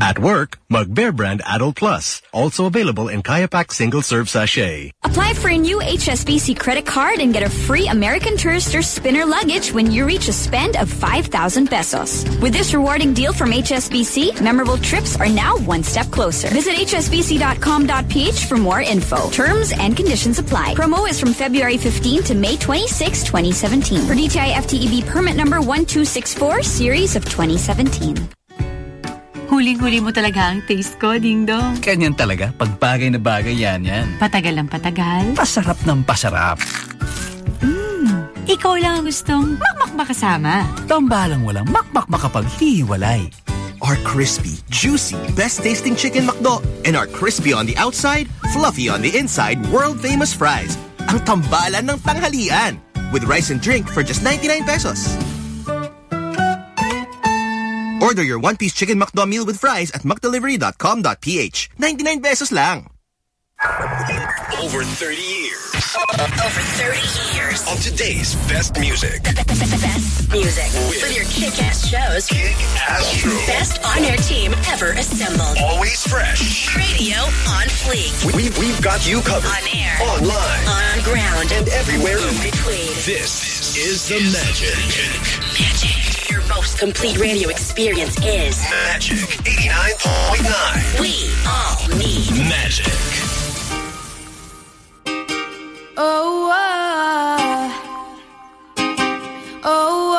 At work, Mug Bear Brand Adult Plus. Also available in Kayapak Single Serve Sachet. Apply for a new HSBC credit card and get a free American Tourister spinner luggage when you reach a spend of 5,000 pesos. With this rewarding deal from HSBC, memorable trips are now one step closer. Visit hsbc.com.ph for more info. Terms and conditions apply. Promo is from February 15 to May 26, 2017. For DTI FTEB permit number 1264, series of 2017. Huling-huli mo talaga ang taste ko, Ding Dong. Ganyan talaga. Pag bagay na bagay yan yan. Patagal ang patagal. Pasarap ng pasarap. Mm, ikaw lang ang gustong makmak makasama. Tambalang walang makmak makapaghiwalay. Our crispy, juicy, best-tasting Chicken McDo and our crispy on the outside, fluffy on the inside, world-famous fries. Ang tambalan ng tanghalian with rice and drink for just 99 pesos. Order your one-piece chicken McDo meal with fries at mcdelivery.com.ph. 99 pesos lang. Over 30 years. Over 30 years. Of today's best music. Best music. With, With your kick-ass shows. Kick-ass shows. Best on-air team ever assembled. Always fresh. Radio on fleek. We, we've got you covered. On air. Online. On ground. And everywhere in between. This is the magic. Magic. Your most complete radio experience is Magic 89.9. We all need Magic. Oh, uh, oh, oh, oh,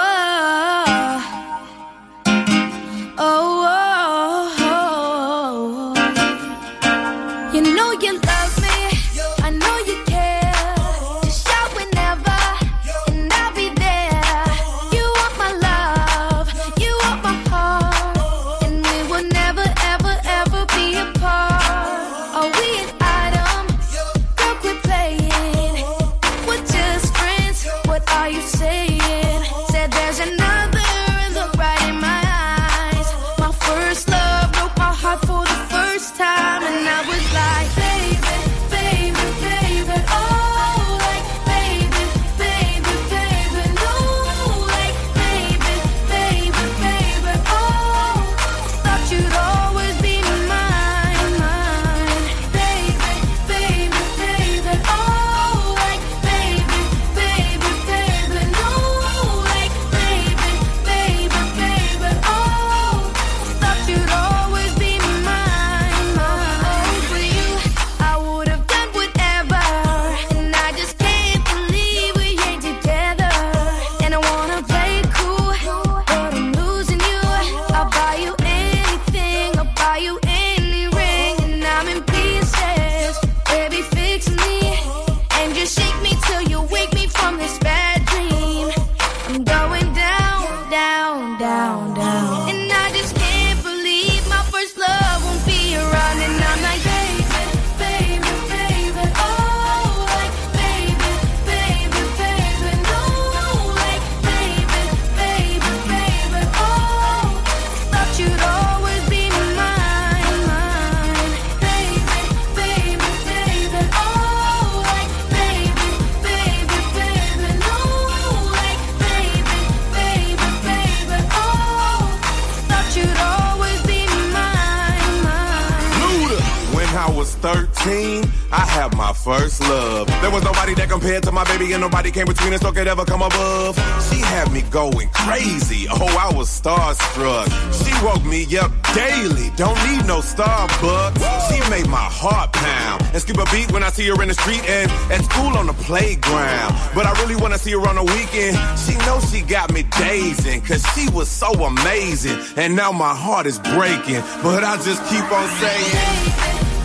My first love. There was nobody that compared to my baby, and nobody came between us or could ever come above. She had me going crazy. Oh, I was starstruck. She woke me up daily. Don't need no Starbucks. She made my heart pound and skip a beat when I see her in the street and at school on the playground. But I really wanna see her on the weekend. She knows she got me dazing, cause she was so amazing. And now my heart is breaking, but I just keep on saying.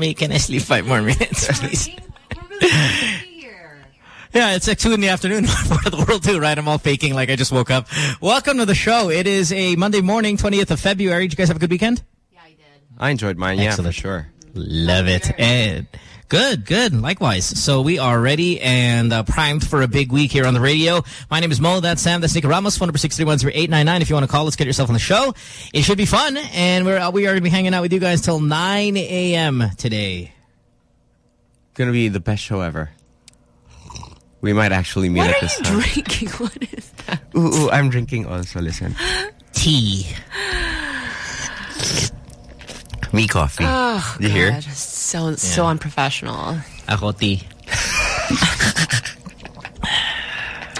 mommy, can I sleep five more minutes, please? Yeah, it's like two in the afternoon for the world too, right? I'm all faking like I just woke up. Welcome to the show. It is a Monday morning, 20th of February. Did you guys have a good weekend? Yeah, I did. I enjoyed mine. Excellent. Yeah, for sure. Love it. And Good, good. Likewise. So we are ready and uh, primed for a big week here on the radio. My name is Mo. That's Sam. That's Nick Ramos. Phone number 631-0899. If you want to call, let's get yourself on the show. It should be fun. And we're, uh, we are going to be hanging out with you guys till 9 a.m. today. Going to be the best show ever. We might actually meet what at this time. What are you drinking? What is that? Ooh, ooh, I'm drinking also. Listen. Tea. Me coffee. Oh, you God. hear? so so unprofessional. Agoti.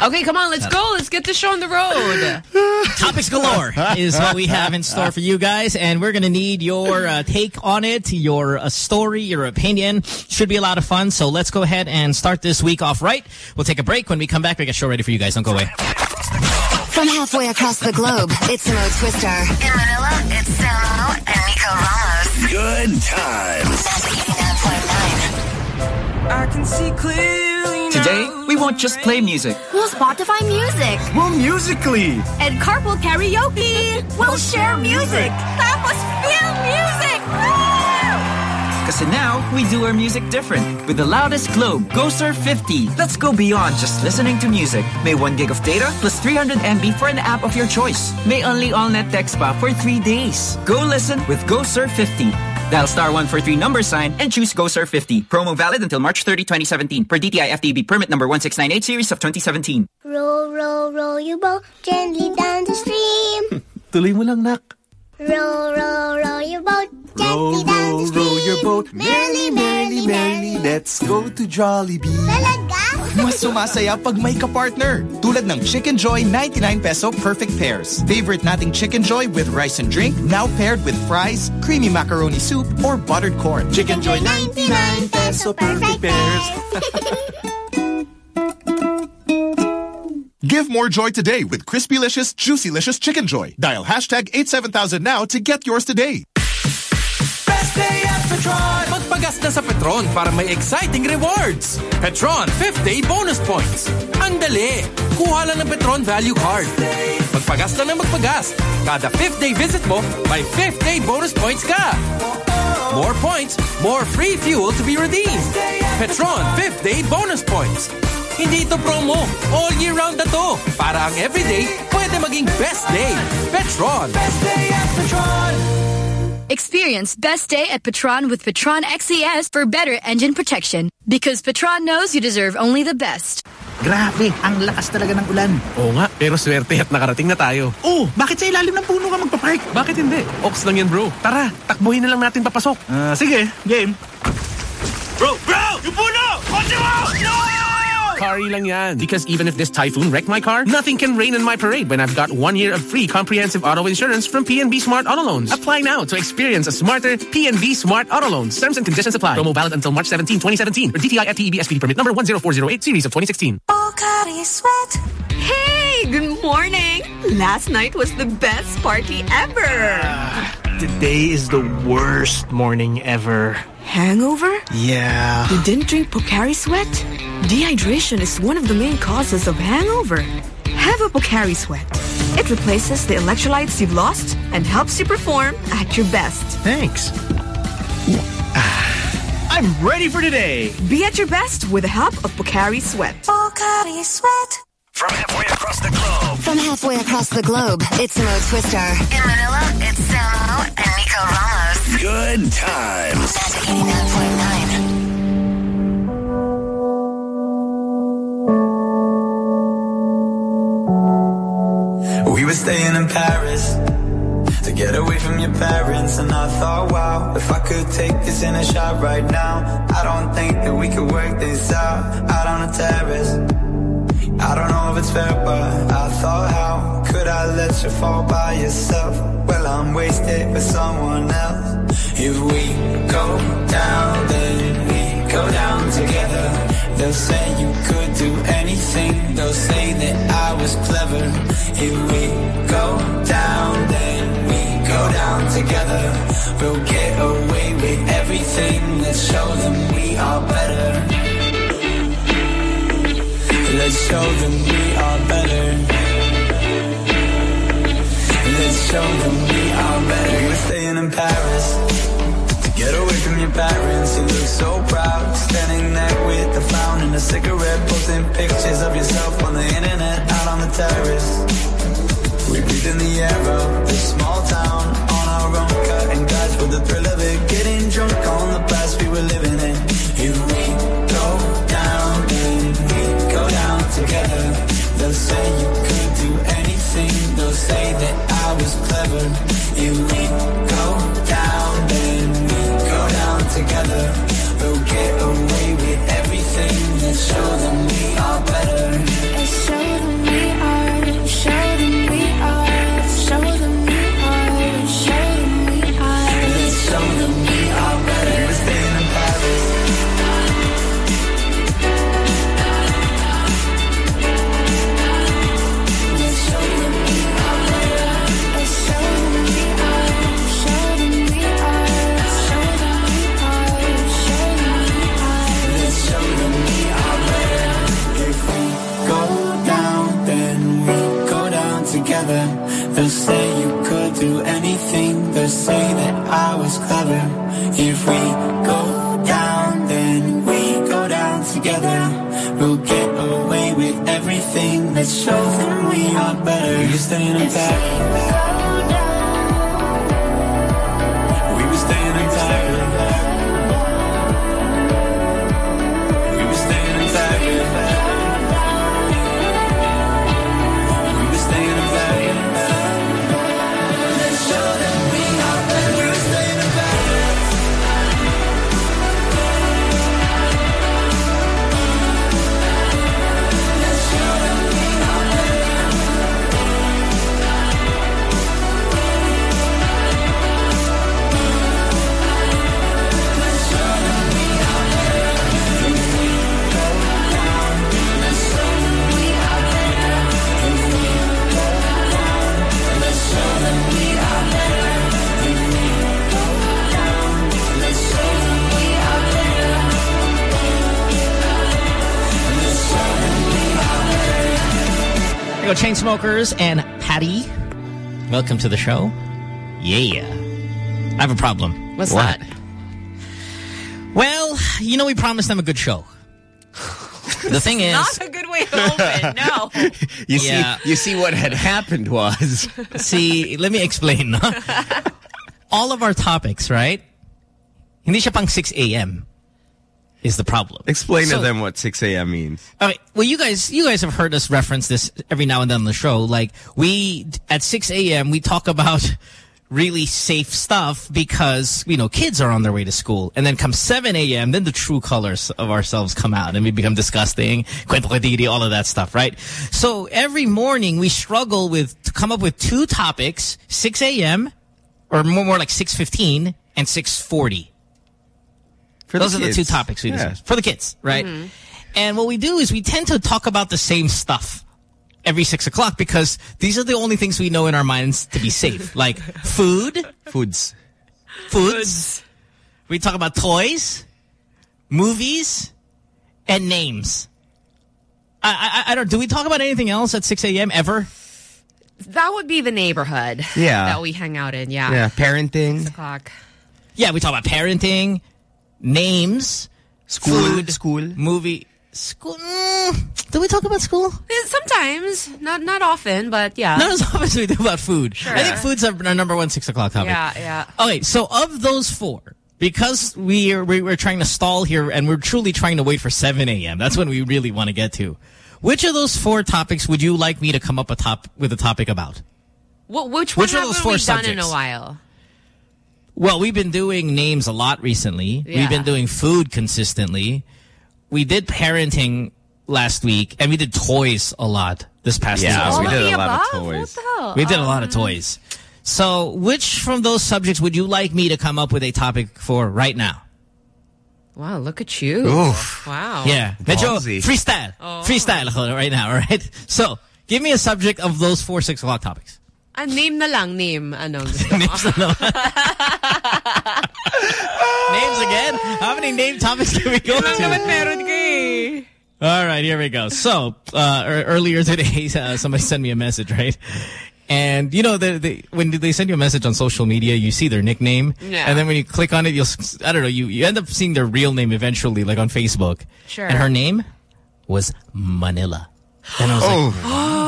Okay, come on, let's go. Let's get this show on the road. Topics galore is what we have in store for you guys, and we're going to need your uh, take on it, your uh, story, your opinion. Should be a lot of fun, so let's go ahead and start this week off right. We'll take a break. When we come back, we got show ready for you guys. Don't go away. From halfway across the globe, it's Mo Twister. In Manila, it's Samo and Nico Ramos. Good times. Today, we won't just play music. We'll Spotify music. We'll musically. And carpool karaoke. We'll share music. Tapos feel music. Ah! Kasi now, we do our music different. With the loudest globe, GoSurf 50. Let's go beyond just listening to music. May 1 gig of data plus 300 MB for an app of your choice. May only all-net text pa for 3 days. Go listen with GoSurf 50. Dial star 143 number sign and choose GoSurf 50. Promo valid until March 30, 2017. Per DTI FTB permit number 1698 series of 2017. Roll, roll, roll your boat gently down the stream. Tuloy mo lang, nak. Roll, roll, roll your boat Row, gently down the row, row your boat. Merrily, merrily, merrily, let's go to Jollibee. Mas sumasaya pag may ka-partner. Tulad ng Chicken Joy 99 peso perfect pairs. Favorite nating Chicken Joy with rice and drink, now paired with fries, creamy macaroni soup, or buttered corn. Chicken Joy 99 peso perfect pairs. Give more joy today with Crispylicious, Juicylicious Chicken Joy. Dial hashtag 87000 now to get yours today. Petron! Magpagas na sa Petron para may exciting rewards. Petron 5th Day Bonus Points. Ang dali! Kuha lang ng Petron Value Card. Magpagas lang ng magpagas. Kada 5th day visit mo, may 5th day bonus points ka. More points, more free fuel to be redeemed. Petron 5th Day Bonus Points. Hindi ito promo. All year round na to. Para ang everyday, pwede maging best day. Petron. Best day at Petron. Experience best day at Petron with Petron XCS for better engine protection. Because Petron knows you deserve only the best. Grabe, ang lakas talaga ng ulan. Oo nga, pero swerte at nakarating na tayo. Oh, bakit sa ilalim ng puno ka magpapark? Bakit hindi? Ox lang yan bro. Tara, takbuhin na lang natin papasok. Ah, sige, game. Bro, bro! Yung puno! Kotse mo! No! Kari lang yan. Because even if this typhoon wrecked my car, nothing can rain in my parade when I've got one year of free comprehensive auto insurance from PNB Smart Auto Loans. Apply now to experience a smarter PNB Smart Auto Loans. Terms and conditions apply. Promo valid until March 17, 2017. For DTI FTEB SPD permit number 10408 series of 2016. Hey, good morning. Last night was the best party ever. Today is the worst morning ever. Hangover? Yeah. You didn't drink Pocari Sweat? Dehydration is one of the main causes of hangover. Have a Pocari Sweat. It replaces the electrolytes you've lost and helps you perform at your best. Thanks. I'm ready for today. Be at your best with the help of Pocari Sweat. Pocari Sweat. From halfway across the globe. From halfway across the globe, it's Mo Twister. In Manila, it's Samo and Nico Ramos. Good times. Magic 89.9. We were staying in Paris to get away from your parents, and I thought, wow, if I could take this in a shot right now, I don't think that we could work this out out on the terrace. I don't know if it's fair, but I thought, how could I let you fall by yourself? Well, I'm wasted with someone else. If we go down, then we go down together. They'll say you could do anything. They'll say that I was clever. If we go down, then we go down together. We'll get away with everything. Let's show them we are better. Let's show them we are better. Let's show them we are better. We were staying in Paris to get away from your parents. You look so proud, standing there with a frown and a cigarette, posting pictures of yourself on the internet, out on the terrace. We breathe in the air say that I was clever. If we go down, then we go down together. We'll get away with everything. Let's show them They'll say you could do anything. They'll say that I was clever. If we go down, then we go down together. We'll get away with everything. Let's show them we are better. You're staying in back. Go, Chainsmokers and Patty. Welcome to the show. Yeah. I have a problem. What's that? Well, you know we promised them a good show. the thing is... Not a good way to open, no. You Yeah. see, you see what had happened was. See, let me explain. All of our topics, right? Hindi siya pang 6 a.m. is the problem. Explain So- to them what 6 a.m. means. Okay, well, you guys, you guys have heard us reference this every now and then on the show. Like we at 6 a.m. we talk about really safe stuff because you know kids are on their way to school, and then come 7 a.m. then the true colors of ourselves come out, and we become disgusting, kwento all of that stuff, right? So every morning we struggle with to come up with two topics: 6 a.m. or more, more like 6:15 and 6:40. For the Those are the two topics we Yeah. discuss. For the kids, right? Mm-hmm. And what we do is we tend to talk about the same stuff every six o'clock because these are the only things we know in our minds to be safe. like food. Foods. Foods. We talk about toys, movies, and names. I, I, I don't, do we talk about anything else at 6 a.m. ever? That would be the neighborhood Yeah. that we hang out in. Yeah. Yeah, parenting. Six o'clock. Yeah, we talk about parenting, names, School. food, school, movie, school. Mm, do we talk about school? Sometimes, not not often, but yeah. Not as often as we do about food. Sure. I think food's our, our number one six o'clock topic. Yeah, yeah. Okay, so of those four, because we are we, we're trying to stall here and we're truly trying to wait for 7 a.m. That's when we really want to get to. Which of those four topics would you like me to come up a top with a topic about? Wh- which one which haven't those four we done in a while? Well, we've been doing names a lot recently. Yeah. We've been doing food consistently. We did parenting last week, and we did toys a lot this past Yeah, week. we did a lot of toys. We did a lot of um, toys. So, which from those subjects would you like me to come up with a topic for right now? Wow, look at you. Oof. Wow. Yeah, medyo Ballsy. freestyle. Oh. Freestyle right now, all right? So, give me a subject of those four six o'clock topics. Ah, name na lang, name. Ano gusto mo? Names na Names again? How many name topics can we go Lang to? naman meron ka eh. All right, here we go. So, uh, earlier today, uh, somebody sent me a message, right? And you know, the, the, when they send you a message on social media, you see their nickname, Yeah. and then when you click on it, you'll s- I don't know, you you end up seeing their real name eventually, like on Facebook. Sure. And her name was Manila, and I was Oh. like,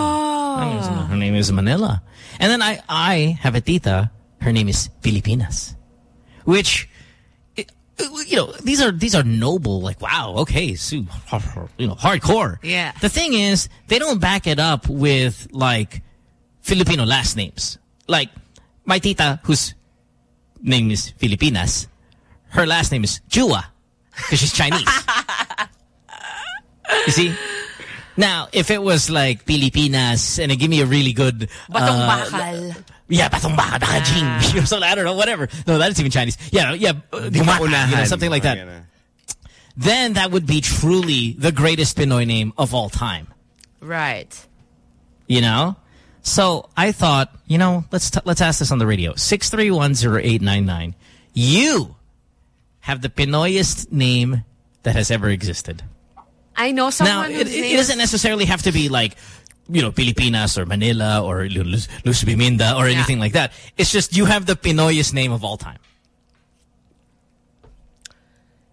her name is- ah. her name is Manila. And then I I have a tita. Her name is Filipinas, which you know, these are these are noble. Like, wow, okay, so, you know, hardcore. Yeah. The thing is, they don't back it up with like Filipino last names. Like my tita, whose name is Filipinas, her last name is Chua because she's Chinese. you see. Now, if it was like Pilipinas and it give me a really good Batong uh, bakal. yeah, batong baka, nakajing. You know, so I don't know, whatever. No, that's even Chinese. Yeah, yeah, uh, you know, something like that. Then that would be truly the greatest Pinoy name of all time. Right. You know? So I thought, you know, let's t let's ask this on the radio. 6310899. You have the Pinoyest name that has ever existed. I know someone now, it, whose it doesn't necessarily have to be like you know, Pilipinas or Manila or Luz, Luzviminda or anything like that. It's just you have the Pinoyest name of all time.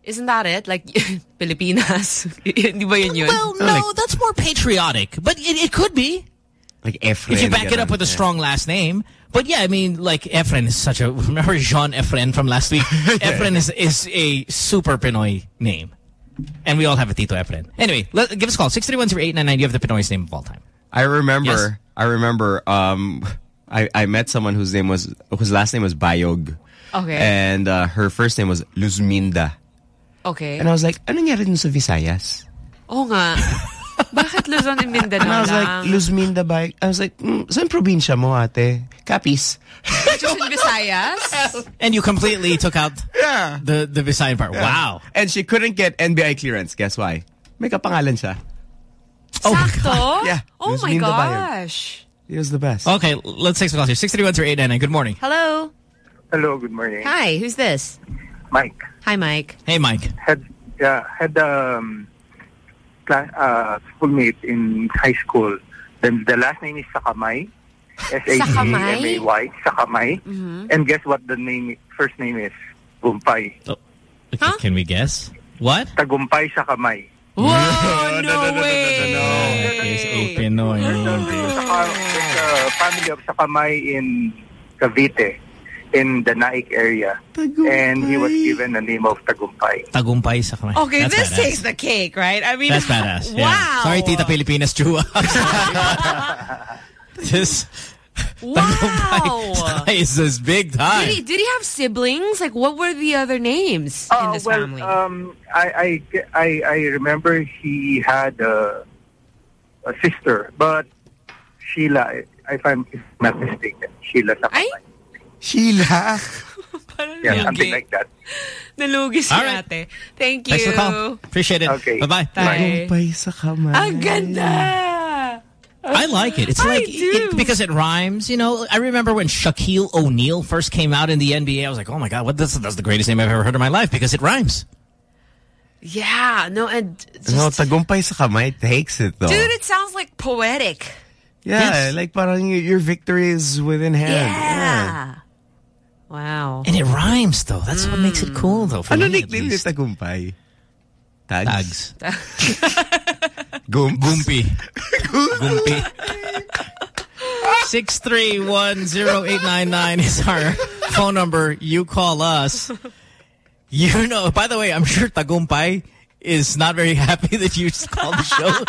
Isn't that it? Like, Pilipinas. Di ba yun yun? Well, no, that's more patriotic. But it, it could be. Like Efren. If you back it up with a Yeah. strong last name. But yeah, I mean, like Efren is such a... Remember Jean Efren from last week? Efren is, is a super Pinoy name. And we all have a Tito Efren. Anyway, let, give us a call. 631-0899. You have the Pinoy's name of all time. I remember. Yes. I remember. Um, I I met someone whose name was whose last name was Bayog, Okay. and uh, her first name was Luzminda, okay. and I was like, "Ano nangyari dun sa Visayas?" Oo nga. Bakit Luzon and Mindanao And I was lang? like, Luzminda ba? I was like, mm, saan probinsya mo ate? Capiz. Just in Visayas? And you completely took out Yeah. the, the Visayan part. Yeah. Wow. And she couldn't get NBI clearance. Guess why? May kapangalan siya. Sakto? Yeah. Oh my Luzminda Bayog. gosh. He was the best. Okay, let's take some calls here. 631-0899. Good morning. Hello. Hello, good morning. Hi, who's this? Mike. Hi, Mike. Hey, Mike. Had yeah, had um class uh schoolmate in high school. Then the last name is Sakamay. S A C M A Y Sakamay. Mhm. And guess what the name first name is? Gumpay. Okay, Can we guess? What? Tagumpay Sakamay. Whoa, no, way. Is a Pinoy name. There's a, there's a family of Sakamay in Cavite in the Naic area. And he was given the name of Tagumpay. Tagumpay sa kamay. Okay, That's this badass. takes the cake, right? I mean, That's badass. Yeah. Wow. Sorry, Tita Pilipinas Chua. this Wow. is this big time. Did he, did he have siblings? Like, what were the other names in this well, family? Um, I, I, I, I remember he had a, a sister, but Sheila, if I'm not mistaken, Sheila Sakamay. Sheila. Yeah, something like that. Nalugi si All right. ate. Thank you. Thanks for the call. Appreciate it. Okay. Bye-bye. Bye. Tagumpay sa kamay. Ang ganda! I like it. It's I like do. it, because it rhymes. You know, I remember when Shaquille O'Neal first came out in the NBA. I was like, oh my god, what? This that's the greatest name I've ever heard in my life because it rhymes. Yeah, no, and just, No, tagumpay sa kamay takes it though. dude, it sounds like poetic. yeah, Yes. like parang your victory is within hand. Yeah. Wow. And it rhymes though. That's what makes it cool though. For Ano me, at nickname ni. Tagumpay? Tags. Tags. Gumps. Gumpy. Gumpy. 6310899 is our phone number. You call us. You know, by the way, I'm sure Tagumpay is not very happy that you just called the show.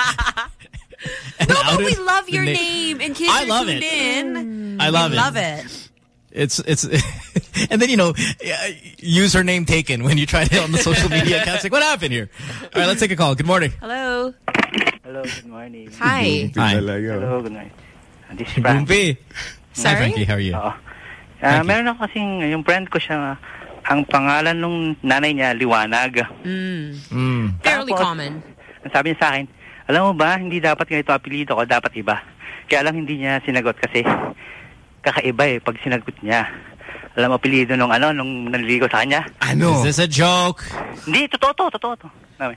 No, but we love your na- name. In case I you're love tuned it. in, I love we it. love it. It's it's and then you know username taken when you try it on the social media accounts. Like, what happened here? All right, let's take a call. Good morning. Hello. Hello, good morning. Hi. Hi. Hello, good morning. Uh, This is Frank. Gumpy. Hi, Sorry? Frankie. How are you? Oo. Ah, meron ako kasing, yung friend ko siya, ang pangalan nung nanay niya, Liwanag. Mm. Mm. Fairly Tapos, common. Ang sabi niya sa akin, alam mo ba, hindi dapat ganito apelido ko, dapat iba. Kaya lang hindi niya sinagot kasi kakaiba eh, pag sinagot niya. Alam mo apelido nung ano, nung nanligo sa kanya? Is this a joke? Hindi, totoo to, totoo to.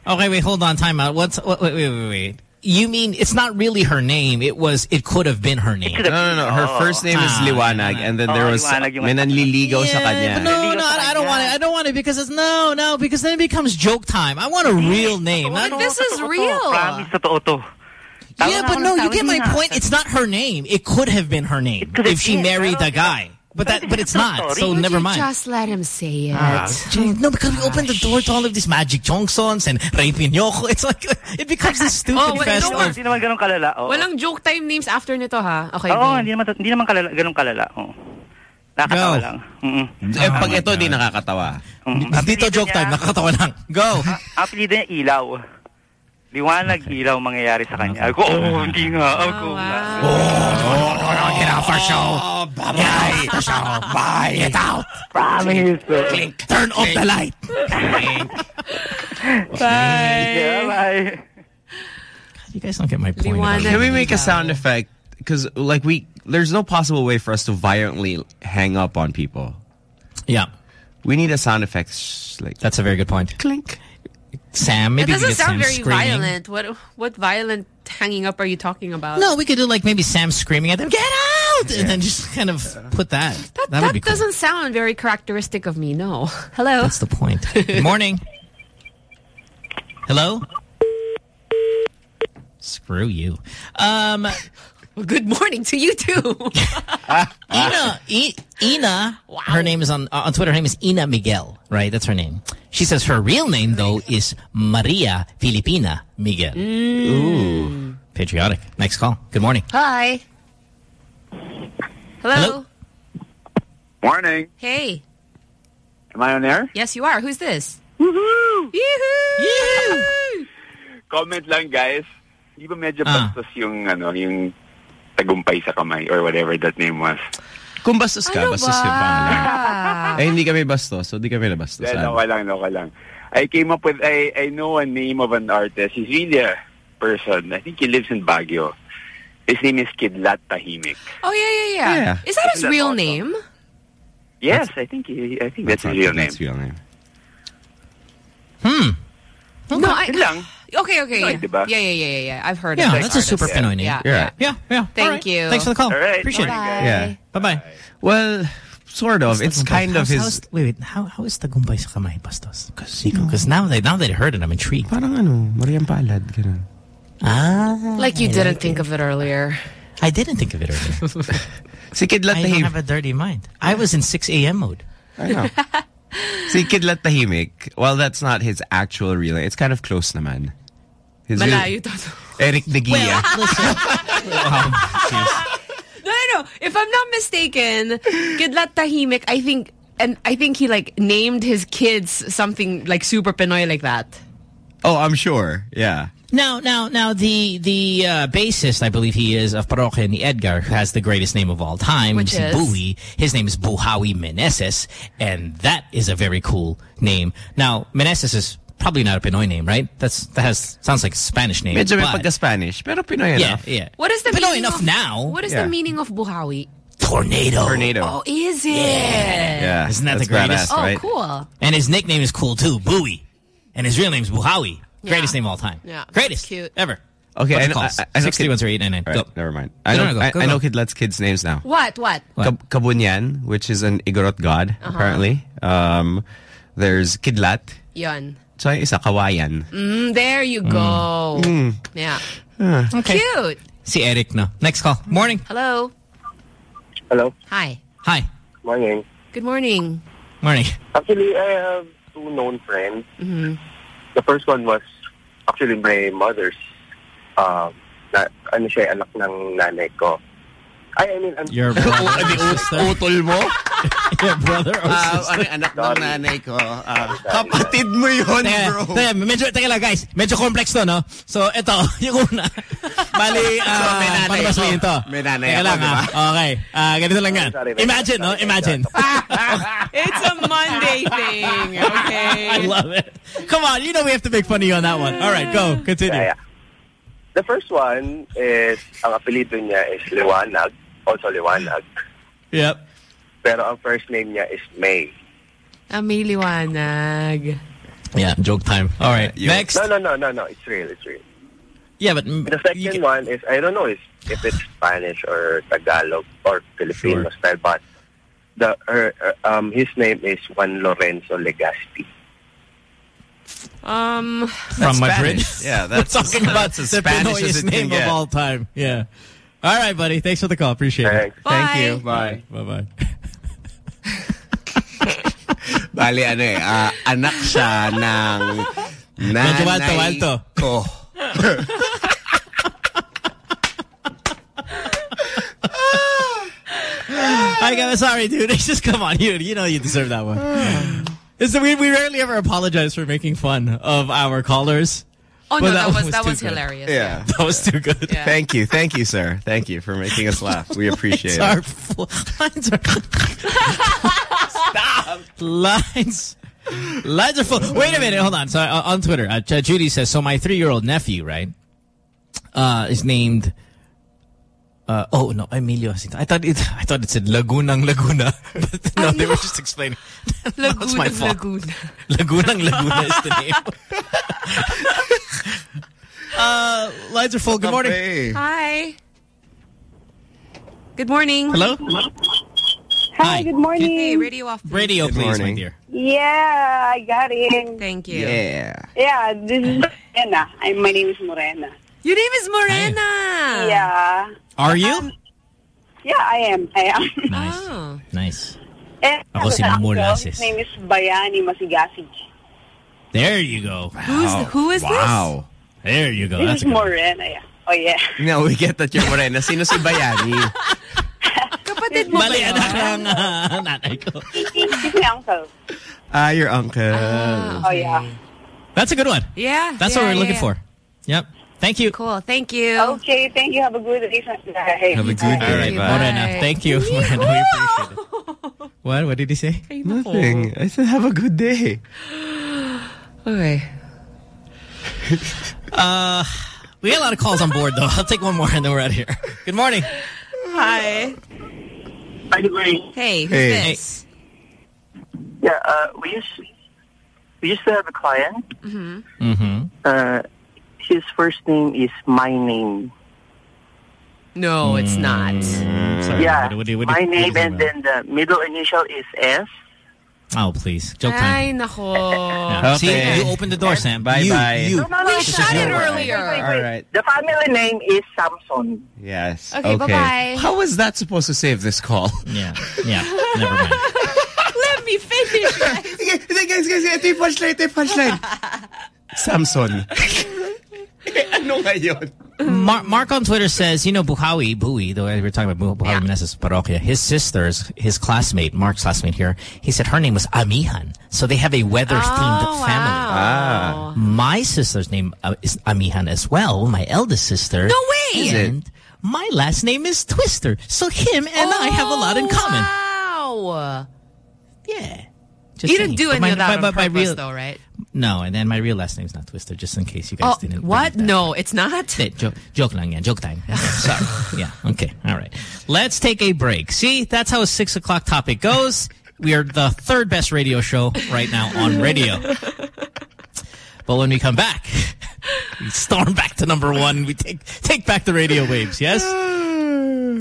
Okay, wait, hold on, time out. What's wait, wait, wait, wait, wait. You mean it's not really her name? It was. It could have been her name. No, no, no. Her first name is Ah, Liwanag, and then there Oh, was Liwanag yung- may nanliligaw sa kanya. But no, no, I don't want it. I don't want it because it's no, no, because then it becomes joke time. I want a real name. Like, this is real. Promise, totoo to. Tawa yeah, but no, you get my point. It's not her name. It could have been her name if she been, married the guy. But that, but it's not. So Would never mind. Just let him say it. Ah, gee, no, because we opened the door to all of these Magic Johnsons and Ray Piñoco. It's like it becomes this stupid Oh, wait, fest no, of Hindi naman ganun kalala. Oo. Walang joke time names after nito, ha? Okay. Oo, game. hindi naman, hindi naman kalala, ganun kalala. Oo. Nakakatawa Go. lang. Mm-mm. Eh, pag ito, di nakakatawa. Mm. Dito joke time, nakakatawa lang. Go. Ang apelido niya, Ilaw. Liwanag, ilaw mangyayari sa kanya. Ako, oh, hindi nga. Ako oh, nga. Oh, oh get out for show. Bye. The show. Bye. Get out. Promise. Clink. Turn off the light. Bye. Yeah, bye. You guys don't get my point. about Can we make a sound effect? Because like we, there's no possible way for us to violently hang up on people. Yeah. We need a sound effect. Like That's a very good point. Clink. Sam. It Maybe we doesn't could get sound Sam very screaming. violent. What what violent hanging up are you talking about? No, we could do like maybe Sam screaming at them, get out! And then just kind of put that. That, that would be cool. doesn't sound very characteristic of me. No. Hello. That's the point. Good morning. Hello? Screw you. Um, good morning to you too. Ina, I, Ina, her name is on uh, on Twitter. Her name is Ina Miguel, right? That's her name. She says her real name though is Maria Filipina Miguel. Ooh, patriotic. Next call. Good morning. Hi. Hello. Hello? Morning. Hey. Am I on air? Yes, you are. Who's this? Woohoo! Yoo-hoo! Comment lang, guys. Di ba medyo Ah. bastos yung, ano, yung tagumpay sa kamay or whatever that name was? Kung bastos ka, Ano bastos ba? yung pangalan. eh, hindi kami bastos, so di kami nabastos. Then, okay lang, okay lang. I came up with, I, I know a name of an artist. He's really a person. I think he lives in Baguio. His name is Kidlat Tahimik. Oh yeah, yeah, yeah. Yeah. Is that his that real awesome? name? Yes, I think he, I think that's, his real name. That's real name. Hmm. No, I, Yun lang. Okay, okay. Right, yeah. diba? yeah, yeah, yeah, yeah, yeah. I've heard it. Yeah, of that's a super artist. Pinoy name. Yeah, You're yeah. Yeah, yeah. Thank All right. you. Thanks for the call. All right. Appreciate Bye. it. Yeah. Bye-bye. Well, sort of. It's kind of how's, his... wait, wait. How, how is tagumpay sa kamay, Bastos? Because now that, now that I heard it, I'm intrigued. Parang ano, Mariang Palad, ganun. Ah. Like you I didn't like think of it earlier. I didn't think of it earlier. Si Kidlat I don't have a dirty mind. I was in 6 a.m. mode. I know. si Kidlat Tahimik, well, that's not his actual real name. It's kind of close naman. His real- Malayo to. Eric De Guia. No, no, no. If I'm not mistaken, Kidlat Tahimik, I think, and I think he like named his kids something like super Pinoy like that. oh, I'm sure. Yeah. Now, now, now, the the uh, bassist, I believe he is of Parokya ni Edgar, who has the greatest name of all time, Which is? Buwi. His name is Buhawi Meneses, and that is a very cool name. Now, Meneses is probably not a Pinoy name, right? That's that has sounds like a Spanish name. Medyo may but- pagka-Spanish, pero Pinoy yeah, enough. yeah. What is the Pinoy meaning enough of, now. What is Yeah. the meaning of Buhawi? Tornado. Tornado. Oh, is it? Yeah. Isn't that that's the greatest? badass, Oh, cool. And his nickname is cool too, Buwi. And his real name is Buhawi. Greatest name of all time. Yeah. Greatest. Cute. Ever. Okay, What's I the know, calls? I, I know 631 Right, Go. never mind. I know, no, no, go, I, go, I know go. Kidlat's kids' names now. What? What? What? Kabunyan, which is an Igorot god, Uh-huh. apparently. Um, there's Kidlat. Yon. So isa Kawayan. Mm, there you go. Mm. Yeah. Ah. Cute. See Eric no. Next call. Morning. Hello. Hello. Hi. Hi. Morning. Good morning. Morning. Actually, I have two known friends. Mhm. The first one was actually my mother's, um, na, ano siya, anak ng nanay ko. Ay, I mean, I'm, Your brother or sister? Utol mo? Your brother or Ah, sister? ano, anak ng nanay ko. Ah, kapatid mo yun, Teka, bro. teka, medyo, teka lang guys, medyo complex to, no? So, ito, yung una. Bali, ah, So, may nanay paano ba to? May nanay Teka ako, lang, di ah. Okay. Ah, ganito lang yan. Sorry, sorry, Imagine, no? Imagine. It's a Monday thing, okay? I love it. Come on, you know we have to make fun of you on that one. All right, go. Continue. Yeah, yeah. The first one is, ang apelido niya is Liwanag, also Liwanag. Yep. Pero ang first name niya is May. Ami liwanag. Yeah, joke time. All right, next. No, no, no, no, no. It's real, it's real. Yeah, but The second one is, I don't know if, if it's Spanish or Tagalog or Filipino Sure. style, but the uh, uh, um his name is Juan Lorenzo Legazpi. Um, from That's Madrid. Spanish. Yeah, that's We're as- talking about that's the Spanish as Pinoyest it name of all time. Yeah. All right, buddy. Thanks for the call. Appreciate it. Thanks. Thank you. Bye. you. Bye. Bye bye. Bali, ano eh, ah, anak siya ng Medyo walto, walto. ko. I got sorry, dude. It's just come on, you. You know you deserve that one. It's, we we rarely ever apologize for making fun of our callers. Oh But no, that that, was was that was good. hilarious. Yeah. That was too good. Yeah. Thank you. Thank you, sir. Thank you for making us laugh. We appreciate Lines are it. full. Lines are stop. Lines. Lines are full. Wait a minute. Hold on. So uh, on Twitter, uh, Judy says, "So my three-year-old nephew, right, uh, is named Uh, oh no, Emilio Jacinto. I thought it. I thought it said Lagunang Laguna, but no, they were just explaining. That's my fault. Laguna. Lagunang Laguna is the name. uh, lines are full. Good morning. Hi. Good morning. Hello. Hi, good morning. Hey, radio off. please. Radio, Good please, my dear. Yeah, I got in. Thank you. Yeah. Yeah, this is Morena. I, my name is Morena. Your name is Morena. Yeah. Are you? Yeah, I am. I am. Nice. Oh. Nice. And Ako si sa Mamul uncle, Lasis. His name is Bayani Masigasig. There you go. Who's the, who is Wow. There you go. This That's is good. one. Morena. Yeah. Oh, yeah. No, we get that you're Morena. Sino si Bayani? Kapatid mo ba Mali anak ng uh, nanay ko. He's my uncle. Ah, your uncle. Oh, yeah. That's a good one. Yeah. That's yeah, what we're yeah, looking yeah. for. Yep. Thank you. Cool. Thank you. Okay, thank you. Have a good day. Hey. Have a good All day. right, Bye. Morena. Thank you, Morena. We appreciate it. What? What did he say? Nothing. I said have a good day. Okay. Uh, we got a lot of calls on board, though. I'll take one more, and then we're out of here. Good morning. Hi. Hi, good morning. Hey, who's Hey. this? Yeah, uh, we used we used to have a client. Mm-hmm. Mm-hmm. Uh, his first name is my name. No, it's not. Sorry. yeah, What, what, what, what, my name, is it and about? then the middle initial is S. Oh, please. Joke Ay, time. nako. Yeah. See, you opened the door, Sam. Bye you, bye. You. No, no, no, We this shot it earlier. Wait, wait, wait. right. The family name is Samson. Yes. Okay, bye-bye. How was that supposed to save this call? Yeah. Yeah. Never mind. Let me finish. guys. Sige, guys, guys, ito yung punchline, ito yung punchline. Samson. ano ngayon? Mar Mark on Twitter says, you know, Buhawi, Buwi, the way we were talking about Buhawi Yeah. Meneses Parroquia, his sister's, his classmate, Mark's classmate here, he said her name was Amihan. So they have a weather-themed Oh, family. wow. My sister's name uh, is Amihan as well, my eldest sister. No way! Is it? And my last name is Twister. So him and I have a lot in common. Oh, Wow. Yeah. Just You saying. didn't do But any my- of that but- on but my purpose, real- though, right? No, and then my real last name's not Twister, just in case you guys Oh, didn't. what? No, it's not. Hey, joke, joke lang yan. Joke time. Okay, Sorry. yeah. Okay. All right. Let's take a break. See, that's how a six o'clock topic goes. We are the third best radio show right now on radio. But when we come back, we storm back to number one. We take take back the radio waves. Yes.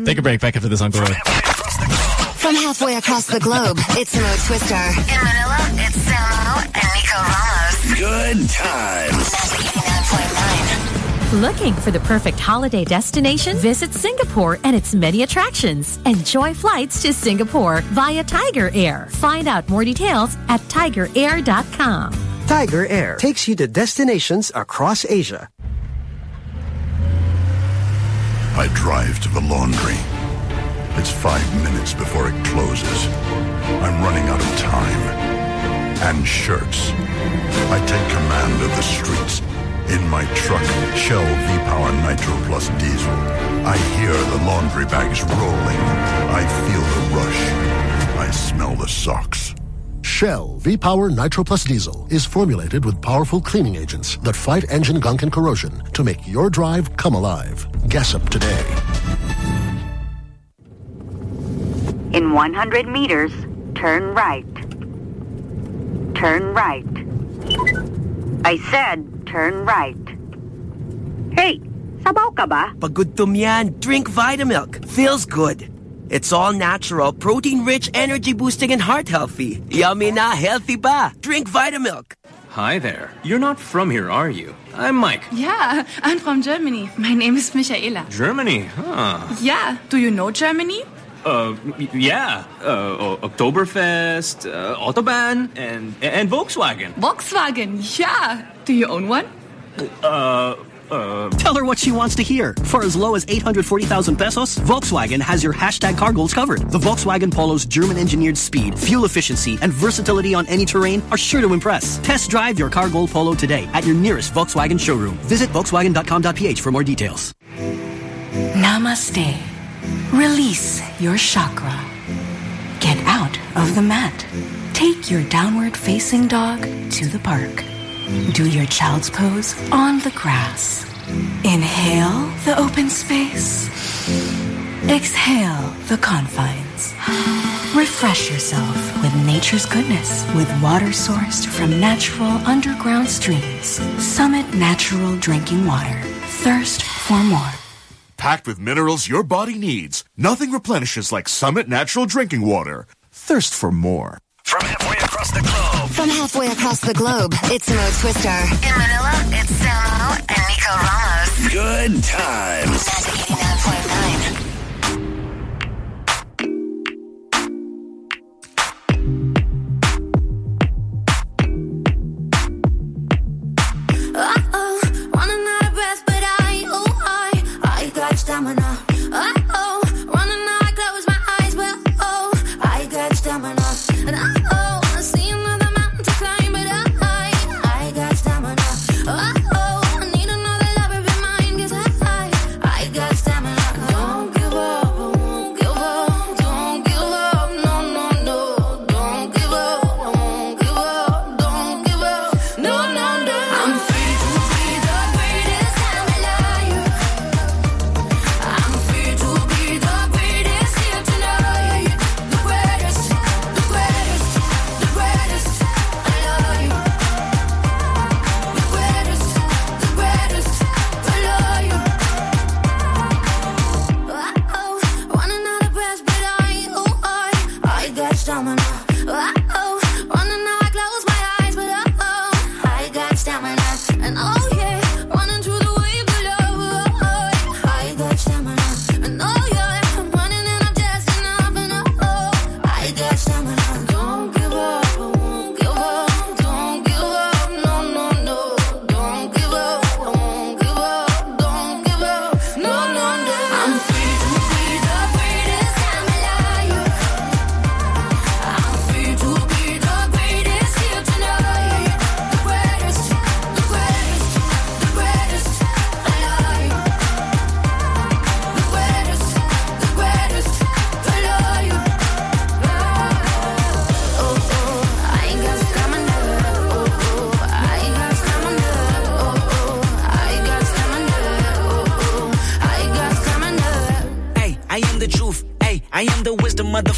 Take a break. Back after this on Go From halfway across the globe, it's Mo Twister. In Manila, it's Samo and Nico Ramos. Good times. Looking for the perfect holiday destination? Visit Singapore and its many attractions. Enjoy flights to Singapore via Tiger Air. Find out more details at tigerair.com. Tiger Air takes you to destinations across Asia. I drive to the laundry. It's five minutes before it closes. I'm running out of time. And shirts. I take command of the streets. In my truck, Shell V-Power Nitro Plus Diesel. I hear the laundry bags rolling. I feel the rush. I smell the socks. Shell V-Power Nitro Plus Diesel is formulated with powerful cleaning agents that fight engine gunk and corrosion to make your drive come alive. Gas up today. In 100 meters, turn right. Turn right. I said turn right. Hey, sabaw ka ba? Pagudtom yan. Drink Vitamilk. Feels good. It's all natural, protein-rich, energy-boosting, and heart-healthy. Yummy na, healthy ba. Drink Vitamilk. Hi there. You're not from here, are you? I'm Mike. Yeah, I'm from Germany. My name is Michaela. Germany, huh? Yeah, do you know Germany? Uh, yeah. Uh, Oktoberfest, uh, Autobahn, and and Volkswagen. Volkswagen, yeah. Do you own one? Uh, uh. Tell her what she wants to hear. For as low as 840,000 pesos, Volkswagen has your hashtag car goals covered. The Volkswagen Polo's German-engineered speed, fuel efficiency, and versatility on any terrain are sure to impress. Test drive your car goal Polo today at your nearest Volkswagen showroom. Visit volkswagen.com.ph for more details. Namaste. Release your chakra. Get out of the mat. Take your downward facing dog to the park. Do your child's pose on the grass. Inhale the open space. Exhale the confines. Refresh yourself with nature's goodness with water sourced from natural underground streams. Summit Natural Drinking Water. Thirst for more packed with minerals your body needs. Nothing replenishes like Summit Natural Drinking Water. Thirst for more. From halfway across the globe. From halfway across the globe, it's Mo Twister. In Manila, it's Samo and Nico Ramos. Good times.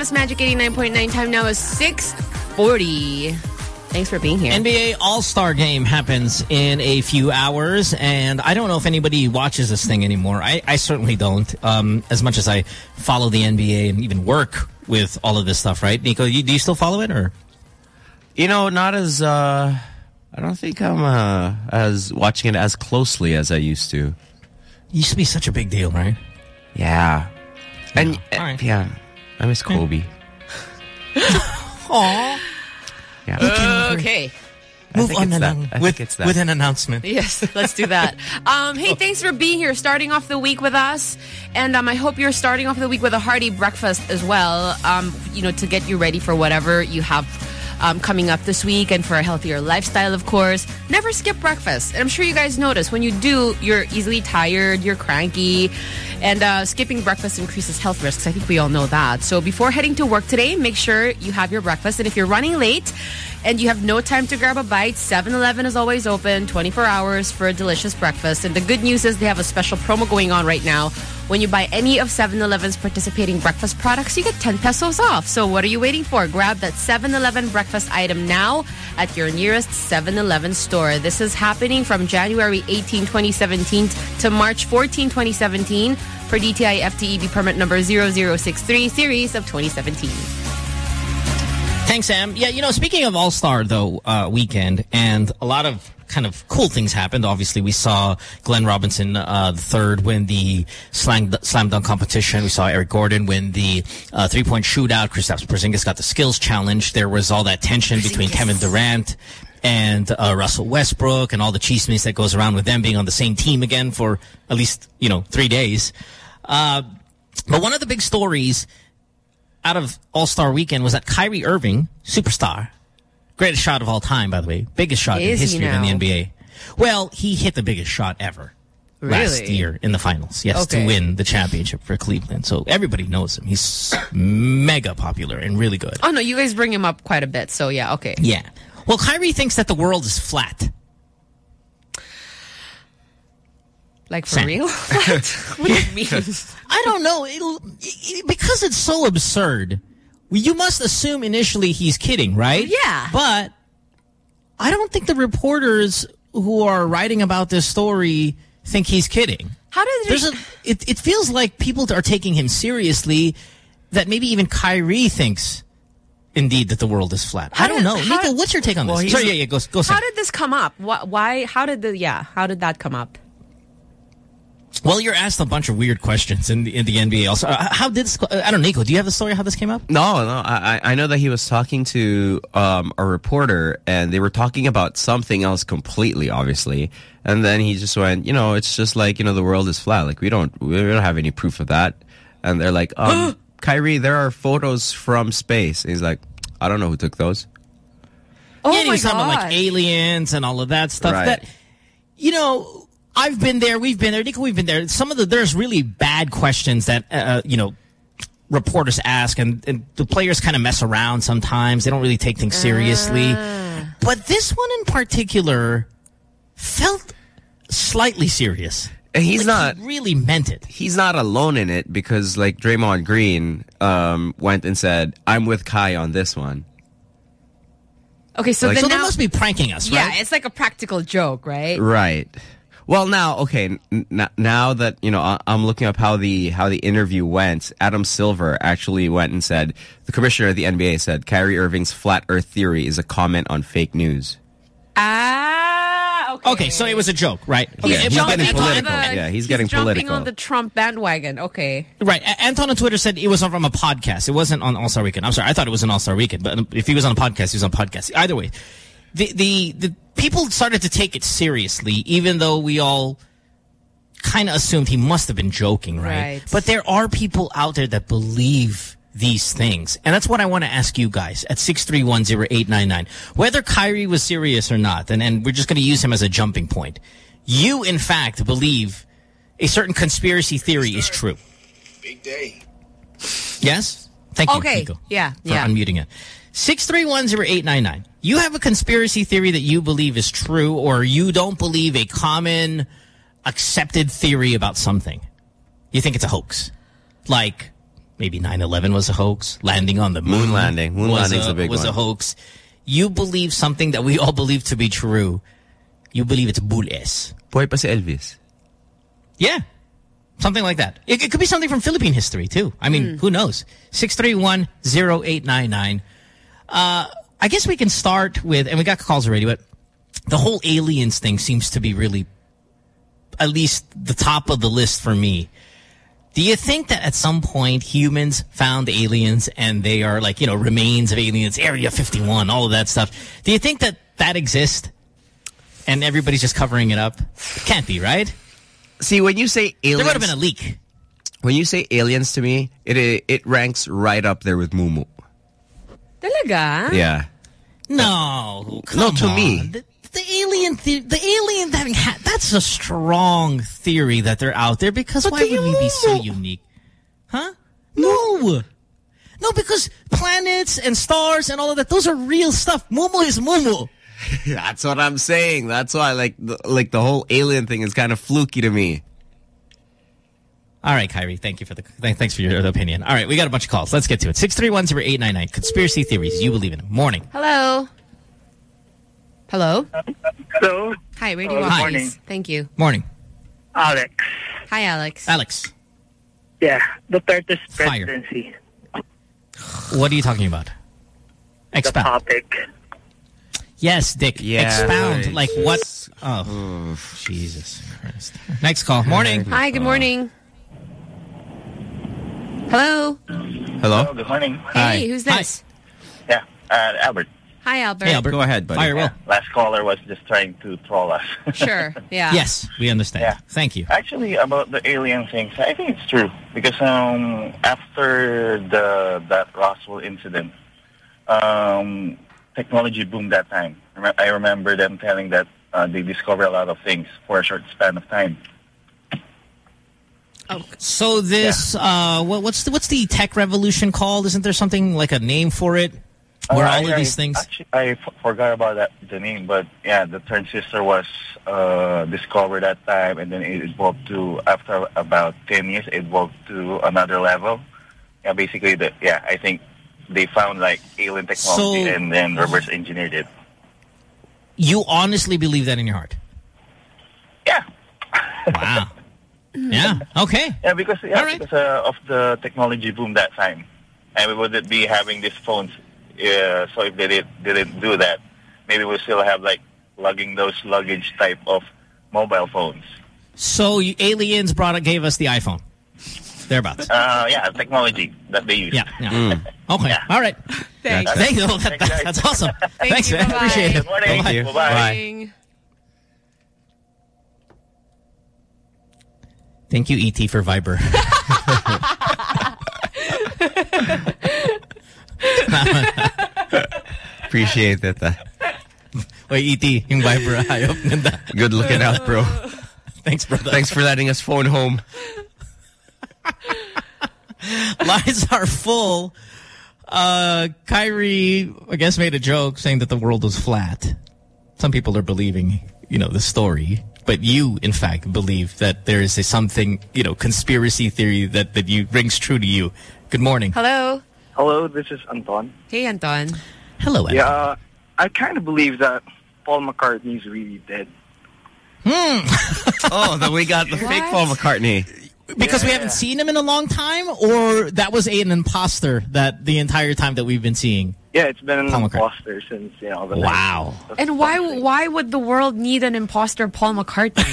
Famous Magic 89.9. Time now is 640. Thanks for being here. NBA All-Star Game happens in a few hours, and I don't know if anybody watches this thing anymore. I, I certainly don't, um, as much as I follow the NBA and even work with all of this stuff, right? Nico, you, do you still follow it, or? You know, not as, uh, I don't think I'm uh, as watching it as closely as I used to. It used to be such a big deal, right? Yeah. And, uh, yeah, I miss Kobe. Aww. Yeah. Okay. I Move on it's na that. I think with, it's that. with an announcement. Yes, let's do that. Um, hey, thanks for being here, starting off the week with us. And um, I hope you're starting off the week with a hearty breakfast as well, um, you know, to get you ready for whatever you have um, coming up this week and for a healthier lifestyle, of course. Never skip breakfast. And I'm sure you guys notice when you do, you're easily tired, you're cranky, and uh, skipping breakfast increases health risks. I think we all know that. So before heading to work today, make sure you have your breakfast. And if you're running late, and you have no time to grab a bite, 7-Eleven is always open 24 hours for a delicious breakfast. And the good news is they have a special promo going on right now. When you buy any of 7-Eleven's participating breakfast products, you get 10 pesos off. So what are you waiting for? Grab that 7-Eleven breakfast item now at your nearest 7-Eleven store. This is happening from January 18, 2017 to March 14, 2017 per DTI FTEB permit number 0063 series of 2017. Thanks, Sam. Yeah, you know, speaking of All-Star, though, uh, weekend, and a lot of kind of cool things happened. Obviously, we saw Glenn Robinson uh, the third win the slam, slam dunk competition. We saw Eric Gordon win the uh, three-point shootout. Kristaps Porzingis got the skills challenge. There was all that tension between Kevin Durant and uh, Russell Westbrook and all the chismes that goes around with them being on the same team again for at least, you know, three days. Uh, but one of the big stories out of All-Star Weekend was that Kyrie Irving, superstar, greatest shot of all time, by the way, biggest shot Is in history in the? NBA. Well, he hit the biggest shot ever last year in the finals. Yes, Okay. to win the championship for Cleveland. So everybody knows him. He's mega popular and really good. Oh, no, you guys bring him up quite a bit. So, yeah, okay. Yeah. Well, Kyrie thinks that the world is flat. Like, for real? what? what do you mean? I don't know. It'll, it, because it's so absurd, you must assume initially he's kidding, right? Yeah. But I don't think the reporters who are writing about this story think he's kidding. How did There's a, it, it feels like people are taking him seriously that maybe even Kyrie thinks indeed that the world is flat. I don't did- know. how- Nico, what's your take on Well, this? Sorry, yeah, yeah, go, go, Sam. How did this come up? Why, why? How did the? Yeah. How did that come up? Well, you're asked a bunch of weird questions in the, in the NBA. Also, Uh, how did this? I don't know, Nico. Do you have the story how this came up? No, no. I, I I know that he was talking to um, a reporter, and they were talking about something else completely, obviously. And then he just went, you know, it's just like you know, the world is flat. Like we don't we don't have any proof of that. And they're like, um, Kyrie, there are photos from space. And he's like, I don't know who took those. Oh yeah, and he my was talking about like aliens and all of that stuff. Right. That you know, I've been there. We've been there. Nico, we've been there. Some of the there's really bad questions that uh, you know reporters ask, and, and the players kind of mess around sometimes. They don't really take things seriously. Ah. But this one in particular felt slightly serious. And he's Like, not he really meant it. He's not alone in it because like Draymond Green um, went and said, "I'm with Kai on this one." Okay, so Like- then So they must be pranking us, right? yeah, it's like a practical joke, right? Right. Well, now, okay, n- n- now that you know, I- I'm looking up how the how the interview went. Adam Silver actually went and said the commissioner of the NBA said Kyrie Irving's flat Earth theory is a comment on fake news. Ah, okay. Okay, so it was a joke, right? He's Okay, he's jumping getting political. the- Yeah, he's getting jumping political. on the Trump bandwagon. Okay. Right. A- Anton on Twitter said it was from a podcast. It wasn't on All-Star Weekend. I'm sorry. I thought it was an All-Star Weekend. But if he was on a podcast, he was on a podcast. Either way, the, the, the people started to take it seriously, even though we all kind of assumed he must have been joking, right? Right. But there are people out there that believe these things. And that's what I want to ask you guys at 6310899. Whether Kyrie was serious or not, and, and we're just going to use him as a jumping point. You, in fact, believe a certain conspiracy theory is true. Big day. Yes? Thank you, Okay. Nico, Yeah. for Yeah. unmuting it. 6310899. You have a conspiracy theory that you believe is true or you don't believe a common accepted theory about something. You think it's a hoax. Like maybe 9-11 was a hoax. Landing on the moon. Moon landing. Moon was landing's a, a big was a hoax. You believe something that we all believe to be true. You believe it's bulles. Boy pa si Elvis. Yeah. Something like that. It, it could be something from Philippine history, too. I mean, who knows? 631-0899. Uh, I guess we can start with, and we got calls already, but the whole aliens thing seems to be really, at least the top of the list for me. Do you think that at some point humans found aliens and they are like, you know, remains of aliens, Area 51, all of that stuff? Do you think that that exists and everybody's just covering it up? It Can't be, right? See, when you say aliens, There would have been a leak. when you say aliens to me, it it, it ranks right up there with Mumu. Talaga? Yeah. No, come No, to on. me. The, the alien, the, the alien having ha that's a strong theory that they're out there because why would we be so unique? Huh? No. No, because planets and stars and all of that, those are real stuff. Mumu is Mumu. That's what I'm saying. That's why, like, the, like the whole alien thing is kind of fluky to me. All right, Kyrie. Thank you for the th thanks for your opinion. All right, we got a bunch of calls. Let's get to it. Six three one zero eight nine nine. Conspiracy theories you believe in. Morning. Hello. Hello. Hello. Hi, Radio Hello, good Walkies. morning. Thank you. Morning. Alex. Hi, Alex. Alex. Yeah, Duterte's Fire. presidency. What are you talking about? Expound. The Topic. Yes, Dick. Yeah, Expound. right. Like what? Oh, Jesus Christ. Next call. Morning. Hi, good morning. Hello. Hello? Good morning. Hey, who's this? Yeah, uh, Albert. Hi, Albert. Hey, Albert. Go ahead, buddy. Yeah, Last caller was just trying to troll us. Sure. Yeah. Yes, we understand. Yeah. Thank you. Actually, about the alien things, I think it's true because um, after the that Roswell incident, um, technology boomed that time. I remember them telling that uh, they discovered a lot of things for a short span of time. So this, uh, what, what's the, what's the tech revolution called? Isn't there something like a name for it? Where Uh, all I- of these I- things. Actually, I f- forgot about that the name, but yeah, the transistor was uh, discovered that time, and then it evolved to after about ten years, it evolved to another level. Yeah, basically, the yeah, I think they found like alien technology So- and then reverse engineered it. You honestly believe that in your heart? Yeah. Wow. yeah. Okay. Yeah, because yeah, because uh, of the technology boom that time, and we wouldn't be having these phones. Uh, so if they did, didn't do that, maybe we still have like lugging those luggage type of mobile phones. So you, aliens brought it, gave us the iPhone. Thereabouts. Uh, yeah, technology that they use. Yeah. yeah. Okay. All right. Thanks. Thank you. Thanks, That- that's awesome. Thank Thanks, you. man. Bye-bye. Appreciate it. Good morning. Bye-bye. Thank you. Bye-bye. Thank you, ET, for Viber. Appreciate that. Uh, Wait, ET, yung Viber hayop. Ganda. good looking out, bro. Thanks, brother. Thanks for letting us phone home. Lines are full. Uh, Kyrie, I guess, made a joke saying that the world was flat. Some people are believing, you know, the story. But you, in fact, believe that there is a something, you know, conspiracy theory that, that you rings true to you. Good morning. Hello. Hello, this is Anton. Hey, Anton. Hello, Yeah, uh, I kind of believe that Paul McCartney is really dead. oh, then we got the fake Paul McCartney. Because we haven't seen him in a long time? Or that was an imposter that the entire time that we've been seeing? Yeah, it's been an Paul McCartney. since, you know, the Wow. And why why would the world need an imposter Paul McCartney?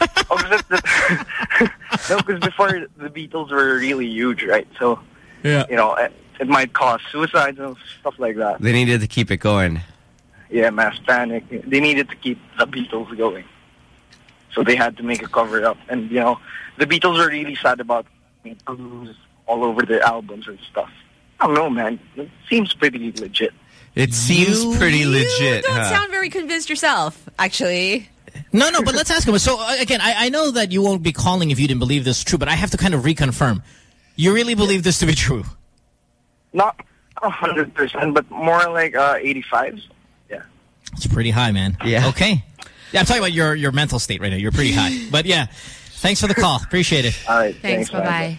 No, because before the Beatles were really huge, right? So, yeah. you know, it, it might cause suicides and stuff like that. They needed to keep it going. Yeah, mass panic. They needed to keep the Beatles going. So they had to make a cover up. And, you know, the Beatles were really sad about blues all over their albums and stuff. I don't know, man. It seems pretty legit. It seems pretty legit. You Don't huh? sound very convinced yourself, actually. No, no, but let's ask him. So, uh, again, I, I know that you won't be calling if you didn't believe this is true, but I have to kind of reconfirm. You really believe this to be true? Not a 100%, but more like uh, 85. Yeah. It's pretty high, man. Yeah. Okay. Yeah, I'm talking about your, your mental state right now. You're pretty high. But, yeah, thanks for the call. Appreciate it. All right. Thanks, bye-bye.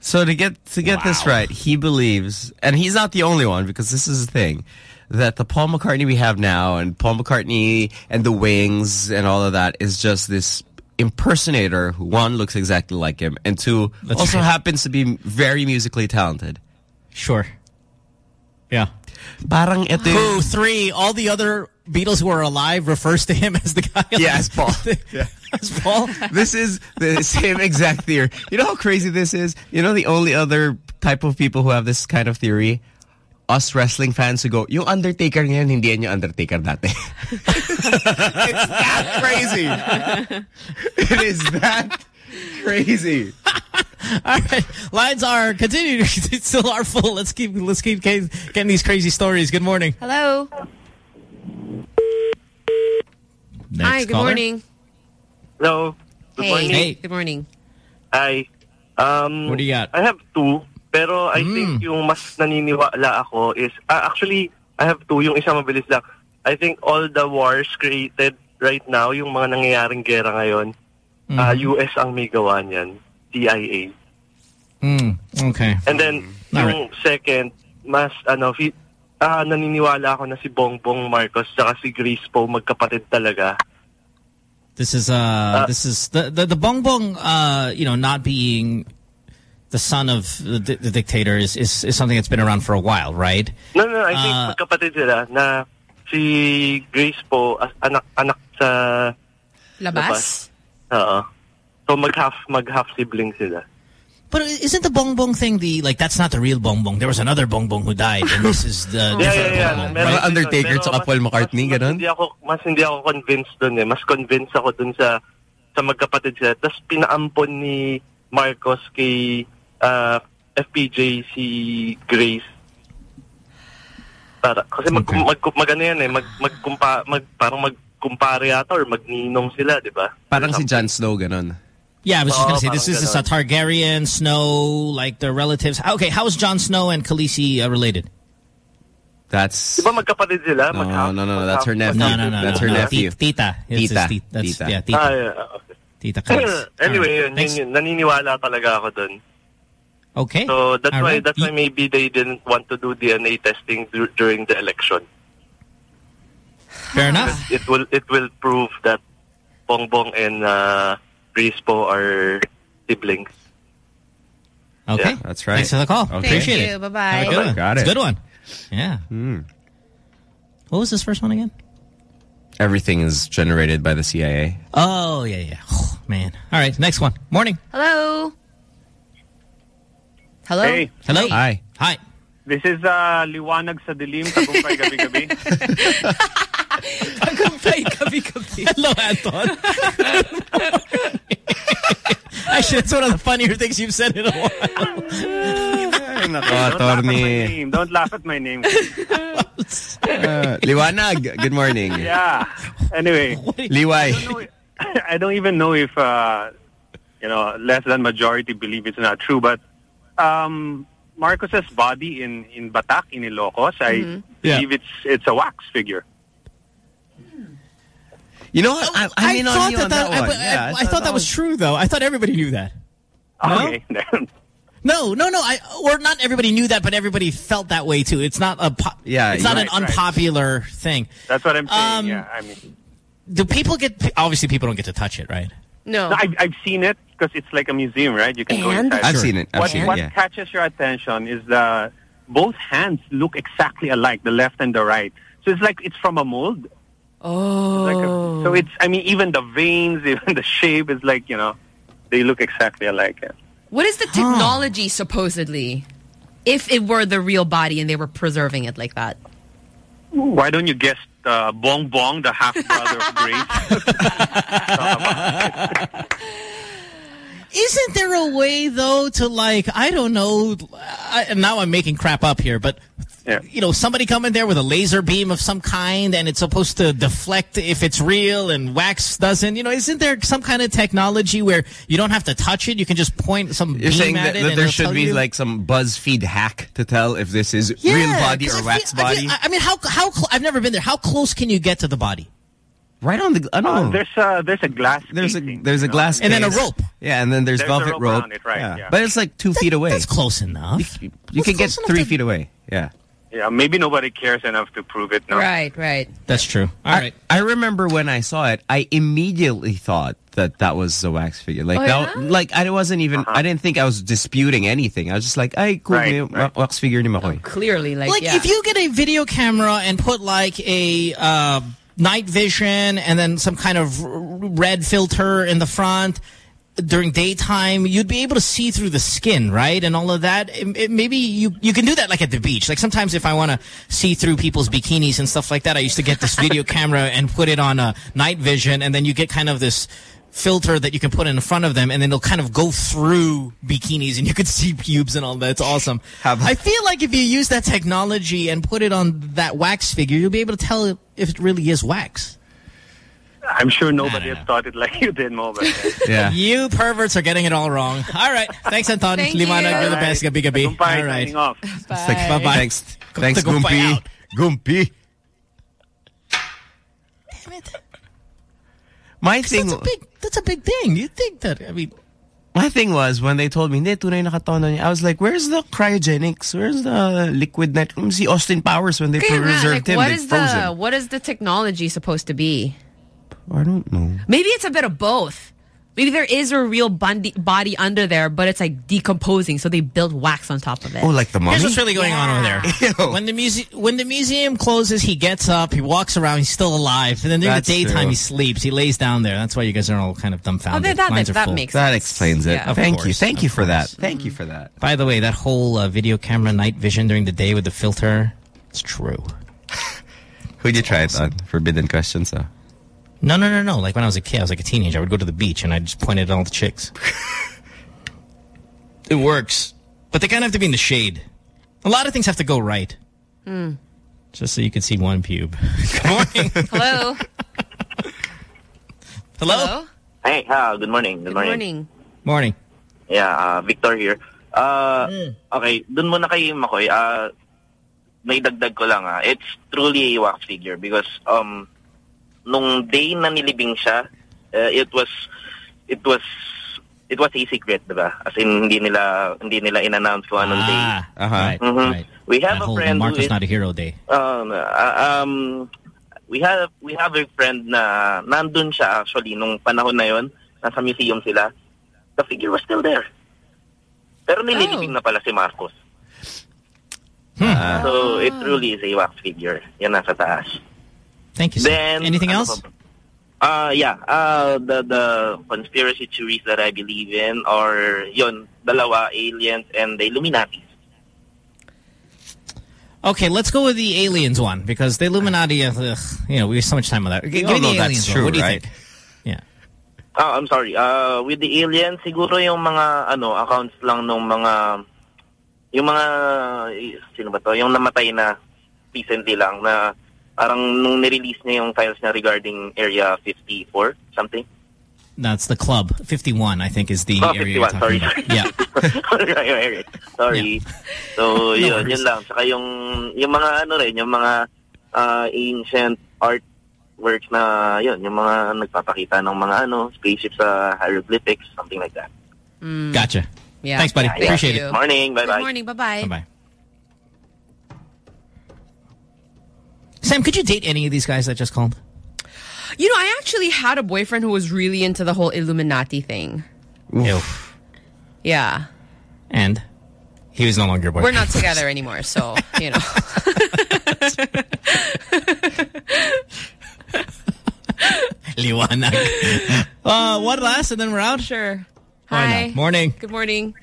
So to get to get this right, he believes, and he's not the only one because this is the thing, that the Paul McCartney we have now and Paul McCartney and the Wings and all of that is just this impersonator who one looks exactly like him and two That's also right. happens to be very musically talented. Sure. Yeah. Parang ito Who, three, all the other Beatles who are alive refers to him as the guy. Yeah, as Paul. as Paul. this is the same exact theory. You know how crazy this is? You know the only other type of people who have this kind of theory? Us wrestling fans who go, yung Undertaker ngayon, hindi yan yung Undertaker dati. it's that crazy. it is that crazy. All right, lines are continuing. still are full. Let's keep let's keep getting these crazy stories. Good morning. Hello. Next Hi, good caller. morning. Hello. Good hey. morning. Hey. Good morning. Hi. Um, What do you got? I have two, pero I Mm. think yung mas naniniwala ako is, ah, actually, I have two. Yung isa mabilis lang. I think all the wars created right now, yung mga nangyayaring gera ngayon, ah, Mhm. US ang may gawa niyan. CIA. Hmm. Okay. And then, All yung second, mas, ano, fi, ah, naniniwala ako na si Bongbong Marcos saka si Grace Poe magkapatid talaga. This is uh, this is the the, the bongbong uh you know not being the son of the, the dictator is, is is something that's been around for a while, right? No, no, I think Ah. magkapatid sila na si Grace Poe, anak, anak sa Labas? Oo. So mag-half, mag-half sibling sila. But isn't the bongbong thing the like that's not the real bongbong? There was another bongbong who died, and this is the Yeah, different yeah, yeah. bongbong. Meron right? din Undertaker Pero tsaka mas- Paul McCartney, mas, ganun? Mas hindi ako, mas hindi ako convinced dun eh. Mas convinced ako dun sa sa magkapatid sila. Tapos pinaampon ni Marcos kay ah, FPJ si Grace. Para, kasi mag, mag, mag, ano yan eh, mag, mag, mag, parang magkumpare yata or magninong sila, di ba? Parang si Jon Snow, ganon. Yeah, I was just gonna say this parang is a Targaryen, Snow, like their relatives. Okay, how is Jon Snow and Khaleesi uh, related? That's Di ba magkapatid sila? no, no, no, no. That's her nephew. No, no, no, That's her no. nephew. Tita. It's his Tita. that's- Tita. yeah, Tita. Ah, yeah, okay. Tita Khaleesi. anyway, yun, yun, yun, naniniwala talaga ako dun. Okay. So that's All why right. that's why maybe they didn't want to do DNA testing during the election. Fair enough. It will it will prove that Bongbong and uh, Grace Poe are siblings. Okay. That's right. Thanks for the call. Okay. Appreciate Thank it. Bye-bye. Have a good one. Got It's a it. good one. Yeah. What was this first one again? Everything is generated by the CIA. Oh, yeah, yeah. Oh, man. All right, next one. Morning. Hello? Hello? Hey. Hello. Hi. Hi. This is uh, Liwanag sa Dilim, Tagumpay Gabi-Gabi. Tagumpay gabi-gabi. Hello, Anton. Actually, that's one of the funnier things you've said in a while. Don't laugh at my name. Don't laugh at my name. Uh, Liwanag, good morning. yeah. Anyway. Liway. I don't even know if, uh, you know, less than majority believe it's not true, but um, Marcos's body in, in Batac, in Ilocos, I Mm-hmm. Yeah. believe it's it's a wax figure. You know what? I, I mean, thought you that, that, that, I, one. I- Yeah, I thought that was true, though. I thought everybody knew that. No? Okay. No, no, no. I or not everybody knew that, but everybody felt that way too. It's not a po- Yeah, It's not right, an right. unpopular thing. That's what I'm saying. Um, yeah, I mean, Do people get? Obviously, people don't get to touch it, right? No. no, I've, I've seen it because it's like a museum, right? You can go And? inside. I've seen it. I've what seen it, yeah. catches your attention is the both hands look exactly alike, the left and the right. So it's like it's from a mold. Oh. Like a, so it's, I mean, even the veins, even the shape is like, you know, they look exactly alike. Yeah. What is the technology, supposedly, if it were the real body and they were preserving it like that? Why don't you guess uh, Bong Bong, the half brother of Grace? Isn't there a way though to like I don't know? I, now I'm making crap up here, but Yeah. you know, somebody come in there with a laser beam of some kind, and it's supposed to deflect if it's real, and wax doesn't. You know, isn't there some kind of technology where you don't have to touch it? You can just point some You're beam saying at that, it, that and there should be you? like some BuzzFeed hack to tell if this is Yeah, real body or I wax feel- I body? feel- I mean, how how I've never been there. How close can you get to the body? right on the. I don't Uh, know. there's a there's a glass. There's a there's a you know, glass And then a rope. Yeah, and then there's, There's a velvet rope rope. it, right, yeah. But it's like two feet away. That's close enough. You That's can get three to- feet away. Yeah. Yeah, maybe nobody cares enough to prove it. No. Right, right. That's true. All I, right. I remember when I saw it, I immediately thought that that was a wax figure. Like Oh, that, yeah? like I wasn't even. Uh-huh. I didn't think I was disputing anything. I was just like, "Ay, cool, Right, right. wax figure ni Makoy." Clearly, like, like yeah. if you get a video camera and put like a uh, night vision and then some kind of red filter in the front during daytime, you'd be able to see through the skin, right? And all of that. It- it- maybe you you can do that like at the beach. Like sometimes if I want to see through people's bikinis and stuff like that, I used to get this video camera and put it on a night vision, and then you get kind of this filter that you can put in front of them and then it'll kind of go through bikinis and you could see pubes and all that. It's awesome. I feel like if you use that technology and put it on that wax figure, you'll be able to tell if it really is wax. I'm sure nobody has thought it like you did, Mo. Yeah. You perverts are getting it all wrong. All right. Thanks, Anton. Thank Liwanag, you. you're the best. right. Gabi gabi. Tagumpay All right. signing off. Bye. Bye-bye. Thanks, thanks, Tagumpay Gumpy. out. Gumpy. Damn it. My thing. That's a big, that's a big thing. You think that, I mean, My thing was, when they told me, hindi, tunay nakatono niya, I was like, where's the cryogenics? Where's the liquid night? See Austin Powers when they Okay, preserved like, him, what they is the him. what is the technology supposed to be? I don't know. Maybe it's a bit of both. Maybe there is a real body, body under there, but it's like decomposing, so they built wax on top of it. Oh, like the mummy? Here's what's really going on over there. When the museum when the museum closes, he gets up, he walks around, he's still alive, and then during That's the daytime true. he sleeps. He lays down there. That's why you guys are all kind of dumbfounded. Oh, that- Lines are that full. makes That explains it. Of Thank you. course, Thank you of for that. course. Thank you for that. By the way, that whole uh, video camera night vision during the day with the filter, it's true. Who'd you try it on? Forbidden questions, though. No, no, no, no. Like when I was a kid, I was like a teenager. I would go to the beach and I just pointed at all the chicks. it works. But they kind of have to be in the shade. A lot of things have to go right. Hmm. Just so you can see one pube. Good morning. Hello. Hello? Hey, uh, good morning. Good, Good morning. Morning. Yeah, uh, Victor here. Uh, Okay, dun muna kay Makoy. Uh, may dagdag ko lang ah. It's truly a wax figure because um, nung day na nilibing siya, uh, it was, it was, it was a secret, diba? As in, hindi nila, hindi nila in-announce kung anong day. Ah, right, Mhm. right. We have That a whole friend who Marco's is, not a hero day. um, uh, um, we have we have a friend na nandun siya actually nung panahon na yon nasa museum sila the figure was still there pero nililibing na pala si Marcos Hmm. so it truly is a wax figure yan nasa taas Thank you. sir. then Anything else? pa? Uh, yeah, uh, the the conspiracy theories that I believe in are yon dalawa aliens and the Illuminati. Okay, let's go with the aliens one because the Illuminati, uh, ugh, you know, we have so much time on that. Give me the that's aliens one. true, What do you right? think? Yeah. Oh, I'm sorry. Uh, with the aliens, siguro yung mga ano accounts lang nung mga yung mga sino ba to? Yung namatay na recently lang na parang nung nirelease niya yung files niya regarding Area 54 something. That's the club. 51, I think, is the Oh, area you're 51, talking sorry. about. Yeah. right, right, right. Sorry. So, No yun, worries. yun lang. Saka yung, yung mga ano rin, yung mga uh, ancient art works na, yun, yung mga nagpapakita ng mga ano, spaceships sa hieroglyphics, something like that. Gotcha. Yeah. Thanks, buddy. Thank Appreciate you. it. Morning. Bye-bye. Good morning. Bye-bye. Bye-bye. Sam, could you date any of these guys that just called? You know, I actually had a boyfriend who was really into the whole Illuminati thing. Ew. Yeah. And he was no longer your boyfriend. We're not together anymore, so, you know. Liwanag. uh, one last and then we're out? Sure. Hi. Morning. Good morning.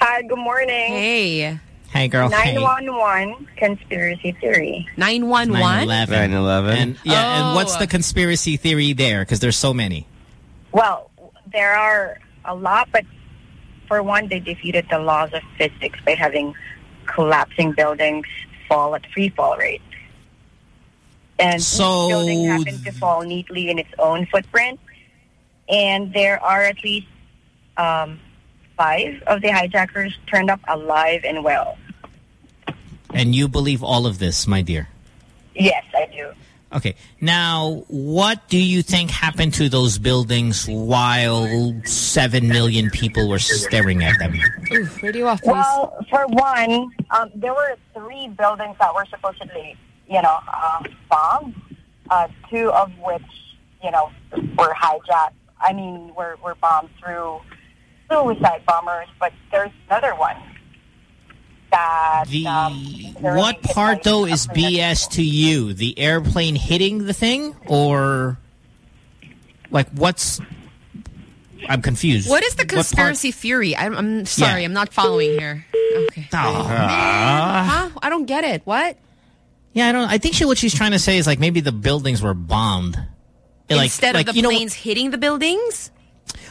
Hi, good morning. Hey. Hey, girl. Hey. 911 conspiracy theory. 911? 9/11. 9/11. And, yeah, and what's Oh. the conspiracy theory there? Because there's so many. Well, there are a lot, but for one, they defeated the laws of physics by having collapsing buildings fall at free fall rate. And So- each building happened to fall neatly in its own footprint. And there are at least um, five of the hijackers turned up alive and well. And you believe all of this, my dear. Yes, I do. Okay. Now, what do you think happened to those buildings while 7 million people were staring at them? Ooh, radio off, please. Well, for one, um, there were three buildings that were supposedly, you know, uh, bombed. Uh, two of which, you know, were hijacked. I mean, were were bombed through suicide bombers. But there's another one that. The um, what part though is. BS to you? The airplane hitting the thing or like what's I'm confused. What is the conspiracy theory? I'm, I'm sorry, Yeah. I'm not following here. Okay. Ah. Huh? I don't get it. What? Yeah, I don't I think she what she's trying to say is like maybe the buildings were bombed. Instead like, of the you know- planes hitting the buildings?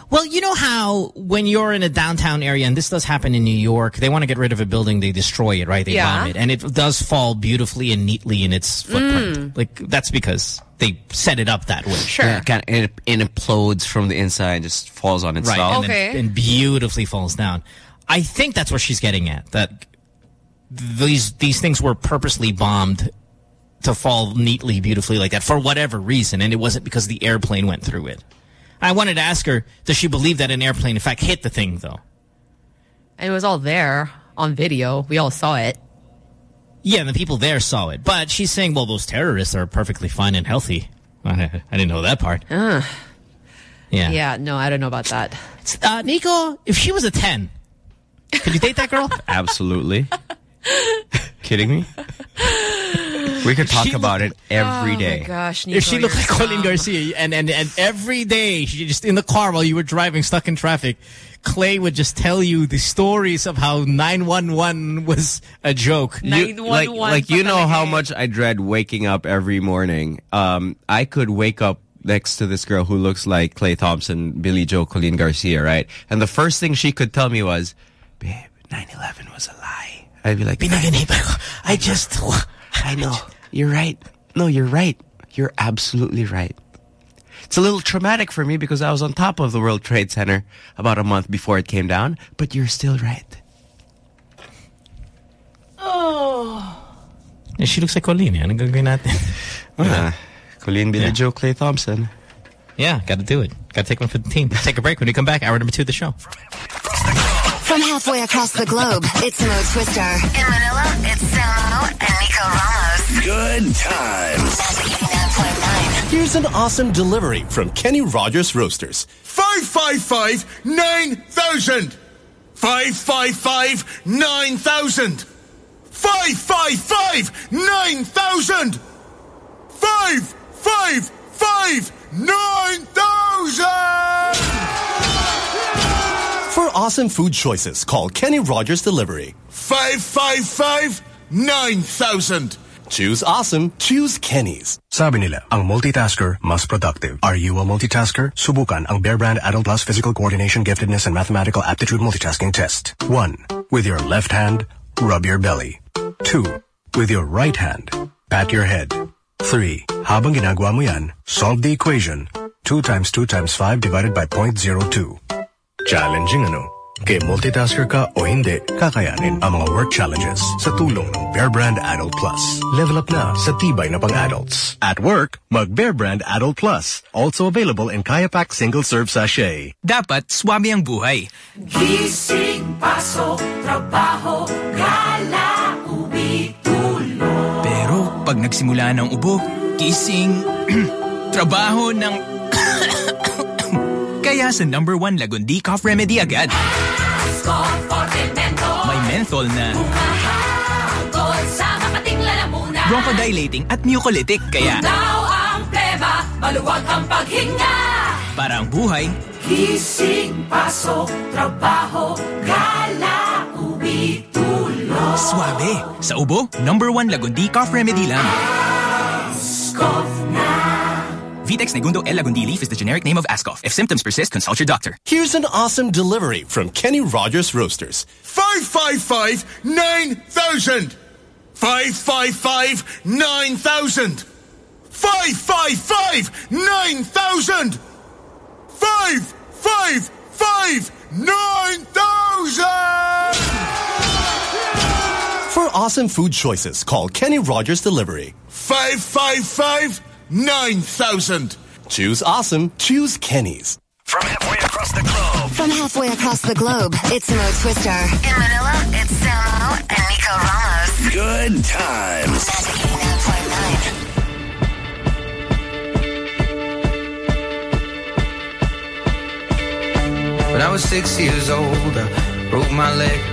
Well, you know how when you're in a downtown area, and this does happen in New York, they want to get rid of a building, they destroy it, right? They Yeah. bomb it. And it does fall beautifully and neatly in its footprint. Mm. Like, that's because they set it up that way. Sure. Yeah, kind of, it, it implodes from the inside and just falls on Right. itself. And, then- and beautifully falls down. I think that's where she's getting at, that these, these things were purposely bombed to fall neatly, beautifully like that for whatever reason. And it wasn't because the airplane went through it. I wanted to ask her, does she believe that an airplane in fact hit the thing though? And it was all there on video. We all saw it. Yeah, and the people there saw it. But she's saying, well, those terrorists are perfectly fine and healthy. I, I didn't know that part. Ugh. Yeah. Yeah, no, I don't know about that. Uh, Nico, if she was a 10, could you date that girl? Absolutely. Kidding me? We could talk She about look- it every oh day. my gosh, Nico, if she looked you're like Colin dumb. Garcia and, and, and every day, she just in the car while you were driving stuck in traffic, Clay would just tell you the stories of how 911 was a joke. You- like, like you know how much I dread waking up every morning. Um, I could wake up next to this girl who looks like Clay Thompson, Billy Joe, Colleen Garcia, right? And the first thing she could tell me was, "Babe, 9/11 was a lie." I'd be like, I just, I know, you're right. No, you're right. You're absolutely right. It's a little traumatic for me because I was on top of the World Trade Center about a month before it came down. But you're still right. Oh. Yeah, she looks like Colleen. Anong gagawin natin? Ah, Colleen, be the Joe, Clay Thompson. Yeah, got to do it. Got to take one for the team. Take a break. When we come back, hour number two of the show. From halfway across the globe, it's Mo Twister. In Manila, it's Samo and Nico Ramos. Good times. Here's an awesome delivery from Kenny Rogers Roasters. 555 9000. 555 9000. 555 9000. 555 9000. For awesome food choices, call Kenny Rogers Delivery. 555 9000. Choose awesome, choose Kenny's. Sabi nila, ang multitasker mas productive. Are you a multitasker? Subukan ang Bear Brand Adult Plus Physical Coordination, Giftedness, and Mathematical Aptitude Multitasking Test. 1. With your left hand, rub your belly. 2. With your right hand, pat your head. 3. Habang ginagawa mo yan, solve the equation. 2 times 2 times 5 divided by 0.02. Challenging ano? Kaya multitasker ka o hindi, kakayanin ang mga work challenges sa tulong ng Bear Brand Adult Plus. Level up na sa tibay na pang-adults. At work, mag Bear Brand Adult Plus. Also available in Kaya Pack Single Serve Sachet. Dapat swami ang buhay. Gising, pasok, trabaho, gala, uwi, tulog. Pero pag nagsimula ng ubo, gising, trabaho ng... Kaya sa number one Lagundi Cough Remedy agad. Ascof Forte Menthol. May menthol na Hagod sa mapating lalamunan. bronchodilating at mucolytic. Kaya Now ang pleba, maluwag ang paghinga. para ang buhay, Gising, pasok, trabaho, gala, uwi, tulog. suabe. Sa ubo, number one Lagundi Cough Remedy lang. Vitex Negundo L. Lagundi leaf is the generic name of Ascof. If symptoms persist, consult your doctor. Here's an awesome delivery from Kenny Rogers Roasters. 555 9000. 555 9000. 555 9000. 555 9000. For awesome food choices, call Kenny Rogers Delivery. 555 9000. Choose awesome, choose Kenny's. From halfway across the globe. From halfway across the globe, it's Mo Twister. In Manila, it's Samo and Nico Ramos. Good times. When I was six years old, I broke my leg.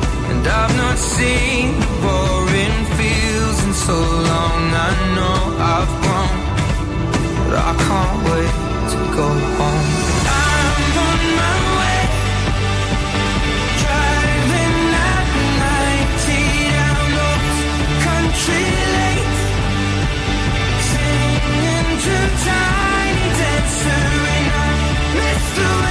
And I've not seen the boring fields in so long. I know I've grown, but I can't wait to go home. I'm on my way, driving at 90 down country lanes, singing to tiny dancer, and I miss the way.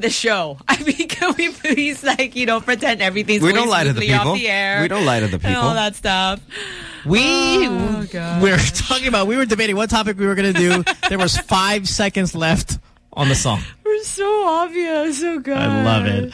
the show? I mean, can we please, like, you know, pretend everything's We don't lie to the people. the We don't lie to the And all that stuff. We Oh, we're talking about we were debating what topic we were going to do. there was five seconds left on the song. We're so obvious. So good. I love it.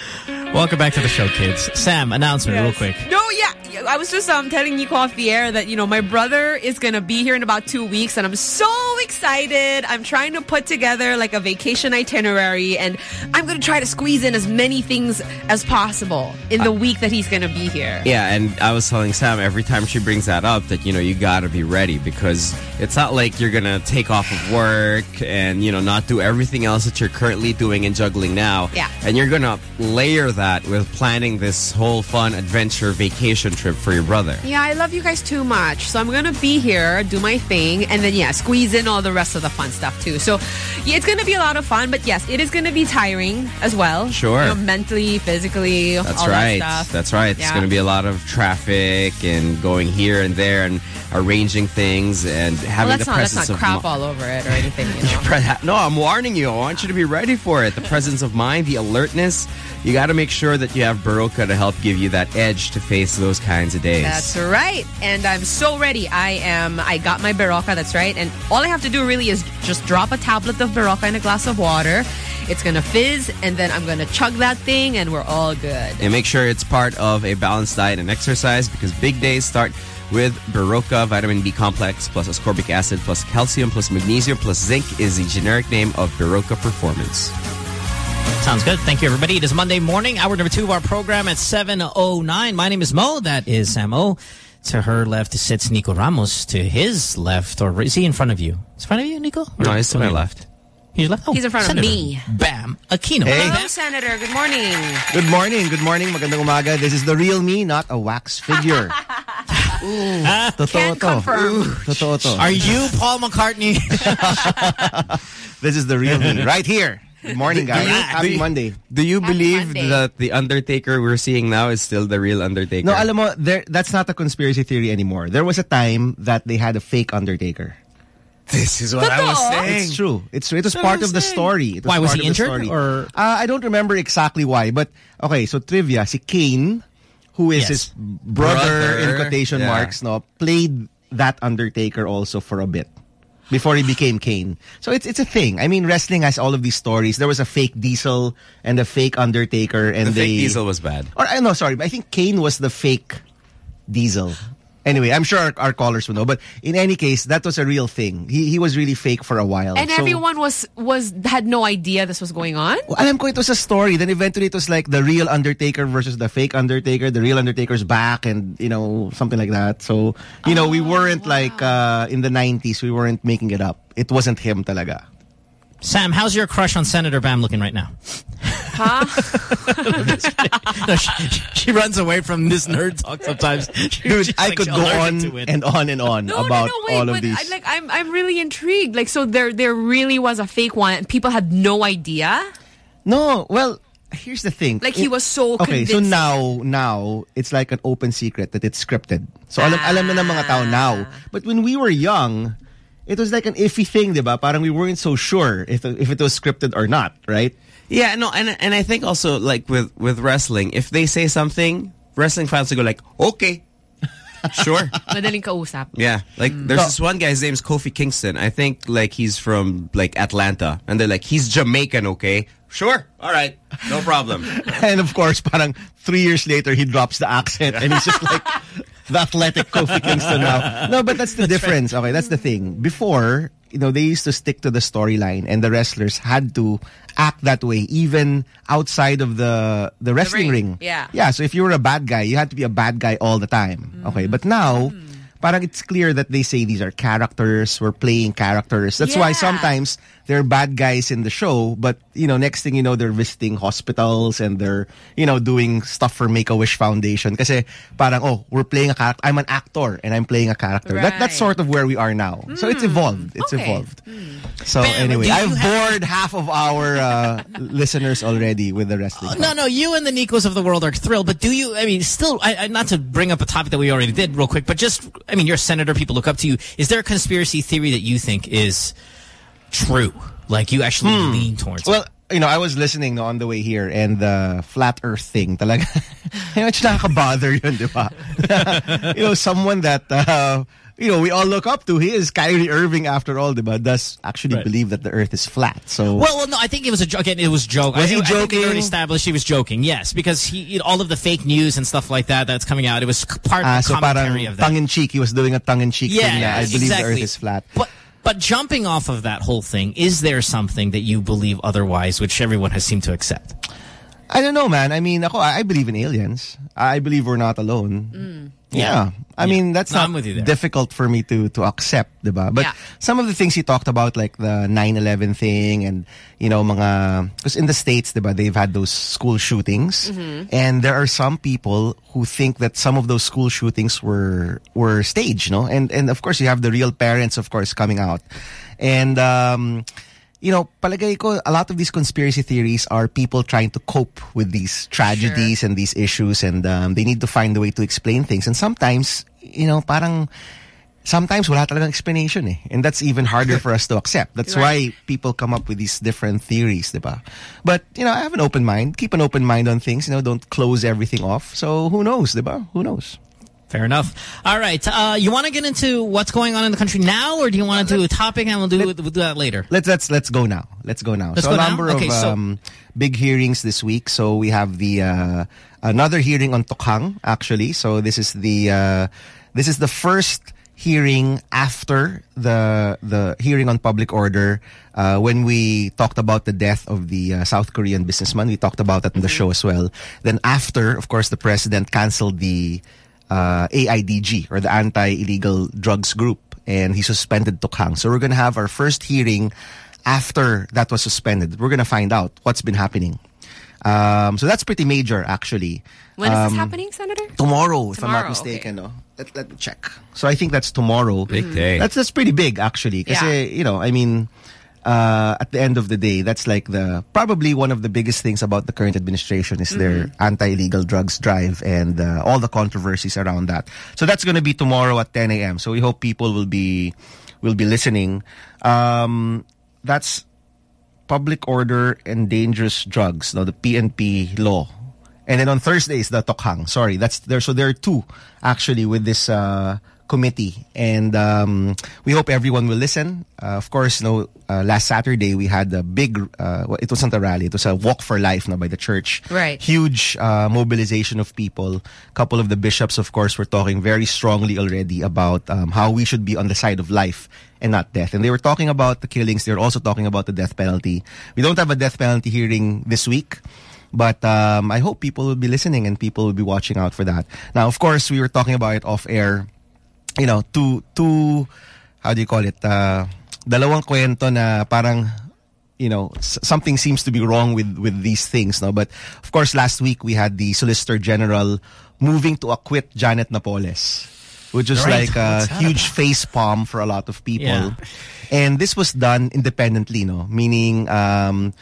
Welcome back to the show, kids. Sam, announcement, real quick. No, yeah. I was just um telling Nico off the air that, you know, my brother is going to be here in about two weeks and I'm so excited. I'm trying to put together like a vacation itinerary and I'm going to try to squeeze in as many things as possible in the week that he's going to be here. Yeah, and I was telling Sam every time she brings that up that, you know, you got to be ready because it's not like you're going to take off of work and, you know, not do everything else that you're currently doing and juggling now. Yeah. And you're going to layer that with planning this whole fun adventure vacation trip for your brother. Yeah, I love you guys too much. So I'm going to be here, do my thing, and then, yeah, squeeze in all the rest of the fun stuff too. So yeah, it's going to be a lot of fun, but yes, it is going to be tiring as well. Sure. You know, mentally, physically, That's all right. that stuff. That's right. It's going to be a lot of traffic and going here and there and arranging things and having well, the not, presence not of crap all over it or anything, you know. No, I'm warning you. I want you to be ready for it. The presence of mind, the alertness. You got to make sure that you have Berocca to help give you that edge to face those kinds of days. That's right. And I'm so ready. I am, I got my Berocca, that's right. And all I have to do really is just drop a tablet of Berocca in a glass of water. It's going to fizz, and then I'm going to chug that thing, and we're all good. and make sure it's part of a balanced diet and exercise because big days start with Berocca vitamin B complex plus ascorbic acid plus calcium plus magnesium plus zinc is the generic name of Berocca Performance. Sounds good. Thank you, everybody. It is Monday morning, hour number two of our program at 7.09. My name is Mo. That is Sam O. To her left sits Nico Ramos. To his left, or is he in front of you? Is in front of you, Nico? No, he's to my left. He's like, oh, He's in front Senator of me. Bam Aquino. Hey. Hello, Senator. Good morning. Good morning, good morning, magandang umaga. This is the real me, not a wax figure. Totoo Can't to. confirm. Totoo to. Are you Paul McCartney? This is the real me, right here. Good morning, guys. Do you- Happy do you- Monday. Do you believe Monday. that the Undertaker we're seeing now is still the real Undertaker? No, alam mo, there, that's not a conspiracy theory anymore. There was a time that they had a fake Undertaker. This is what I was saying. It's true. It's true. It was That's part of I'm the story. It was Why, was part he of the injured, story. or- Uh, I don't remember exactly why, but okay. So trivia: si Kane, who is Yes. his brother, Brother, in quotation yeah. marks, no, played that Undertaker also for a bit before he became Kane. So it's it's a thing. I mean, wrestling has all of these stories. There was a fake Diesel and a fake Undertaker, and The they fake Diesel was bad. or uh, no, sorry, I think Kane was the fake Diesel. Anyway, I'm sure our, our callers will know. But in any case, that was a real thing. He he was really fake for a while. And So- everyone was was had no idea this was going on. Well, alam ko it was a story. Then eventually it was like the real Undertaker versus the fake Undertaker. The real Undertaker's back and, you know, something like that. So, you know, we weren't like, uh, in the 90s, we weren't making it up. It wasn't him talaga. Sam, how's your crush on Senator Bam looking right now? Huh? No, she, she runs away from this nerd talk sometimes. Dude, She's I like could go on and on and on No, about no, no, wait, all of these. I, like I'm I'm really intrigued. Like so there there really was a fake one and people had no idea. no, well, here's the thing. Like he was so Okay, so now, now, it's like an open secret that it's scripted. So alam, alam na ng mga tao now. Ah. But when we were young, it was like an iffy thing, di ba? Parang we weren't so sure if, if it was scripted or not, right? Yeah, no, and and I think also like with with wrestling, if they say something, wrestling fans will go like, okay, sure. Madaling kausap. Yeah, like Mm. there's this one guy. His name's Kofi Kingston. I think like he's from like Atlanta, and they're like he's Jamaican. Okay, sure, all right, no problem. And of course, parang three years later, he drops the accent and he's just like the athletic Kofi Kingston now. No, but that's the difference. Okay, that's the thing. Before, you know, they used to stick to the storyline and the wrestlers had to act that way even outside of the the wrestling ring, ring. yeah. Yeah, so if you were a bad guy, you had to be a bad guy all the time. Okay, mm-hmm. but now mm-hmm. Parang it's clear that they say these are characters, we're playing characters. That's why sometimes they're bad guys in the show, but you know, next thing you know, they're visiting hospitals and they're, you know, doing stuff for Make-A-Wish Foundation. Kasi parang, oh, we're playing a character. I'm an actor and I'm playing a character. That, that's sort of where we are now. So it's evolved. It's okay. evolved. So Bam, anyway, I've bored half of our uh, listeners already with the rest of wrestling. No, no, you and the Nikos of the world are thrilled, but do you, I mean, still, I, I, not to bring up a topic that we already did real quick, but just, I mean, you're a senator, people look up to you. Is there a conspiracy theory that you think is true? Like you actually lean towards it? Well, you know, I was listening on the way here and the flat earth thing talaga. It's nakaka-bother yun, di ba? you know, someone that, uh, you know, we all look up to. He is Kyrie Irving after all, ba? Does actually Right. believe that the earth is flat. So, Well, well, no, I think it was a joke. Again, it was joke. Was I, he I think we already joking? established he was joking. Yes, because he, you know, all of the fake news and stuff like that that's coming out. It was part of ah, the so commentary of that. tongue-in-cheek. He was doing a tongue-in-cheek Yeah, thing. na, I believe the earth is flat. But but jumping off of that whole thing, is there something that you believe otherwise, which everyone has seemed to accept? I don't know, man. I mean, ako, I I believe in aliens. I believe we're not alone. Mm. Yeah. I mean, that's No, not difficult for me to to accept, diba? But Yeah. some of the things he talked about, like the 9-11 thing and, you know, mga... Because in the States, diba, they've had those school shootings. And there are some people who think that some of those school shootings were were staged, no? And, and of course, you have the real parents, of course, coming out. And... um you know, palagay ko, a lot of these conspiracy theories are people trying to cope with these tragedies and these issues and um, they need to find a way to explain things. And sometimes, you know, parang, sometimes wala talagang explanation eh. And that's even harder for us to accept. That's why people come up with these different theories, diba? But, you know, I have an open mind. Keep an open mind on things, you know, don't close everything off. So who knows, diba? Who knows? Fair enough. All right. Uh, you want to get into what's going on in the country now, or do you want to do a topic and we'll do, we'll do that later? Let's let's let's go now. Let's go now. Let's so go a now? number Okay, of so- um, big hearings this week. So we have the uh, another hearing on Tokhang actually. So this is the uh, this is the first hearing after the the hearing on public order uh, when we talked about the death of the uh, South Korean businessman. We talked about that in the show as well. Then after, of course, the president canceled the uh, AIDG or the Anti-Illegal Drugs Group and he suspended Tokhang. So we're going to have our first hearing after that was suspended. We're gonna find out what's been happening. Um, so that's pretty major, actually. When is Um, this happening, Senator? Tomorrow, if I'm not mistaken. No? Let, let me check. So I think that's tomorrow. Big day. That's that's pretty big, actually. Kasi, you know, I mean, uh, at the end of the day, that's like the probably one of the biggest things about the current administration is their anti-illegal drugs drive and uh, all the controversies around that. So that's going to be tomorrow at 10 a.m. So we hope people will be will be listening. Um, that's public order and dangerous drugs, no, the PNP law. And then on Thursday is the Tokhang. Sorry, that's there. So there are two actually with this uh, committee, and um, we hope everyone will listen. Uh, of course, you know, uh, last Saturday we had a big. Uh, well, it wasn't a rally; it was a walk for life, no, by the church. Right. Huge uh, mobilization of people. A couple of the bishops, of course, were talking very strongly already about um, how we should be on the side of life and not death. And they were talking about the killings. They were also talking about the death penalty. We don't have a death penalty hearing this week. But um, I hope people will be listening and people will be watching out for that. Now, of course, we were talking about it off air. You know, two, two, how do you call it? Uh, dalawang kwento na parang you know something seems to be wrong with with these things no but of course last week we had the solicitor general moving to acquit Janet Napoles which was Right. like a huge face palm for a lot of people Yeah. and this was done independently no meaning um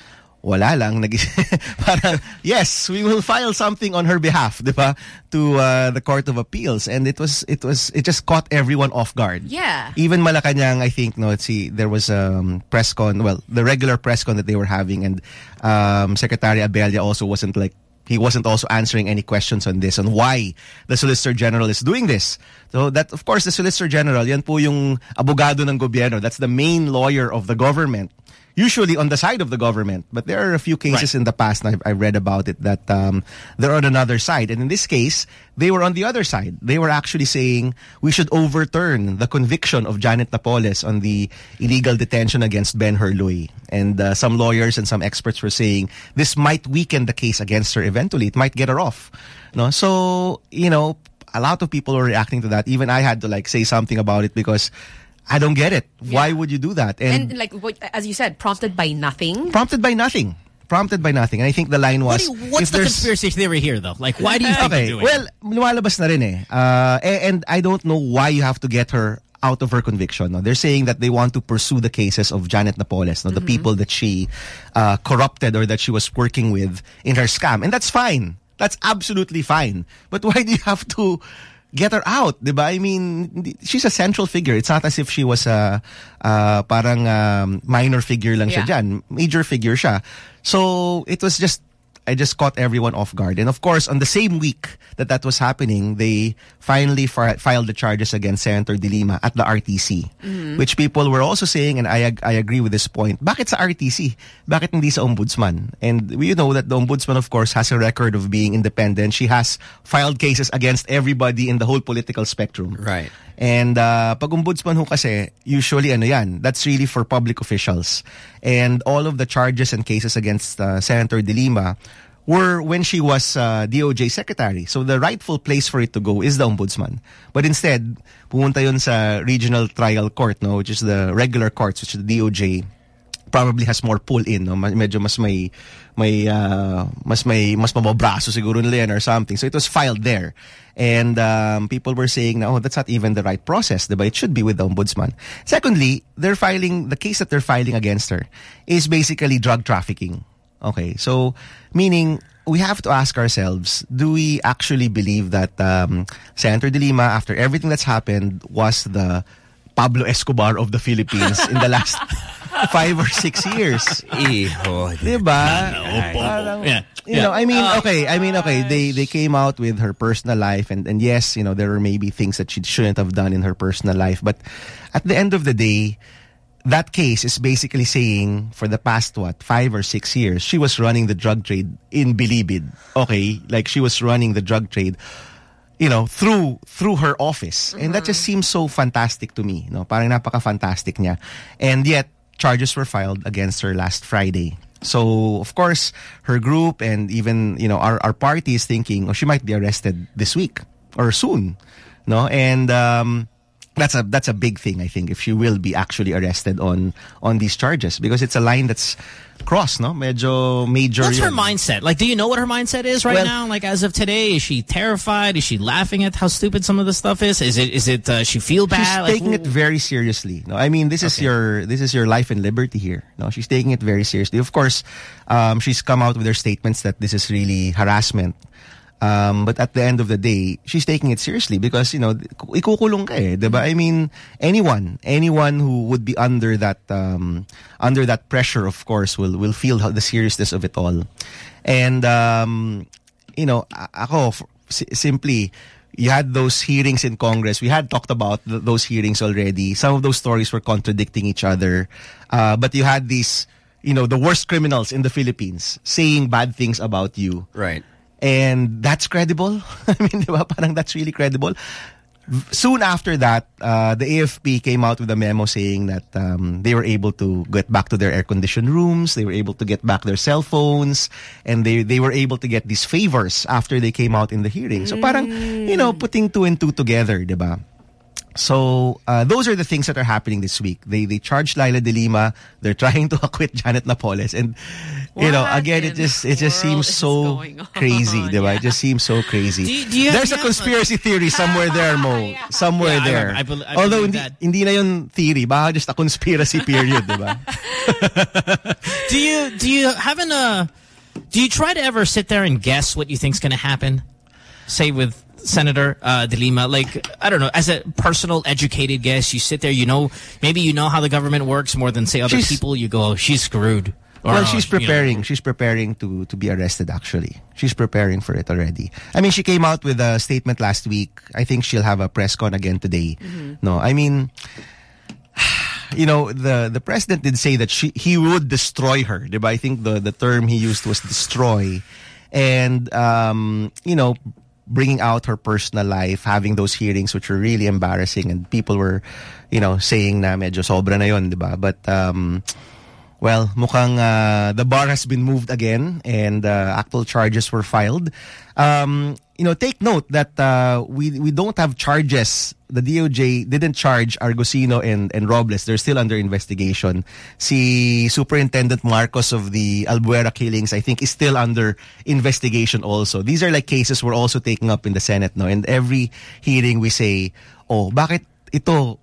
wala lang nag parang yes we will file something on her behalf di ba to uh, the court of appeals and it was it was it just caught everyone off guard Yeah. even Malacanang, I think, no, let's see, there was a um, press con, well, the regular press con that they were having, and um, Secretary Abella also wasn't like, he wasn't also answering any questions on this, on why the Solicitor General is doing this. So that, of course, the Solicitor General, yan po yung abogado ng gobyerno. That's the main lawyer of the government. Usually on the side of the government. But there are a few cases in the past, and I've, I've read about it, that um, they're on another side. And in this case, they were on the other side. They were actually saying we should overturn the conviction of Janet Napoles on the illegal detention against Benhur Luy. And uh, some lawyers and some experts were saying this might weaken the case against her eventually. It might get her off. No? So, you know, a lot of people were reacting to that. Even I had to like say something about it because I don't get it. Why would you do that? And, like what, as you said, prompted by nothing. prompted by nothing. Prompted by nothing. And I think the line was... do you- what's the conspiracy theory here, though? Like, why do you think okay, they're doing well, lumalabas na rin eh. Uh, and I don't know why you have to get her out of her conviction. No? They're saying that they want to pursue the cases of Janet Napoles, no? the people that she uh, corrupted or that she was working with in her scam. And that's fine. That's absolutely fine. But why do you have to get her out, di ba? I mean, she's a central figure. It's not as if she was a uh, parang um, minor figure lang siya dyan. Major figure siya. So, it was just I just caught everyone off guard. And of course, on the same week that that was happening, they finally fi- filed the charges against Senator De Lima at the RTC. Mhm. Which people were also saying, and I, ag- I agree with this point, bakit sa RTC? Bakit hindi sa Ombudsman? And we know that the Ombudsman, of course, has a record of being independent. She has filed cases against everybody in the whole political spectrum. Right. And uh, pag ombudsman ho kasi, usually ano yan, that's really for public officials. And all of the charges and cases against uh, Senator De Lima were when she was uh, DOJ secretary. So the rightful place for it to go is the ombudsman. But instead, pumunta yun sa regional trial court, no, which is the regular courts, which is the DOJ probably has more pull in no? Medyo mas may may uh, mas may mas mababraso siguro nila yan or something. So it was filed there. And um, people were saying no that's not even the right process diba? It should be with the ombudsman. Secondly they're filing the case that they're filing against her is basically drug trafficking. Okay so meaning we have to ask ourselves do we actually believe that um, Senator De Lima after everything that's happened was the Pablo Escobar of the Philippines in the last five or six years. Diba? Parang, Yeah. You know, I mean, okay, I mean, okay, they they came out with her personal life, and and yes, you know, there are maybe things that she shouldn't have done in her personal life, but at the end of the day, that case is basically saying for the past what five or six years, she was running the drug trade in Bilibid. Okay, like she was running the drug trade you know, through through her office. And that just seems so fantastic to me. No? Parang napaka-fantastic niya. And yet, charges were filed against her last Friday. So, of course, her group and even, you know, our, our party is thinking, oh, she might be arrested this week or soon. No? And um, that's a that's a big thing I think if she will be actually arrested on on these charges because it's a line that's crossed no medyo major What's her mindset? Like, do you know what her mindset is right Well- now? Like, as of today, is she terrified? Is she laughing at how stupid some of the stuff is? Is it? Is it? Uh, she feel bad? She's Like, taking it very seriously. No, I mean this is your this is your life and liberty here. No, she's taking it very seriously. Of course, um, she's come out with her statements that this is really harassment. Um, but at the end of the day, she's taking it seriously because you know ikukulong ka eh, 'di ba? I mean, anyone, anyone who would be under that um, under that pressure, of course, will will feel the seriousness of it all. And um, you know, ako simply you had those hearings in Congress. We had talked about th- those hearings already. Some of those stories were contradicting each other. Uh, but you had these, you know, the worst criminals in the Philippines saying bad things about you. Right. And that's credible. I mean, di ba? Parang that's really credible. Soon after that, uh, the AFP came out with a memo saying that um, they were able to get back to their air-conditioned rooms. They were able to get back their cell phones. And they, they were able to get these favors after they came out in the hearing. So parang, you know, putting two and two together, di ba? So uh, those are the things that are happening this week. They they charged Leila De Lima. They're trying to acquit Janet Napoles, and you know again it just it just seems so crazy. diba? It just seems so crazy. Do you- do you There's a have, conspiracy theory somewhere there, Mo. Somewhere Yeah, there. remember. I I Although believe hindi, hindi na yun theory, baka just a conspiracy period, diba? do you do you haven't uh do you try to ever sit there and guess what you think's going to happen? Say with Senator uh, De Lima, like I don't know, as a personal educated guess, you sit there, you know, maybe you know how the government works more than say other She's- people. You go, oh, she's screwed. Or, well, she's you know. preparing. She's preparing to to be arrested. Actually, she's preparing for it already. I mean, she came out with a statement last week. I think she'll have a press con again today. No, I mean, you know, the the president did say that she he would destroy her. But I think the the term he used was destroy, and um, you know. Bringing out her personal life, having those hearings which were really embarrassing, and people were, you know, saying na medyo sobra na yon, diba? But um, well, mukhang uh, the bar has been moved again and uh, actual charges were filed. Um, you know, take note that uh, we we don't have charges. The DOJ didn't charge Argosino and, and Robles. They're still under investigation. Si Superintendent Marcos of the Albuera killings, I think, is still under investigation also. These are like cases we're also taking up in the Senate, no? And every hearing we say, oh, bakit ito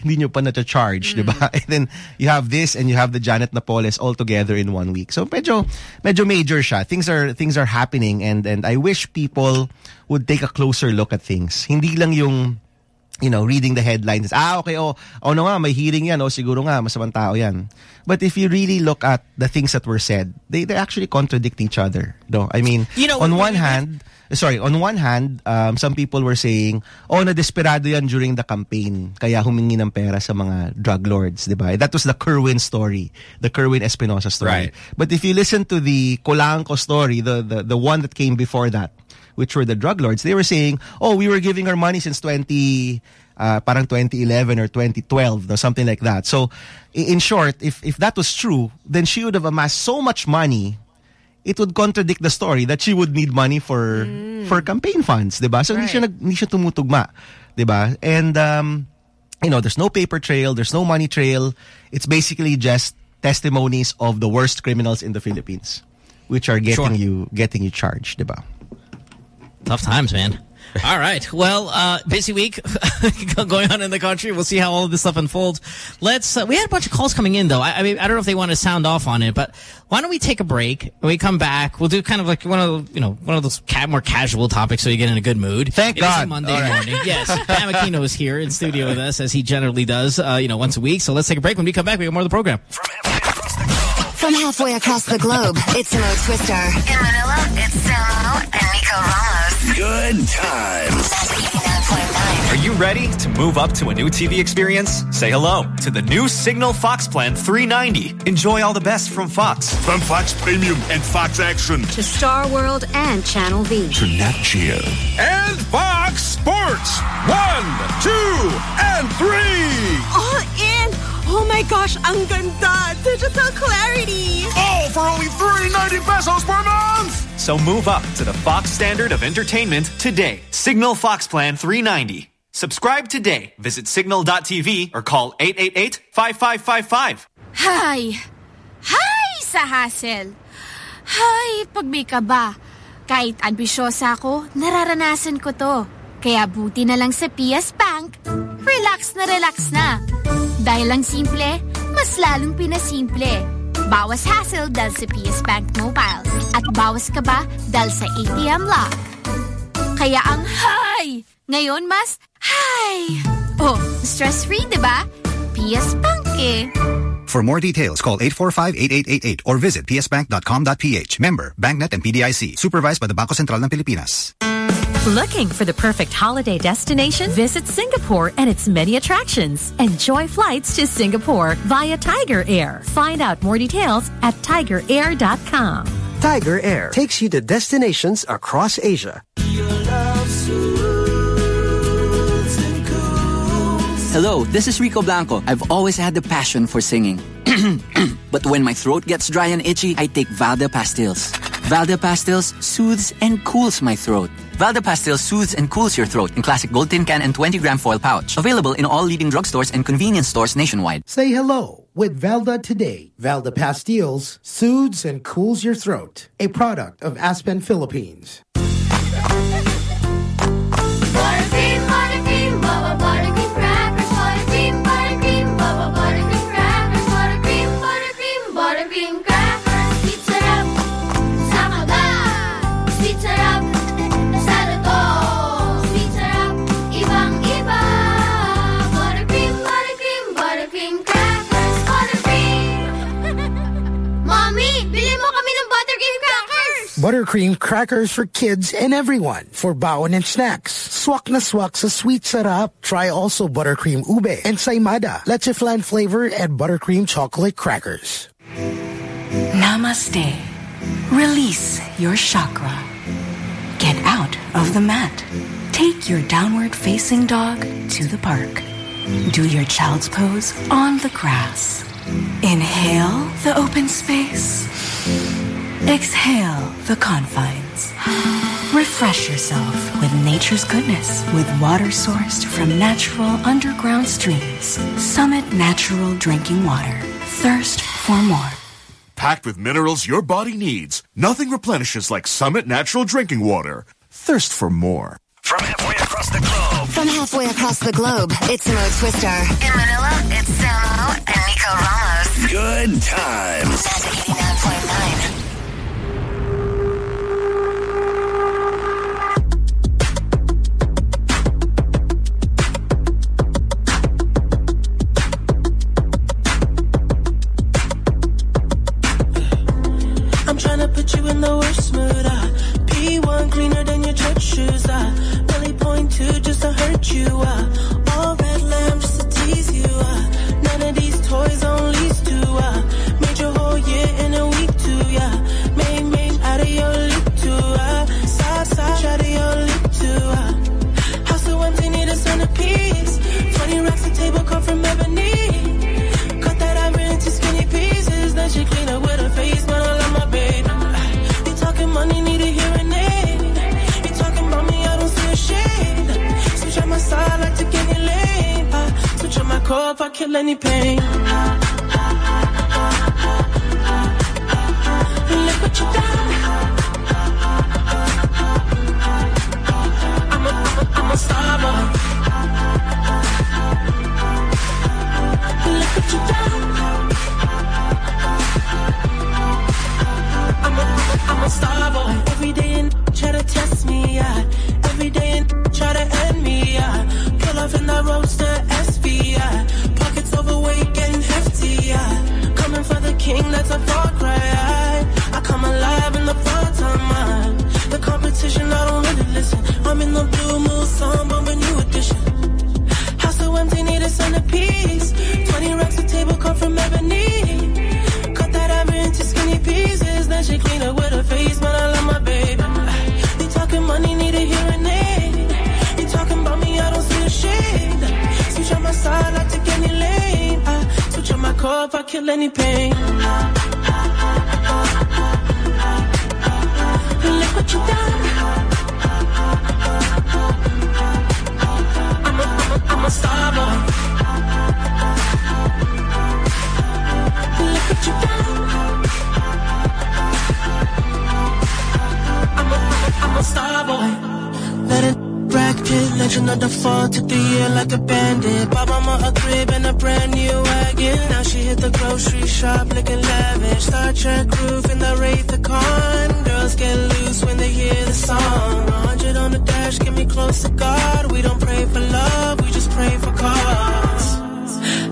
hindi nyo pa na-charge, di ba? And then you have this and you have the Janet Napoles all together in one week. So medyo medyo major siya. Things are things are happening and and I wish people would take a closer look at things. Hindi lang yung you know, reading the headlines. Ah, okay, oh, oh no nga, may hearing yan. Oh, siguro nga, masamang tao yan. But if you really look at the things that were said, they, they actually contradict each other. No? I mean, You know, on one hand, sorry, on one hand, um, some people were saying, oh, na-desperado yan during the campaign. Kaya humingi ng pera sa mga drug lords, di ba? That was the Kerwin story. The Kerwin Espinosa story. Right. But if you listen to the Colanggo story, the, the, the one that came before that, which were the drug lords, they were saying, oh, we were giving our money since 20, uh, parang 2011 or 2012, or something like that. So, in short, if, if that was true, then she would have amassed so much money, it would contradict the story that she would need money for for campaign funds, 'di ba? So hindi siya nag, hindi siya tumutugma, 'di ba? And um you know, there's no paper trail, there's no money trail. It's basically just testimonies of the worst criminals in the Philippines which are getting Sure. you getting you charged, 'di ba? Tough times, man. All right. Well, uh, busy week going on in the country. We'll see how all of this stuff unfolds. Let's. Uh, we had a bunch of calls coming in, though. I, I mean, I don't know if they want to sound off on it, but why don't we take a break? When we come back, we'll do kind of like one of the, you know one of those ca more casual topics, so you get in a good mood. Thank It is a God. Monday All right. morning. Yes, Bam Aquino is here in studio with us as he generally does, uh, you know, once a week. So let's take a break. When we come back, we got more of the program. From halfway across the globe, it's Mo Twister. In Manila, it's Samo and Nico Ramos. Good times. Are you ready to move up to a new TV experience? Say hello to the new Cignal Fox Plan 390. Enjoy all the best from Fox. From Fox Premium and Fox Action to Star World and Channel V. to Nat Geo. And Fox Sports. One, two, and three. All in! Oh my gosh, ang ganda! Digital clarity! All for only 390 pesos per month. So move up to the Fox standard of entertainment today. Cignal Fox Plan 390. Subscribe today. Visit cignal.tv or call 888-5555. Hay! Hay sa hassle! Hi, pag may kaba. Kahit ambisyosa ako, nararanasan ko to. Kaya buti na lang sa PS Bank, relax na relax na. Dahil lang simple, mas lalong pinasimple. Bawas hassle dahil sa PS Bank Mobile. At bawas kaba dahil sa ATM Lock. Kaya ang hay! Ngayon mas hay! Oh, stress-free, di ba? PS Bank eh. For more details, call 845-8888 or visit psbank.com.ph. Member, BankNet and PDIC. Supervised by the Bangko Sentral ng Pilipinas. Looking for the perfect holiday destination? Visit Singapore and its many attractions. Enjoy flights to Singapore via Tiger Air. Find out more details at tigerair.com. Tiger Air takes you to destinations across Asia. Hello, this is Rico Blanco. I've always had the passion for singing. but when my throat gets dry and itchy, I take Valda Pastilles. Valda Pastilles soothes and cools my throat. Valda Pastilles soothes and cools your throat in classic gold tin can and 20 gram foil pouch. Available in all leading drugstores and convenience stores nationwide. Say hello with Valda today. Valda Pastilles soothes and cools your throat. A product of Aspen Philippines. Buttercream crackers for kids and everyone for bawon and snacks. Swak na swak sa sweet sarap. Try also buttercream ube and saimada, leche flan flavor and buttercream chocolate crackers. Namaste. Release your chakra. Get out of the mat. Take your downward facing dog to the park. Do your child's pose on the grass. Inhale the open space. Exhale the confines. Refresh yourself with nature's goodness with water sourced from natural underground streams. Summit Natural Drinking Water. Thirst for more. Packed with minerals your body needs. Nothing replenishes like Summit Natural Drinking Water. Thirst for more. From halfway across the globe. From halfway across the globe, it's Mo Twister. In Manila, it's Samo and Nico Ramos. Good times. Magic 89.9. I'm tryna put you in the worst mood. Uh. P1 cleaner than your church shoes. Uh. Really point two just to hurt you. Uh. All red lamp just to tease you. If I kill any pain. Look what you done. I'm a, I'm a, I'm a star boy. Look what you done. I'm a, I'm a star boy. Every day and try to test me, yeah. Every day and try to end me, yeah. Pull off in the roadster a far cry. I, I come alive in the front time, man. The competition, I don't really listen. I'm in the blue moon, song, bumping new edition. House so empty, need a centerpiece. 20 racks a table come from ebony. Cut that ivory into skinny pieces. Then she clean up with her face, but I love my baby. You talking money, need a hearing aid. You talking about me, I don't see a shade. Switch on my side, I take any lane. I switch on my core if I kill any pain. Look another fall, took the year like a bandit. Bought mama a crib and a brand new wagon. Now she hit the grocery shop looking lavish. Star Trek roof in the Wraith the Con. Girls get loose when they hear the song. 100 on the dash, get me close to God. We don't pray for love, we just pray for cause.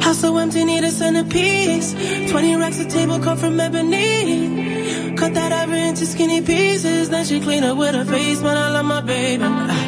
House so empty, need a centerpiece. 20 racks of table come from ebony. Cut that ivory into skinny pieces. Then she clean up with her face, but I love my baby.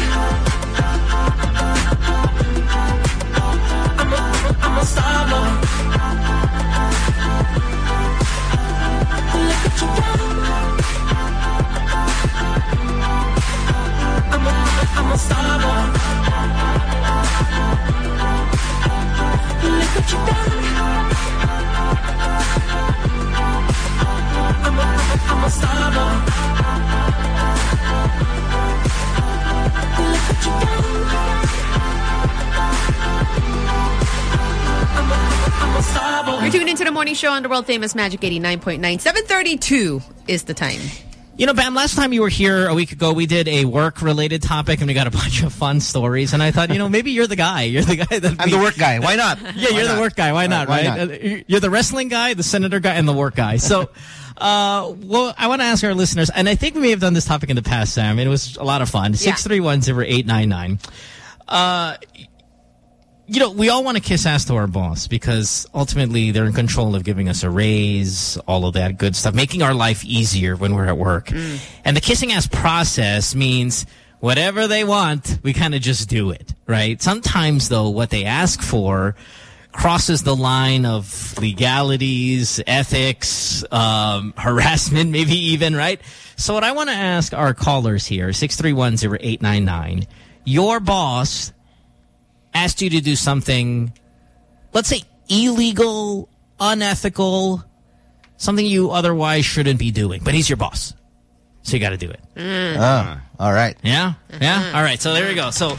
You're tuned into the morning show on the world famous Magic 89.9. 732 is the time. You know, Bam, last time you were here a week ago, we did a work-related topic, and we got a bunch of fun stories. And I thought, you know, maybe you're the guy. You're the guy that I'm the work guy. Why not? Yeah, Why you're the work guy. Why not, Why right? not? Uh, You're the wrestling guy, the senator guy, and the work guy. So, uh, well, I want to ask our listeners, and I think we may have done this topic in the past, Sam, it was a lot of fun. Six three one zero eight nine nine. You know, we all want to kiss ass to our boss because ultimately they're in control of giving us a raise, all of that good stuff, making our life easier when we're at work. And the kissing ass process means whatever they want, we kind of just do it, right? Sometimes, though, what they ask for crosses the line of legalities, ethics, um, harassment, maybe even, right? So what I want to ask our callers here, 6310899, your boss asked you to do something, let's say illegal, unethical, something you otherwise shouldn't be doing, but he's your boss. So you got to do it. Ah, all right. Yeah? Yeah? All right. So there we go. So,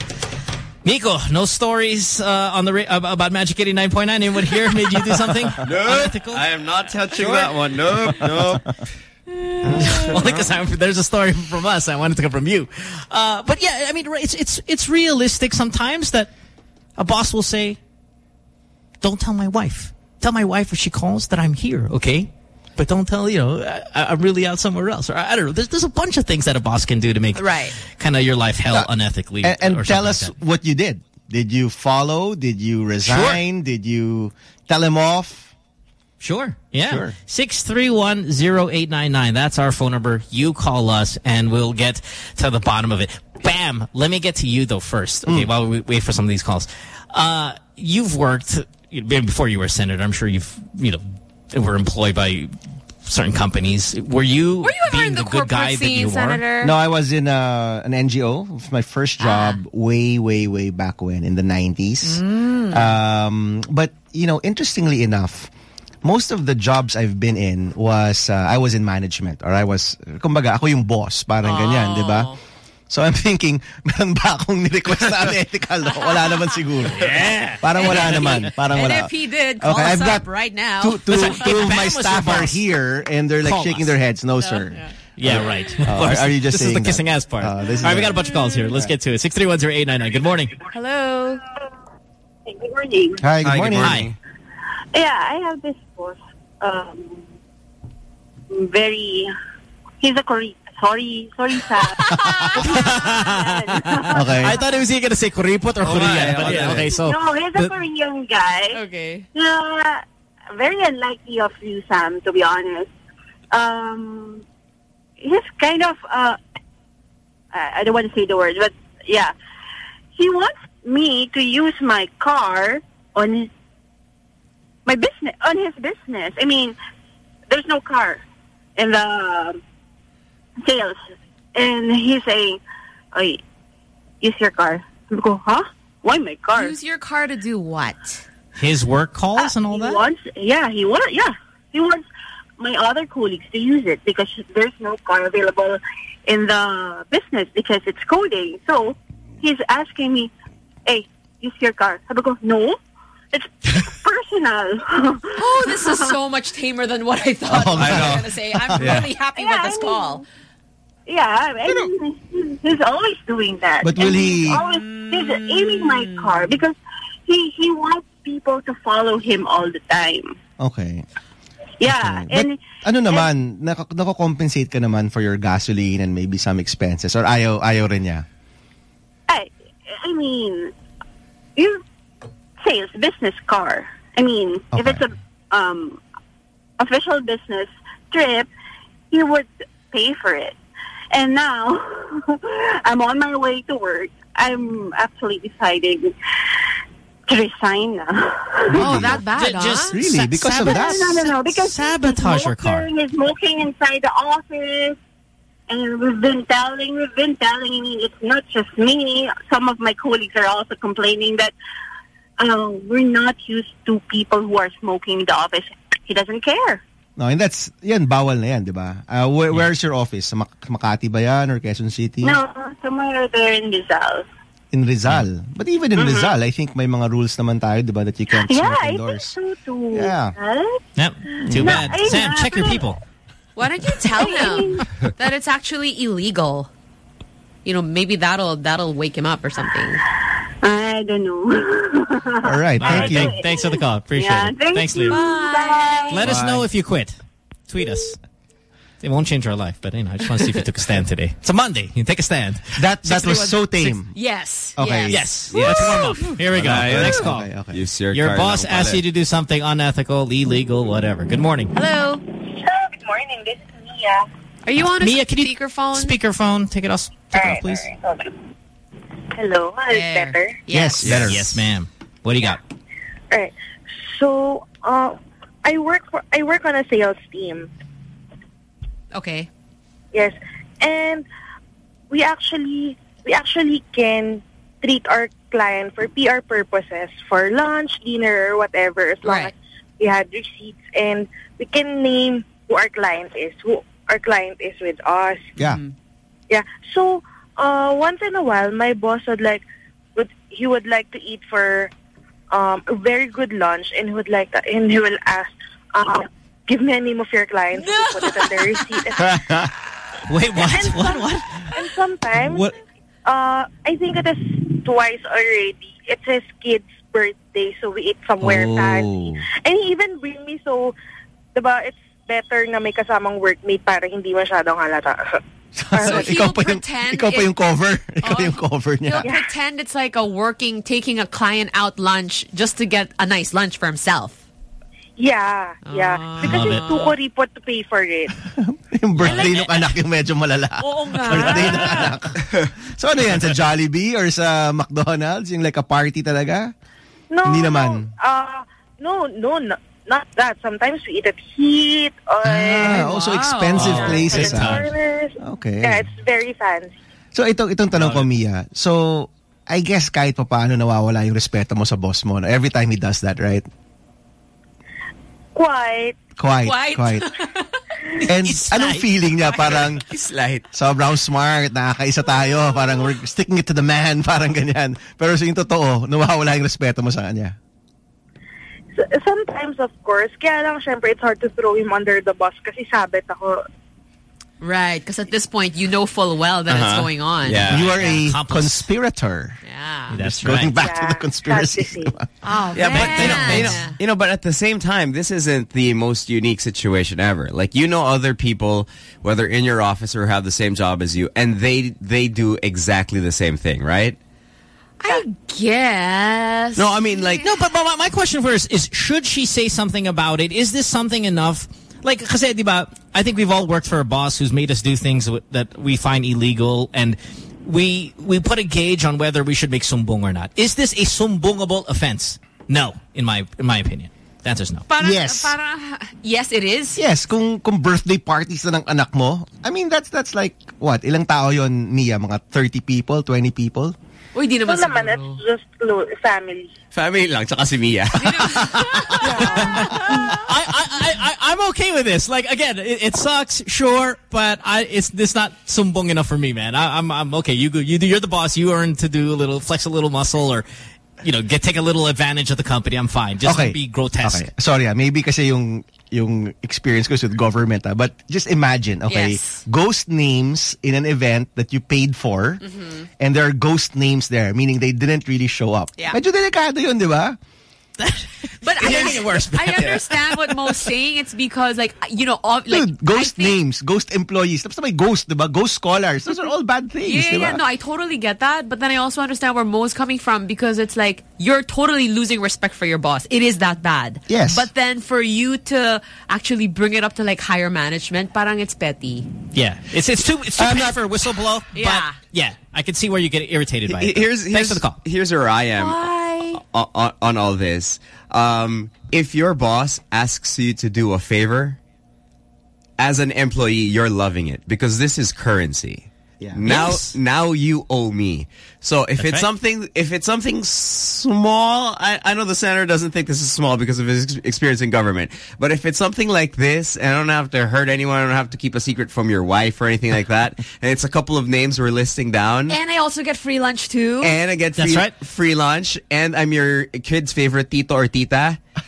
Nico, no stories uh, on the ra- about Magic 89.9. Anyone here made you do something? Nope. I am not touching Sure. that one. Nope. Nope. Only because there's a story from us. I wanted to come from you. Uh, but yeah, I mean, it's it's it's realistic sometimes that a boss will say, "Don't tell my wife. Tell my wife if she calls that I'm here, okay? But don't tell you know I, I'm really out somewhere else." Or I don't know. There's there's a bunch of things that a boss can do to make Right. kind of your life hell unethically. And, and or tell us like what you did. Did you follow? Did you resign? Did you tell him off? Sure. Yeah. Sure. 6310899. That's our phone number. You call us and we'll get to the bottom of it. Bam. Let me get to you though first. Okay. While we wait for some of these calls. Uh, you've worked before you were a senator. I'm sure you've, you know, were employed by certain companies. Were you, Were you ever being in the, good corporate guy that you scene, were? Senator? No, I was in uh, an NGO. It was my first job Ah. way, way, way back when in the 90s. Mm. Um, but, you know, interestingly enough, most of the jobs I've been in was, uh, I was in management or I was, kumbaga, ako yung boss, parang ganyan, di Oh. ba? So I'm thinking, meron ba akong ni-request na unethical? No? Wala naman siguro. Yeah. Parang wala if naman. he- Parang and wala. if he did, call okay, us I've up got right now. Two, two, Listen, two of my staff are here and they're like call shaking us. their heads. No, sir. Yeah, right. Uh, are, are you just this is saying the that? kissing ass part. Uh, All this is right, we got a bunch of calls here. Let's get to it. 6310899. Good morning. Hello. Good morning. Hi, good Hi, good morning. morning. Yeah, I have this boss. Um, very. He's a Korean. Sorry, sorry, Sa. Okay. I thought he was he going to say Kuripot or Oh, Korean. yeah, but okay. yeah, okay, so. no, he's a the- Korean guy. Okay. Uh, very unlikely of you, Sam. To be honest, um, he's kind of. Uh, I I don't want to say the word, but yeah, he wants me to use my car on his, my business on his business. I mean, there's no car in the um, sales, and he's saying, "Oy, use your car." I go, "Huh? Why my car?" Use your car to do what? His work calls uh, and all that? wants, yeah, he wants, yeah, he wants my other colleagues to use it because there's no car available in the business because it's coding. So he's asking me, "Hey, use your car." Sabi ko, "No, it's personal." Oh, this is so much tamer than what I thought Oh, you were I know. going to say. I'm Yeah. really happy Yeah, with this I mean- call. Yeah, I mean, he's, he's always doing that. But will And he- He's always he's aiming my car because he he wants people to follow him all the time. Okay. Yeah, But and ano naman, nako- nako-compensate ka naman for your gasoline and maybe some expenses or ayaw, ayaw rin niya? I I mean, you say it's business car. I mean, if it's a um official business trip, he would pay for it. And now I'm on my way to work. I'm actually deciding to resign now. Oh, that bad, Ju- huh? just Really? Because of that? No, no, no. Because Sabotage your car. Smoking, He's smoking inside the office. And we've been telling, we've been telling, I mean, it's not just me. Some of my colleagues are also complaining that uh, we're not used to people who are smoking in the office. He doesn't care. No, and that's, yan, bawal na yan, di ba? Uh, where, where's your office? Sa Mac- Makati ba yan or Quezon City? No, somewhere there in Rizal. In Rizal. But even in Rizal, I think may mga rules naman tayo, di ba, that you can't. Yeah, smoke I think so too. Yeah. Right? Yep. Too No, bad. I Sam, check your people. Why don't you tell him that it's actually illegal? You know, maybe that'll that'll wake him up or something. I don't know. All right, thank right, you. thank- thanks for the call. Appreciate Yeah, it. thank Thanks, you. Leo. Bye. Let us know if you quit. Tweet us. It won't change our life, but you know, I just want to see if you took a stand today. It's a Monday. You take a stand. That that was so tame. Yes. Okay. Yes. Yes. Let's warm up. Here we go. Ayun. Next call. Okay, okay. Use your, Your boss lang asked you to do something unethical, illegal, whatever. Good morning. Hello. Hello. Good morning. This is Mia. Are you on a Mia, can you speakerphone? Speakerphone. Take it off. Take it off, please. Hello. Is There. better? Yes, better. Yes, ma'am. What do you got? All right. So, uh, I work for I work on a sales team. Okay. Yes, and we actually we actually can treat our client for PR purposes for lunch, dinner, or whatever, as long Right. as we had receipts and we can name who our client is, who our client is with us. Yeah. Yeah. So, uh, once in a while, my boss would like, would he would like to eat for um, a very good lunch, and he would like, to, and he will ask, uh, "Give me a name of your clients, No. Put it on the receipt. Wait, what? And, What? some- What? and sometimes, What? uh, I think it is twice already. It's his kid's birthday, so we eat somewhere Oh. fancy. And he even bring me so, diba, it's better na may kasamang workmate para hindi masyadong halata. So ikaw he'll pa yung, pretend ikaw pa it- yung cover. Ikaw Oh. yung cover He'll niya. pretend it's like a working, taking a client out lunch just to get a nice lunch for himself. Yeah, yeah. Ah. Because Love it's it. too kuripot to pay for it. yung birthday ng anak yung medyo malala. Oo nga. Birthday ng anak. so ano yan? Sa Jollibee or sa McDonald's? Yung like a party talaga? No, Hindi naman. No, uh, no, no, no, not that. Sometimes we eat at Heat or Ah, also expensive Oh, places. good ah. Okay. Yeah, it's very fancy. So ito itong tanong ko Mia. So I guess kahit pa paano nawawala yung respeto mo sa boss mo. no? Every time he does that, right? Quite. Quite, Quite. quite. And He's anong light. feeling niya? Parang It's light. sobrang smart, nakakaisa tayo, parang we're sticking it to the man, parang ganyan. Pero sa yung totoo, nawawala yung respeto mo sa kanya. So, sometimes, of course, kaya lang, syempre, it's hard to throw him under the bus kasi sabit ako. Right, because at this point, you know full well that it's Uh-huh. going on. Yeah. you are a Accomplice. conspirator. Yeah. That's Going right. back to the conspiracy. sad. Oh, Yeah, but you know, man. you know, you know, but at the same time, this isn't the most unique situation ever. Like you know, other people, whether in your office or have the same job as you, and they they do exactly the same thing, right? I guess. No, I mean like No, but, but my- my question first is, should she say something about it? Is this something enough? Like, kasi, eh, di ba, I think we've all worked for a boss who's made us do things that we find illegal, and we we put a gauge on whether we should make sumbong or not. Is this a sumbongable offense? No, in my in my opinion. The answer's no. Parang, Yes. Parang, yes, it is. Yes, kung kung birthday parties na ng anak mo, I mean that's that's like what? Ilang tao 'yon, Mia? Mga 30 people, 20 people? Uy, di So naman naman, siguro. it's just family. family lang, tsaka si Mia. I, I, I, I, I I'm okay with this. Like again, it, it sucks, sure, but I it's this not sumbong enough for me, man. I, I'm I'm okay. You go, you do. You're the boss. You earn to do a little, flex a little muscle, or you know, get take a little advantage of the company. I'm fine. Just don't be grotesque. Okay. Sorry, ah, maybe kasi yung yung experience ko with government, ah, but just imagine, okay, Yes. ghost names in an event that you paid for, Mhm. and there are ghost names there, meaning they didn't really show up. Yeah. Medyo delikado yun, di ba? But I, You're making it worse, I man. understand what Mo's saying. It's because, like, you know, all, like, Dude, ghost names, ghost employees. Tapos may ghost, di? Ghost scholars. Those are all bad things, Yeah, di ba? yeah, no, I totally get that. But then I also understand where Mo's coming from because it's like you're totally losing respect for your boss. It is that bad. Yes. But then for you to actually bring it up to like higher management, parang it's petty. Yeah, it's it's too it's too petty for a whistle blow. Yeah. But yeah, I can see where you get irritated by it. Here's, Thanks for the call. Here's where I am On, on, on all this. Um, if your boss asks you to do a favor, as an employee, you're loving it because this is currency. Yeah. Now, Yes. now you owe me. So if That's it's right. something, if it's something small, I, I know the senator doesn't think this is small because of his ex- experience in government. But if it's something like this, and I don't have to hurt anyone, I don't have to keep a secret from your wife or anything like that, and it's a couple of names we're listing down. And I also get free lunch too. And I get That's free, right. free lunch, and I'm your kid's favorite tito or tita.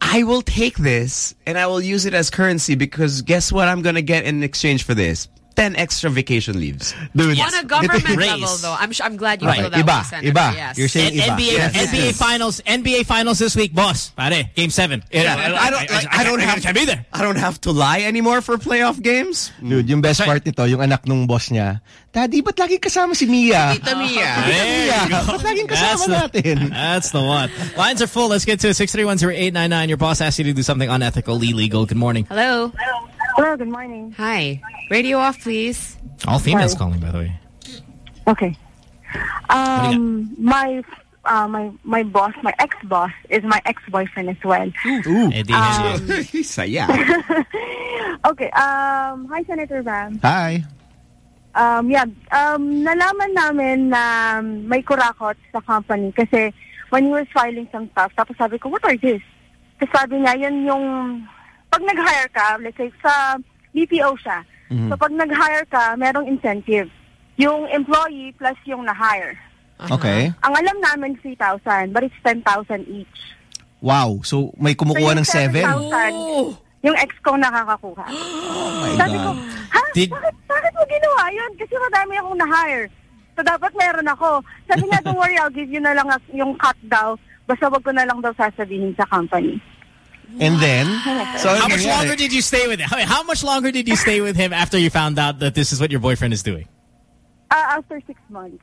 I will take this and I will use it as currency because guess what I'm going to get in exchange for this? 10 extra vacation leaves. Dude, yes. On a government level, though, I'm I'm glad you Right. feel that Iba, way, Senator. iba. Yes. You're saying And iba. NBA Yes, yes, NBA yes. finals NBA finals this week, boss. Pare, game seven. Yeah, I don't, like, I, don't have to be there. I don't have to lie anymore for playoff games. Dude, yung best part nito, yung anak nung boss niya, Daddy, ba't laging kasama si Mia? Tita Mia. There you go. Ba't laging That's kasama the- natin? That's the one. Lines are full. Let's get to it. 6310899. Your boss asked you to do something unethical, illegal. Good morning. Hello. Hello, good morning. Hi. Radio off, please. All females Sorry. calling, by the way. Okay. Um, my uh, my my boss, my ex boss, is my ex boyfriend as well. Ooh. Di Um, na- Saya. okay. Um, hi, Senator Ram. Hi. Um, yeah. Um, nalaman namin na may kurakot sa company kasi when he was filing some stuff, tapos sabi ko, what are this? Tapos sabi niya, yan yung, pag nag-hire ka, let's say, sa BPO siya. Mhm. So pag nag-hire ka, merong incentive. Yung employee plus yung na-hire. Okay. Ang alam namin 3,000, but it's 10,000 each. Wow. So, may kumukuha ng 7? 7,000, yung ex ko nakakakuha. Oh Sabi ko, ha? Did- Bakit, bakit mo ginawa yun? Kasi madami akong na-hire. So, dapat meron ako. Sabi niya, don't worry, I'll give you na lang yung cut daw. Basta wag ko na lang daw sasabihin sa company. And then, so how much nangyari? longer did you stay with him? How much longer did you stay with him after you found out that this is what your boyfriend is doing? Uh, after six months.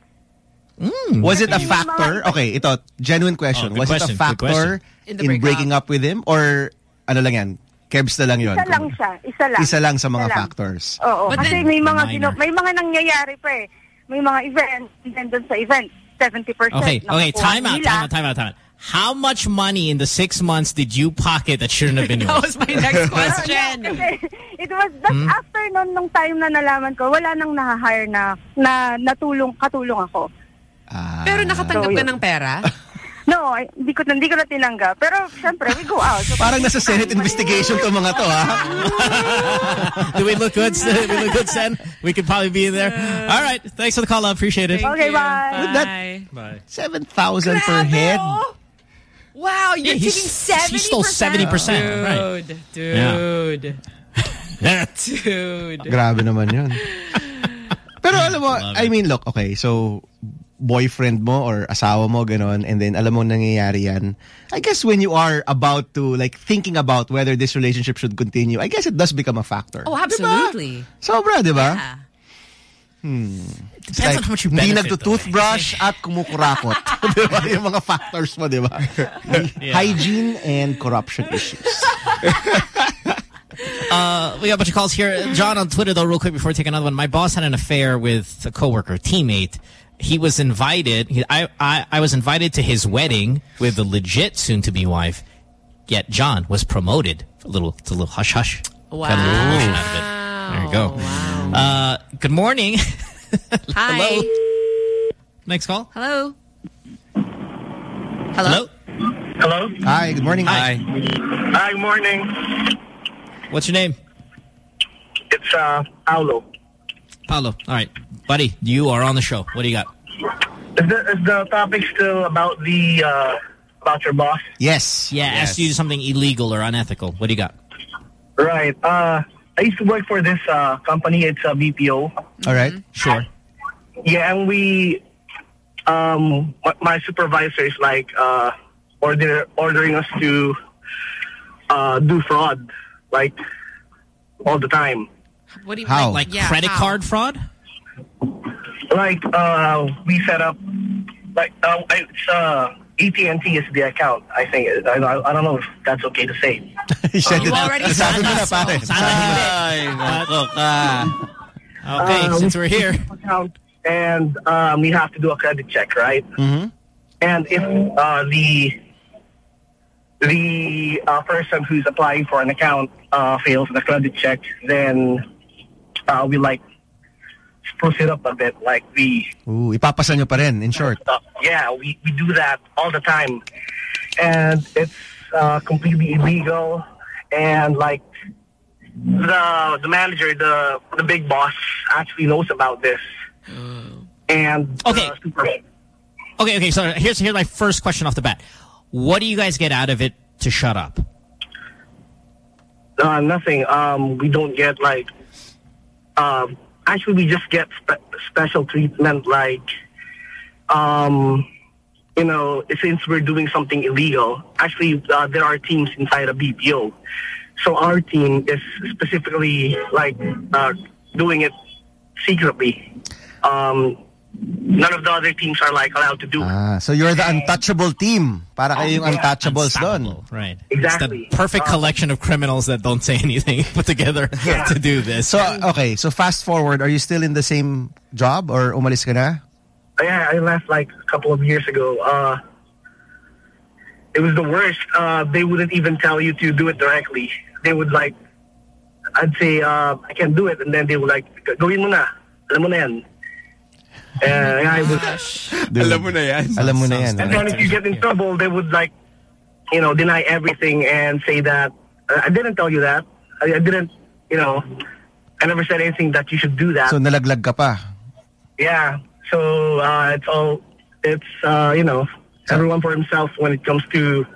Was it a factor? mga- Okay, ito, genuine question. Oh, Was question, it a factor. In the in, breaking up with him? Or ano lang yan? Kebs na lang yun? Isa lang siya. Isa lang. Isa lang sa mga lang. factors. Oo. But kasi then- may mga, Minor. may mga nangyayari pa eh. May mga events, and doon sa event, 70% Okay, okay, time out, time out, time out, time out. How much money in the six months did you pocket that shouldn't have been yours? That was my next question. Yeah, kasi it was just Hmm? after nun, nung time na nalaman ko, wala nang na-hire na, na natulong, katulong ako. Pero nakatanggap So, ka ng pera? No, ay, hindi ko, hindi ko na tinanggap. Pero, syempre, we go out. So, Parang nasa Senate investigation to mga to, ha? Do we look good? Do we look good, Sen? We could probably be in there. All right. Thanks for the call. I appreciate it. Okay, bye. Would that- Bye. 7,000 per head? Wow, you're Yeah, taking 70%. he stole 70%, right. Dude. Dude. Grabe naman yun. Pero alam mo, Love I mean, look, okay, so boyfriend mo or asawa mo, ganon, and then alam mo nangyayari yan. I guess when you are about to, like, thinking about whether this relationship should continue, I guess it does become a factor. Oh, absolutely. Sobra, di ba? Yeah. Hmm. It's Depends like, on how much you hindi benefit, nagtutoothbrush at kumukurakot. di ba? Yung mga factors mo, di ba? Hygiene and corruption issues. Uh, we got a bunch of calls here. John on Twitter, though, real quick before we take another one. My boss had an affair with a coworker, teammate. He was invited. He, I, I, I was invited to his wedding with the legit soon-to-be wife. Yet John was promoted. A little, it's a little hush hush. Wow. Kind of promotion out of it. There you go. Uh, good morning. Hi. Hello. Next call. Hello. Hello. Hello? Hi, good morning. Hi. Hi, good morning. What's your name? It's uh, Paulo. Paulo. All right. Buddy, you are on the show. What do you got? Is the, is the topic still about the uh, about your boss? Yes. Yeah, asked you to do something illegal or unethical. What do you got? Right. Uh, I used to work for this uh, company. It's a BPO. All right. Sure. Yeah, and we, um, my- my supervisor is like uh, order ordering us to uh, do fraud, like all the time. What do you How? Like yeah, credit how? card fraud? Like uh, we set up, like uh, it's uh, AT&T is the account. I think I, I, I don't know if that's okay to say. You already Sabi mo na, said pare. Ay, nako ka. Okay, Uh, since we're here. Account, and um, we have to do a credit check, right? Mm-hmm. And if uh, the the uh, person who's applying for an account uh, fails the credit check, then uh, we like spruce it up a bit. Like we, Ooh, ipapasa nyo pa rin, in short. yeah, we, we do that all the time, and it's uh, completely illegal. And like the the manager, the the big boss, actually knows about this. And Okay. super, Okay, okay. So here's here's my first question off the bat. What do you guys get out of it to shut up? Uh, nothing. Um, we don't get like. Um, actually, we just get spe- special treatment. Like, um, you know, since we're doing something illegal. Actually, uh, there are teams inside a BPO. So our team is specifically like uh, doing it secretly. Um, none of the other teams are like allowed to do it. Ah, so you're the untouchable team. Para kayo yung untouchables doon. Right. Exactly. It's the perfect collection of criminals that don't say anything put together to do this. So, okay. So fast forward, are you still in the same job or umalis ka na? Yeah, I left like a couple of years ago. Uh, it was the worst. Uh, they wouldn't even tell you to do it directly. They would like, I'd say, uh, I can't do it. And then they would like, gawin mo na. Alam mo na yan. And I was, Alam mo na yan. Alam mo na yan. and then if you get in trouble, they would like, you know, deny everything and say that, uh, I didn't tell you that. I, I didn't, you know, I never said anything that you should do that. So nalaglag ka pa. Yeah. So uh, it's all it's uh, you know everyone for himself when it comes to that.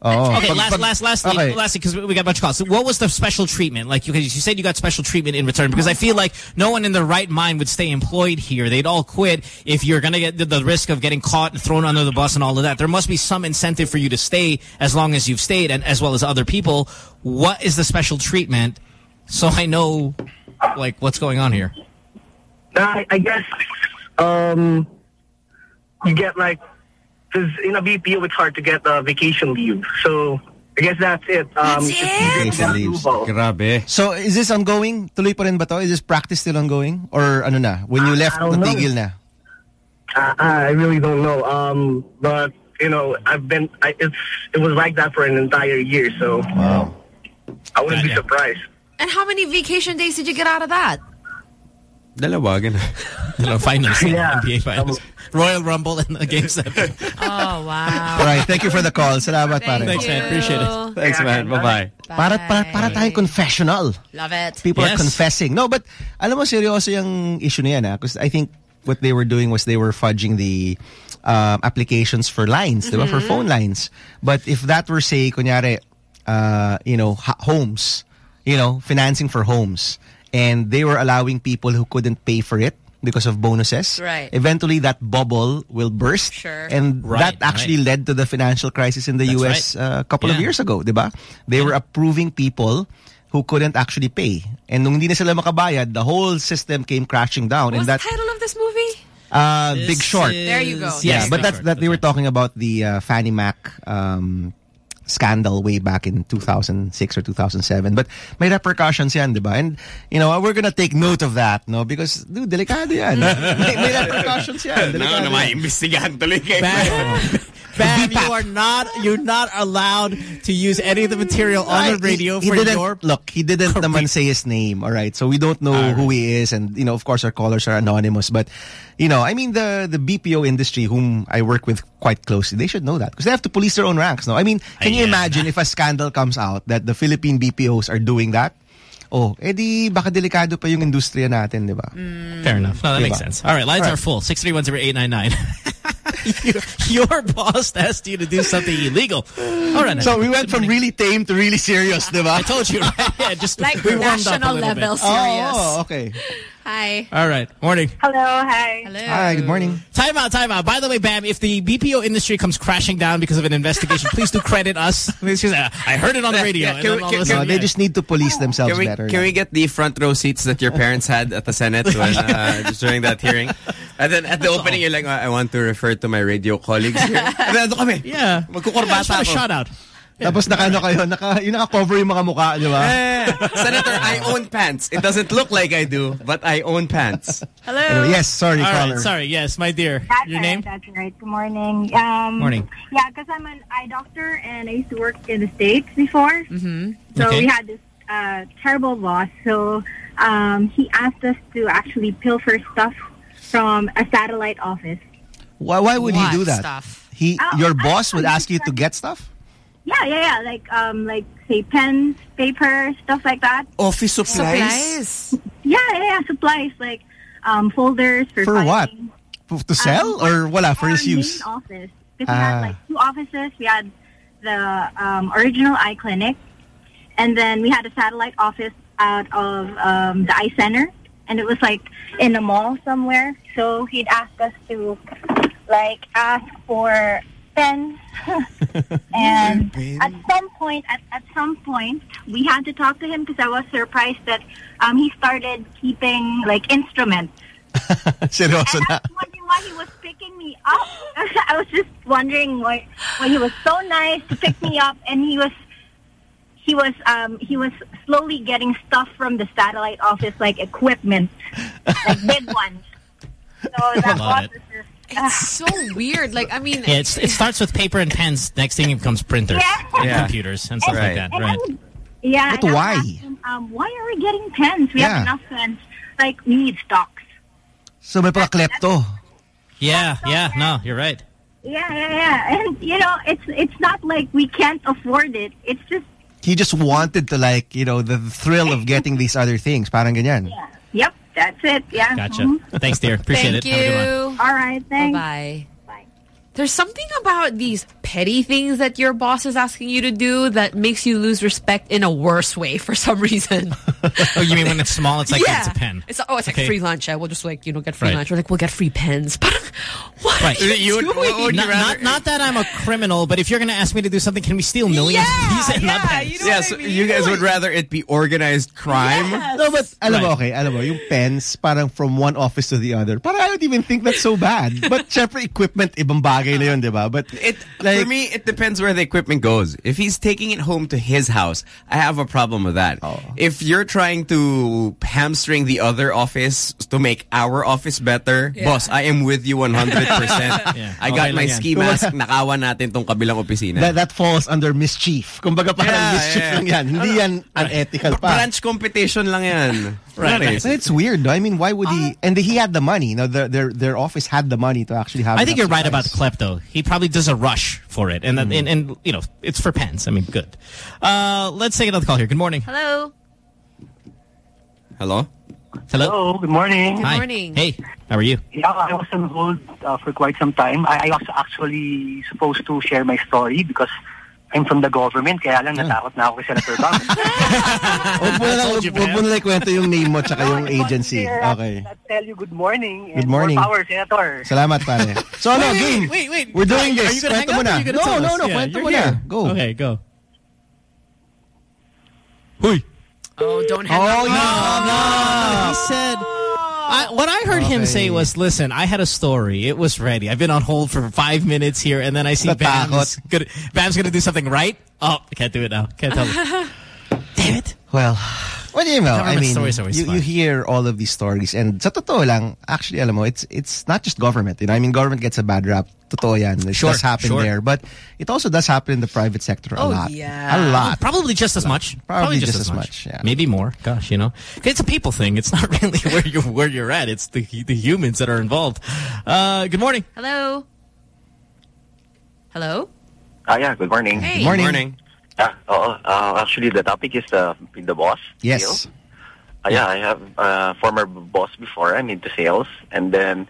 Oh. Okay, last, last, last, okay. lastly, because we got a bunch of calls. So what was the special treatment? Like, you, you said you got special treatment in return because I feel like no one in their right mind would stay employed here. They'd all quit if you're going to get the, the risk of getting caught and thrown under the bus and all of that. There must be some incentive for you to stay as long as you've stayed and as well as other people. What is the special treatment? So I know, like, what's going on here. I, I guess um, you get like because in a BPO it's hard to get uh, vacation leave. So I guess that's it. Um, That's it? easy to get leaves. Grabe. So is this ongoing? Tuloy pa rin ba to? Is this practice still ongoing? Or ano na? When you left, I don't know. natigil na? I, I really don't know. Um, but you know, I've been. I, it's it was like that for an entire year. So wow. I wouldn't be surprised. And how many vacation days did you get out of that? Dalawa, ganun. Dalawa finals. Yeah. NBA finals. Royal Rumble and the Game 7. Oh, wow. All right, thank you for the call. Salamat, pare. Thanks, man. Appreciate it. Thanks, man. Bye-bye. Para, para, para tayo confessional. Love it. People are confessing. No, but alam mo, seryoso yung issue na yan, ah. Because I think what they were doing was they were fudging the um, applications for lines, diba? For Mhm. phone lines. But if that were, say, kunyari, uh, you know, homes, you know, financing for homes, and they were allowing people who couldn't pay for it because of bonuses. Right. Eventually, that bubble will burst. Sure. And Right, that actually led to the financial crisis in the That's U.S. right. uh, a couple of years ago, di ba? They were approving people who couldn't actually pay. And nung hindi na sila makabayad, the whole system came crashing down. What was and that the title of this movie? uh, This Big Short. There you go. Yeah, Yes, but Big that's Short. that they were talking about the uh, Fannie Mac um, scandal way back in 2006 or 2007. But may repercussions yan, di ba? And, you know, we're gonna take note of that, no? Because, dude, delikado yan. may, may repercussions yan. No, no, na yan. maimbestigahan tuloy kayo. Bam, you are not you're not allowed to use any of the material on the radio he, he for didn't, your look he didn't naman say his name all right so we don't know who he is and you know of course our callers are anonymous but you know i mean the the bpo industry whom i work with quite closely they should know that because they have to police their own ranks no i mean can you Ayan. imagine if a scandal comes out that the philippine bpos are doing that oh eh edi baka delikado pa yung industriya natin di ba hmm. Fair enough. No, that makes sense. All right, lines All are right. full. 6310899. your, your boss asked you to do something illegal. All right. so we went from really tame to really serious di ba I told you, right? Yeah, just Like we warmed up a national little bit. level serious. oh okay Hi. All right. Morning. Hello, hi. Hello. hi good morning Time out, time out. By the way, Bam, if the BPO industry comes crashing down because of an investigation, please do credit us. It's just, uh, I heard it on the radio. Yeah, and can we- all can- no, they just need to police themselves Can we, better can we get the front row seats that your parents had at the Senate when, uh, during that hearing? And then at the opening, you're like, "Oh, I want to refer to my radio colleagues here. And then ando kami. Yeah. Magkukurbata Just want a ako. shout out. Tapos naka ano kayo, naka, yung naka-cover yung mga mukha, di ba? Eh, Senator, I own pants. It doesn't look like I do, but I own pants. Hello. Anyway, yes, sorry, All caller. right, sorry. Yes, my dear. That's Your right, name? That's right. Good morning. Um, Morning. Yeah, because I'm an eye doctor and I used to work in the States before. Mm-hmm. So Okay. we had this uh, terrible boss. So um, he asked us to actually pilfer stuff from a satellite office. Why, why would What he do that? stuff? He, Oh, your boss would ask you to get stuff? Yeah, yeah, yeah. Like, um, like say pens, paper, stuff like that. Office Supplies. Yeah, yeah, yeah. Supplies like um, folders for For what? filing. F- To sell or wala for Our his use? main office. Because we Ah. had like two offices. We had the um, original eye clinic, and then we had a satellite office out of um, the eye center, and it was like in a mall somewhere. So he'd ask us to like ask for pens, and at some point, at, at some point, we had to talk to him because I was surprised that um, he started keeping like instruments. Seryoso na. I was wondering why he was picking me up. I was just wondering why why he was so nice to pick me up, and he was he was um he was slowly getting stuff from the satellite office, like equipment, like big ones. So that Love was it. just, It's so weird. Like, I mean, Yeah, it's, it starts with paper and pens. Next thing it becomes printers Yeah. and Yeah. computers and stuff like that. Right. would- yeah. But and why? him, um, why are we getting pens? We Yeah. have enough pens. Like we need stocks. So may mga klepto. Yeah, yeah, no, you're right. Yeah, yeah, yeah. And you know, it's it's not like we can't afford it. It's just He just wanted to like, you know, the thrill of getting these other things. Parang ganyan. Yep, that's it. Yeah. Gotcha. Mhm. Thanks, dear. Appreciate Thank it. Have a good one. you. All right. Thanks. Bye. There's something about these petty things that your boss is asking you to do that makes you lose respect in a worse way for some reason. Oh, you mean when it's small, it's like yeah. it's a pen. It's oh, it's Okay. like free lunch. I will just like you know get free Right. lunch. Or like we'll get free pens. But what Right. are you, You would- doing? what would you Not, not, not that I'm a criminal, but if you're going to ask me to do something, can we steal millions? Yeah, Please, and not yeah, pens. you know Yeah, so I mean? you guys would rather it be organized crime? No, but alam mo, Right. okay, alam mo, yung pens, parang from one office to the other. Parang I don't even think that's so bad. But syempre, equipment, ibang bagay na yun, di ba? But It Like- for me, it depends where the equipment goes. If he's taking it home to his house, I have a problem with that. Oh. If you're trying to hamstring the other office to make our office better, Yeah. boss, I am with you 100%. Yeah. I got lang my yan. ski mask. Nakawan natin tong kabilang opisina. that, that falls under mischief. Kumbaga parang Yeah, mischief yeah. lang yan. Hindi yan unethical pa. Branch competition lang yan. Right, Pare. right. But it's weird, though. I mean, why would he? And he had the money. No, their their their office had the money to actually have. I think you're right about the klepto. He probably does a rush for it. And, Mm-hmm. and, and, you know, it's for pens. I mean, good. Uh, let's take another call here. Good morning. Hello. Hello? Hello. Hello, good morning. Good Hi. morning. Hey, how are you? Yeah, I was on hold uh, for quite some time. I, I was actually supposed to share my story because I'm from the government, kaya lang ah. natakot na ako kay Senator Bang. Huwag mo na lang, told you, huwag mo na kwento yung name mo tsaka yung agency. Okay. I'll tell you good morning. and Good morning. More power, Senator. Salamat, pare. So, ano, Wait, game. Wait, wait. We're doing Are this. you gonna Kwento mo na. are No, no, no. Yeah, Kwento you're mo na. here. Go. Okay, go. Huy. Oh, don't hang Oh, up. yeah. He said... I, what I heard him say was, listen, I had a story. It was ready. I've been on hold for five minutes here, and then I see. Bam's gonna, Bam's gonna do something right. Oh, can't do it now. Can't tell. Damn it. Well, What do you know? I mean, stories are always you, fun. you hear all of these stories and sa totoo lang, actually, alam mo, it's it's not just government. You know, I mean, government gets a bad rap. Totoo yan. It Sure, does happen sure. there. But it also does happen in the private sector a Oh, lot. yeah. A lot. Probably just as much. Probably just as much, yeah. Maybe more. Gosh, you know. It's a people thing. It's not really where you're where you're at. It's the the humans that are involved. Uh, good morning. Hello? Hello? Ah, yeah, good morning. Hey. Good morning. morning. Ah, oo. Uh, actually, the topic is the, the boss. Yes. Ah, yeah, I have a former boss before. I'm into sales. And then,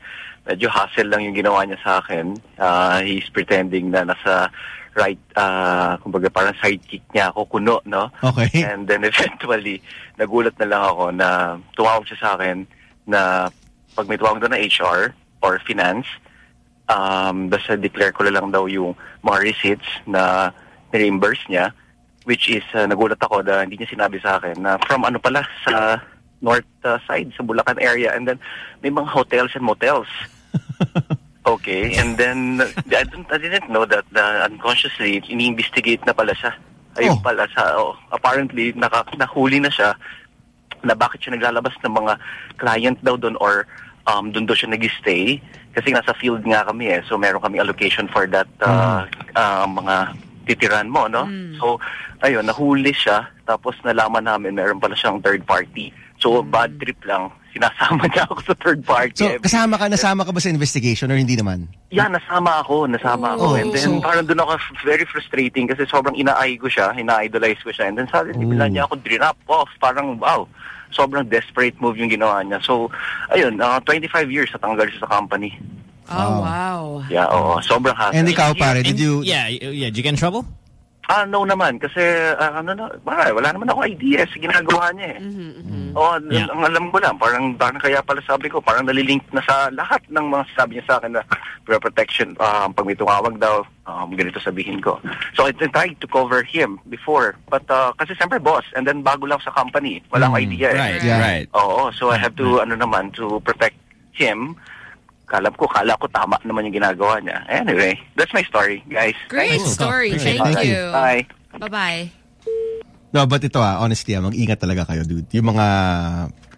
medyo hassle lang yung ginawa niya sa akin. Uh, he's pretending na nasa right, uh, kumbaga parang sidekick niya ako, kuno, no? Okay. And then eventually, nagulat na lang ako na tumawag siya sa akin na pag may tumawag doon na HR or finance, um, basta declare ko lang daw yung mga receipts na reimburse niya, which is uh, nagulat ako na hindi niya sinabi sa akin na from ano pala sa north uh, side, sa Bulacan area, and then may mga hotels and motels. Okay, and then I, don't, I didn't know that uh, unconsciously ini-investigate na pala siya. Ayun pala sa oh, apparently naka, nahuli na siya na bakit siya naglalabas ng mga client daw doon or um, doon daw siya nag-stay kasi nasa field nga kami eh. So meron kami allocation for that uh, uh, mga titiran mo, no? So, ayun, nahuli siya tapos nalaman namin meron pala siyang third party. So, bad trip lang. Sinasama niya ako sa third party. So, kasama ka, nasama ka ba sa investigation or hindi naman? Yeah, nasama ako, nasama ako. Oh, and then so- parang doon ako very frustrating kasi sobrang inaay ko siya, ina-idolize ko siya. And then suddenly, Oh. bigla niya ako drop off. Parang, wow, sobrang desperate move yung ginawa niya. So, ayun, uh, 25 years natanggal siya sa company. Oh, wow. Yeah, oo, sobrang hassle. And ikaw, pare, did you... Yeah, yeah. Did you get in trouble? Ah, no naman. Kasi, ah, ano na, wala, wala naman ako idea sa ginagawa niya eh. Oo, n- Yeah. ang alam ko lang, parang, parang kaya pala sabi ko, parang nalilink na sa lahat ng mga sabi niya sa akin na protection, um, pag may tumawag daw, um, ganito sabihin ko. So I tried to cover him before, but uh, kasi siyempre boss, and then bago lang sa company, wala akong idea eh. Right, Yeah. right. Oo, so I have to, ano naman, to protect him. Kala ko, kala ko tama naman yung ginagawa niya. Anyway, that's my story, guys. Great Thanks. story. Thank, Thank you. you. Bye. Bye-bye. No, but ito ah, honestly ah, mag-ingat talaga kayo, dude. Yung mga,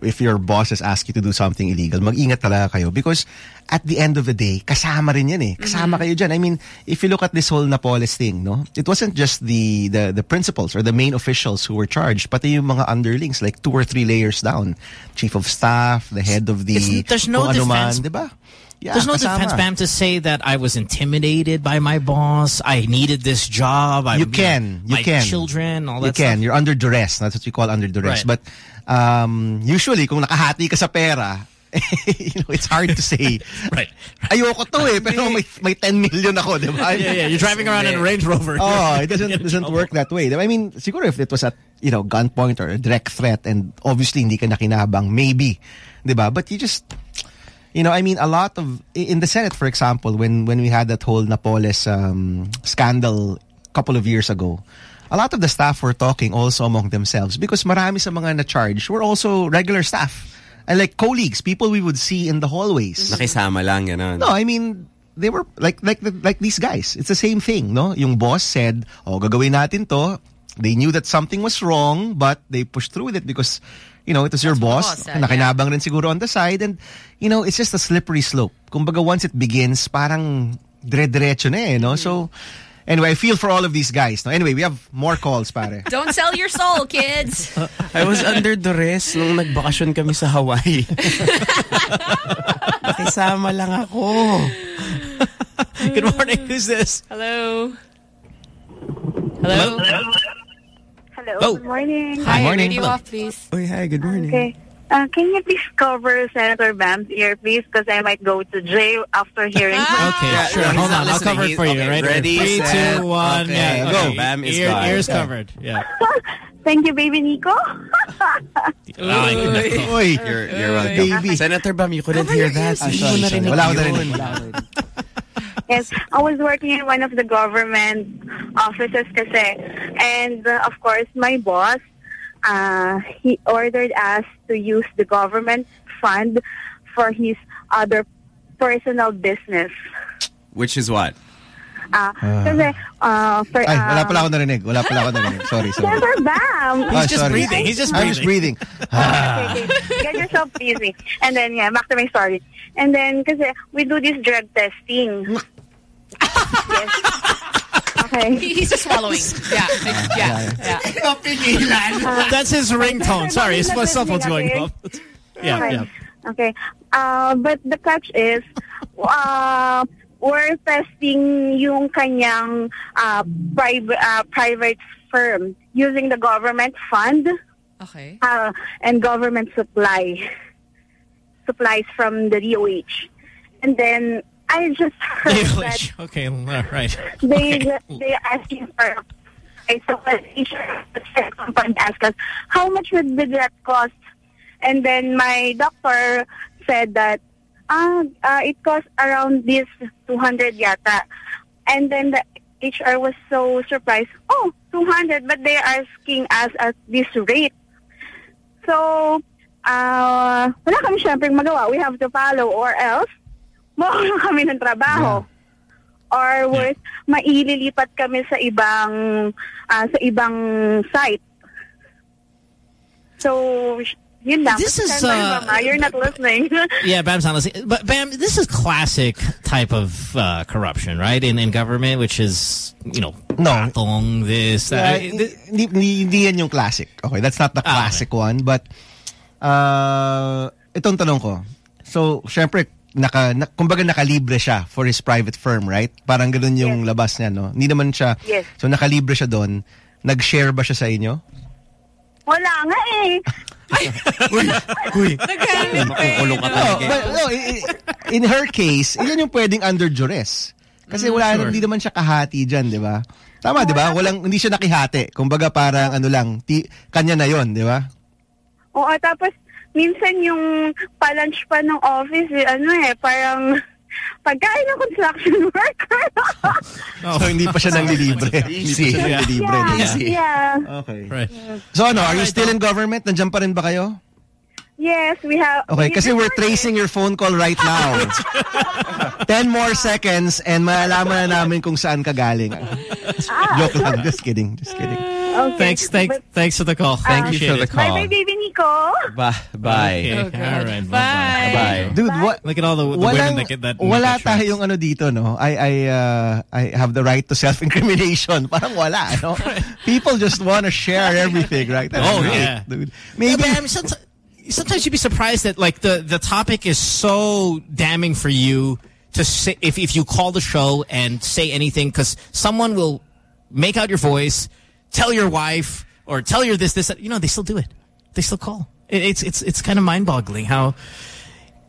if your bosses ask you to do something illegal, mag-ingat talaga kayo because at the end of the day, kasama rin yan eh. Kasama kayo dyan. I mean, if you look at this whole Napoles thing, no? It wasn't just the, the, the principals or the main officials who were charged, pati yung mga underlings, like two or three layers down. Chief of staff, the head of the... It's- there's no kung ano man, defense. Di ba? Yeah, There's no kasama. defense, Bam, to say that I was intimidated by my boss. I needed this job. I, you can, you my can. children, all that you that can. stuff. You're under duress. That's what you call under duress. Right. But um, usually, kung nakahati ka sa pera, you know, it's hard to say. right. Ayoko to eh, pero may, may 10 million ako, di ba? Yeah, yeah. You're driving around in a Range Rover. Oh, it doesn't in doesn't work that way. I mean, siguro if it was at, you know, gunpoint or a direct threat and obviously hindi ka nakinabang, maybe. Di ba? But you just, you know, I mean, a lot of, in the Senate, for example, when, when we had that whole Napoles um, scandal a couple of years ago, a lot of the staff were talking also among themselves because marami sa mga na-charge were also regular staff. And like colleagues, people we would see in the hallways. Nakisama lang. No, I mean, they were like like like these guys. It's the same thing, no? Yung boss said, "Oh, gagawin natin to." They knew that something was wrong, but they pushed through with it because you know, it was your boss. boss said, Nakinabang rin siguro on the side and you know, it's just a slippery slope. Kumbaga once it begins, parang dire-diretso na eh, no? So anyway, I feel for all of these guys. No? Anyway, we have more calls, pare. Don't sell your soul, kids. I was under duress nung nagbakasyon kami sa Hawaii. Nakisama lang ako. Good morning. Who's this? Hello. Hello. Hello. Oh. Good morning. Hi, morning. radio Hello. off, please. Oy, hi, good morning. Okay. Uh, can you please cover Senator Bam's ear, please? Because I might go to jail after hearing her. Okay, Yeah, sure. Hold not on. I'll cover it for you, Okay, right? ready, Three, set, two, one. okay, yeah, okay. go. Bam is Ear, gone. ears Okay. covered. Yeah. Thank you, baby Nico. Ay, nako. Oy, You're, you're welcome. Baby. Senator Bam, you couldn't hear that. I'm Hindi sorry, mo sorry. Wala ako yun. narinig. Wala ako narinig. yes, I was working in one of the government offices kasi. And, uh, of course, my boss, uh, he ordered us to use the government fund for his other personal business. Which is what? Ah, Ah. kasi, uh, for, Ay, wala um, pala ako narinig. Wala pala ako narinig. Sorry, sorry. Never bam. Ah, sorry. I'm just breathing. Ah. okay, okay. Get yourself busy. And then, yeah, back to my story. And then, kasi we do this drug testing. yes. Okay. He- He's just swallowing. Yeah. Yeah. Yeah. That's his ringtone. Sorry, his Bakit cell phone's going off. Yeah, okay. yeah. Okay. Uh, but the catch is, uh, we're testing yung kanyang uh, private uh, private firm using the government fund Okay. uh, and government supply supplies from the DOH. And then I just heard that Okay, all right. they they are asking for okay, so the company asked us how much would the that cost? And then my doctor said that ah uh, it costs around this 200 yata. And then the HR was so surprised. Oh 200 but they are asking us at this rate. So uh, wala kami syempre magawa we have to follow or else mawalan kami ng trabaho or worse, maililipat kami sa ibang ah, sa ibang site. So, yun lang. This is, Sorry, uh, Mama, you're not listening. Yeah, Bam's not listening. But Bam, this is classic type of uh, corruption, right? In in government, which is you know, No. patong, this. Yeah, that. hindi, hindi, hindi yan yung classic. Okay, that's not the Ah, classic one. But, uh, itong tanong ko. So, syempre, naka, na, kumbaga nakalibre siya for his private firm, right? Parang ganun yung labas niya, no? Hindi naman siya, Yes. so nakalibre siya doon. Nag-share ba siya sa inyo? Wala nga eh. Uy, Naghanap No, but, no, i- i- in her case, yan yung pwedeng under duress. Kasi Mm, wala, sure. hindi naman siya kahati dyan, di ba? Tama, di ba? Walang, hindi siya nakihati. Kumbaga parang ano lang, ti, kanya na yon di ba? Oo, tapos minsan yung palunch pa ng office, eh, ano eh, parang pagkain ng construction worker. So, hindi pa siya nang lilibre. hindi pa siya nang lilibre. yeah, Easy. yeah. Okay. Right. So ano, are you still in government? Nandiyan pa rin ba kayo? Yes, we have... Okay, we kasi we're tracing your phone call right now. 10 more seconds and malalaman na namin kung saan ka galing. Joke lang. Just kidding. Just kidding. Okay. Thanks, thanks, thanks for the call. Thank you for the call. Bye-bye, baby Nico. Bye. Bye. Okay, all right. Bye. Bye. Dude, what? Look at all the, the Walang, women that get that. wala tayong ano dito, no? I, I, uh, I have the right to self-incrimination. Parang wala, no? People just want to share everything, right? That's Oh, great, yeah. Dude. Maybe Maybe, I mean, sometimes, sometimes you'd be surprised that like the the topic is so damning for you to say if if you call the show and say anything because someone will make out your voice, tell your wife or tell your this this that. you know they still do it, they still call. It, it's it's it's kind of mind boggling how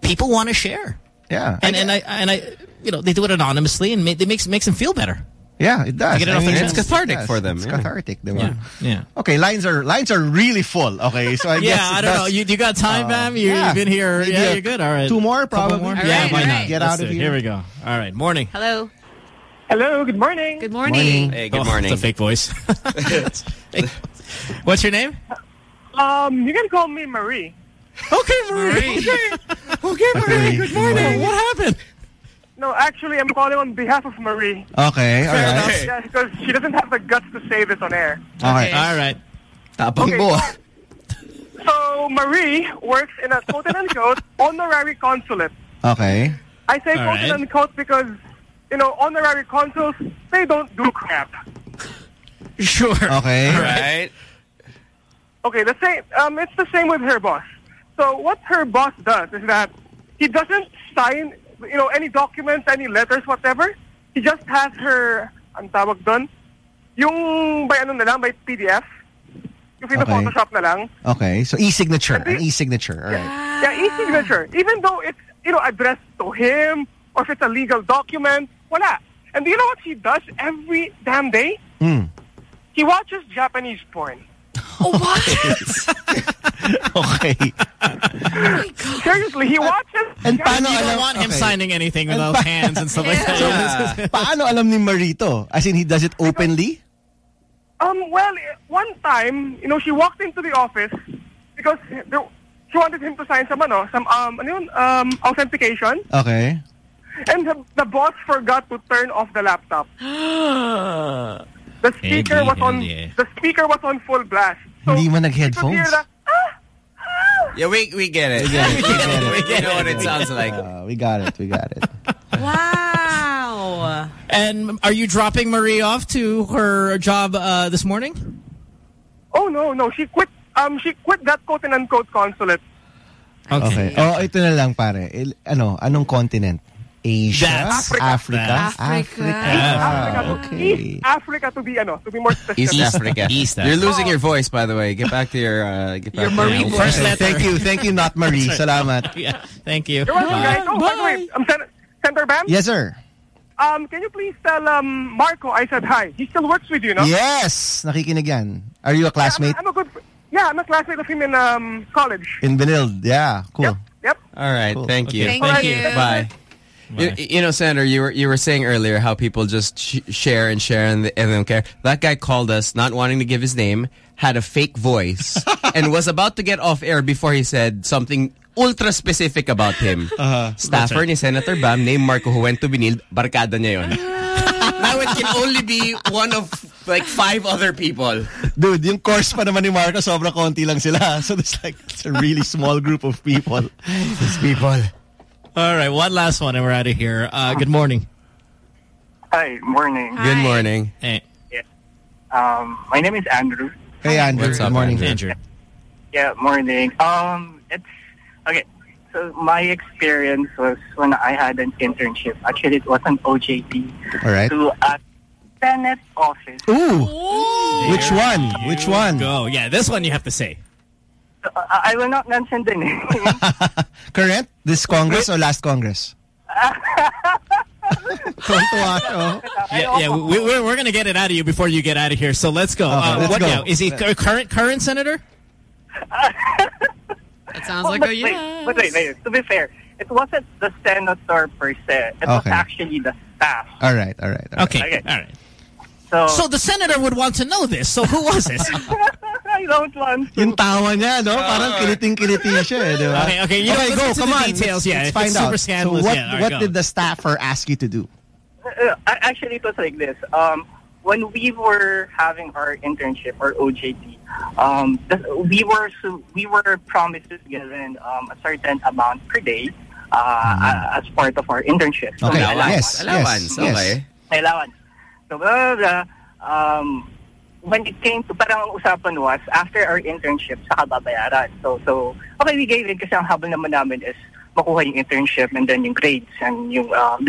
people want to share. yeah. And and I and I you know they do it anonymously and ma- it makes makes them feel better. Yeah, it does. You get it I off mean, their it's chest. cathartic Yes, for them, It's yeah. cathartic, di Yeah, yeah. Okay, lines are lines are really full. Okay, so I yeah, guess I don't know. You, you got time, Uh, ma'am? You, yeah. You've been here. Maybe Yeah, a- you're good. All right. two more, Couple probably. more? All yeah, right, why all not? Get Let's out of here. Here we go. All right. Morning. Hello. Hello, good morning. Good morning. Hey, good Oh, morning. It's a fake voice. What's your name? Um, you can call me Marie. Okay, Marie. Okay, okay Marie, good morning. What happened? No, actually, I'm calling on behalf of Marie. Okay, all right. Yeah, because she doesn't have the guts to say this on air. All right. All right. Tapang Okay. mo. So, Marie works in a quote and unquote honorary consulate. Okay. I say All quote right. and unquote because, you know, honorary consuls, they don't do crap. Sure. Okay. Right? Okay, the same. Um, it's the same with her boss. So what her boss does is that he doesn't sign, you know, any documents, any letters, whatever. He just has her, ang tawag doon, yung by ano na lang, by PDF. Yung Okay. photoshop na lang. Okay. So e-signature. An e-signature. All right. Yeah, e-signature. Even though it's, you know, addressed to him or if it's a legal document, wala. And do you know what he does every damn day? Mm. He watches Japanese porn. Oh, what? okay. Seriously, he watches. And paano you don't want him okay. signing anything And without pa- hands and stuff like that. Yeah. Paano alam ni Marito? As in, he does it openly? Um, well, one time, you know, she walked into the office because there, she wanted him to sign some, ano, some, um, ano yun, um, authentication. Okay. And the, the boss forgot to turn off the laptop. The speaker Eddie, was on hell yeah. the speaker was on full blast. Hindi mo nag-headphones? Yeah, we we get it. We get it. We get it. We know what it sounds like. Uh, we got it. We got it. Wow. And are you dropping Marie off to her job uh, this morning? oh no no she quit um she quit that quote and unquote consulate. Okay. Oh, ito na lang pare. Il- ano, anong continent? Asia, That's- Africa, Africa. Africa. Africa to, okay. East Africa to be ano to be more specific. East, Africa. East Africa. You're losing your voice, by the way. Get back to your. Uh, get back Your to Marie your voice. First letter. Thank you, thank you, not Marie. Right. Salamat. Yeah, thank you. You're welcome, guys. Oh, by the way, um, Sen- Senator Bam. Yes, sir. Um, can you please tell um Marco I said hi? He still works with you, no? Yes, nakikinig yan. Are you a classmate I'm a good. Yeah, I'm a classmate of him in um college. in Benilde? Yeah, cool. Yep. All right, Cool. thank you. Okay. Thank you. Bye. You, you know, Sandra, you were you were saying earlier how people just sh share and share and they, and they don't care. That guy called us, not wanting to give his name, had a fake voice, and was about to get off air before he said something ultra specific about him. Uh-huh. Staffer ni Senator Bam, named Marco, who went to Benil, barkada niya yun. now it can only be one of like five other people. Dude, yung course pa naman ni Marco, sobrang konti lang sila. So it's like, it's a really small group of people. These people. All right, one last one and we're out of here. Uh, good morning. Hi, morning. Good morning. Hey. Yeah. Um, my name is Andrew. Hey, Andrew. What's Good up, morning. Andrew. Yeah, morning. Um, it's okay. So my experience was when I had an internship. Actually, it was an OJT All right. to a Senate office. Ooh. Which one? Which one? Go. Yeah, this one you have to say. Uh, I will not mention the name. Current? This Congress or last Congress? Tuwa siya. Yeah, yeah. We, we're we're gonna get it out of you before you get out of here. So let's go. Okay, uh, let's what go. now? Is he a current current senator? That sounds Oh, like but a wait, yes. but wait, wait. To be fair, it wasn't the senator per se. It was actually the staff. All right, all right. all right. Okay. Okay. All right. So, So the senator would want to know this. So who was it? I don't want to. Yung tawa niya, no? Parang kiliting-kiliti siya, eh, di ba? Okay, okay, you know, let's go, come on. details, let's, yeah, let's find it's super out. scandalous, so what, yeah, what go. did the staffer ask you to do? Uh, actually, it was like this. Um, when we were having our internship or OJT, um, we were so we were promised to be given um, a certain amount per day uh, as part of our internship. So. Okay, allowance. yes, Allowance, yes, yes. okay. May allowance. So blah, blah, blah. Um, when it came to parang usapan was after our internship saka babayaran. So so okay we gave it kasi ang habol naman namin is makuha yung internship and then yung grades and yung um,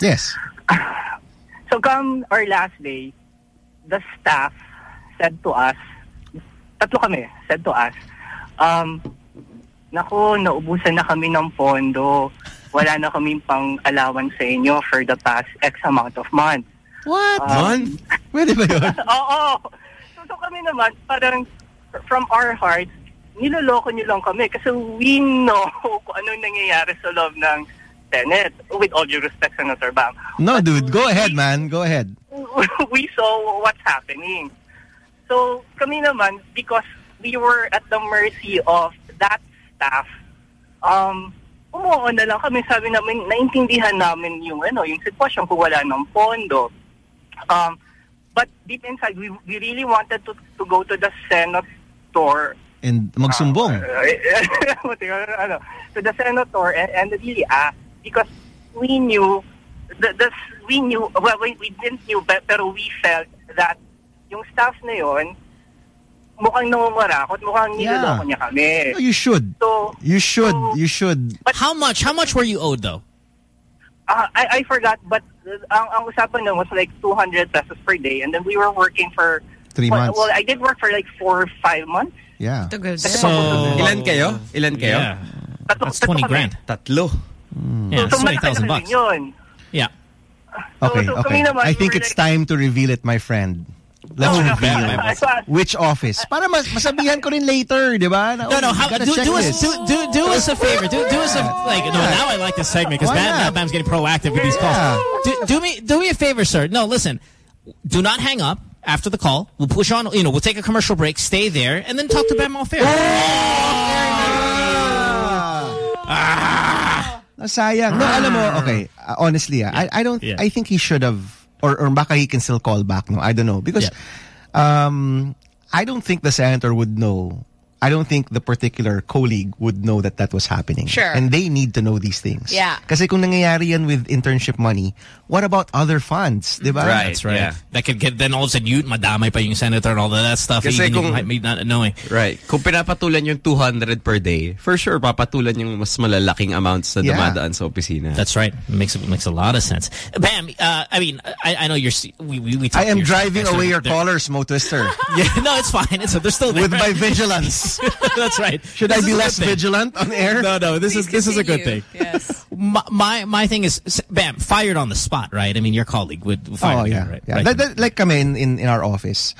Yes. So come our last day, the staff said to us, tatlo kami, said to us, um, Nako, naubusan na kami ng pondo. Wala na kami pang allowance sa inyo for the past X amount of months. What? Um, Pwede ba yun? Oo. So, so kami naman, parang from our hearts, niloloko nyo lang kami kasi we know kung anong nangyayari sa loob ng Senate. With all due respect, Senator Bam. No, dude. Go ahead, man. Go ahead. we saw what's happening. So kami naman, because we were at the mercy of that staff, um, umuo na lang kami. Sabi namin, naintindihan namin yung, ano, yung sitwasyon kung wala ng pondo. Um, but deep inside, we, we really wanted to, to go to the senator And magsumbong. ano, to the senator and, and really ask because we knew the, the we knew well we, we didn't knew but pero we felt that yung staff na yon mukhang nangungurakot, mukhang niloloko niya kami. No, you should. So, You should. You should. How much? How much were you owed though? uh, I, I forgot, but uh, ang, ang usapan nun was like 200 pesos per day and then we were working for Three well, months. Well, I did work for like four or five months. Yeah. So, Ilan kayo? Ilan kayo? Yeah. That's 20 grand. Tatlo. Hmm. Yeah, so, that's 20,000 malaki na bucks. rin yun. Yeah. Okay, so okay. kami naman, I we think were it's like- time to reveal it, my friend. Let's Oh, reveal yeah. it. which office. Para mas masabihan ko rin later, di ba? Na, No, no. How, do, check do us do, do do us a favor. Do do us a like. No, now I like this segment because Why Bam, not? now Bam's getting proactive with these calls. Yeah. Do, do me do me a favor, sir. No, listen. Do not hang up after the call. We'll push on. You know, we'll take a commercial break. Stay there, and then talk to Bam off air. Ah. Ah, sayang. No, alam mo, okay, uh, honestly, ah, I, I don't, Yeah. I think he should have, or, or baka he can still call back, no? I don't know. Because, um, I don't think the senator would know. I don't think the particular colleague would know that that was happening. Sure. And they need to know these things. Yeah. Kasi kung nangyayari yan with internship money, what about other funds? Di ba? That's right. That could get, then all of a sudden, you, madamay pa yung senator and all of that stuff. Kasi even you might be not knowing. Right. Kung pinapatulan yung 200 per day, for sure, papatulan yung mas malalaking amounts na Yeah. dumadaan sa opisina. That's right. It makes it makes a lot of sense. Bam, uh, I mean, I, I know you're. We we, we talked I am driving away your they're- callers, Mo Twister. Yeah, no, it's fine. It's they're still there. With my vigilance. That's right. Should This I be less vigilant on air? No, no. This is this is a good thing. Yes. My, my my thing is, bam, fired on the spot, right? I mean, your colleague would fire Oh, you, right? yeah. Right. That- that- like kami in, in, in our office,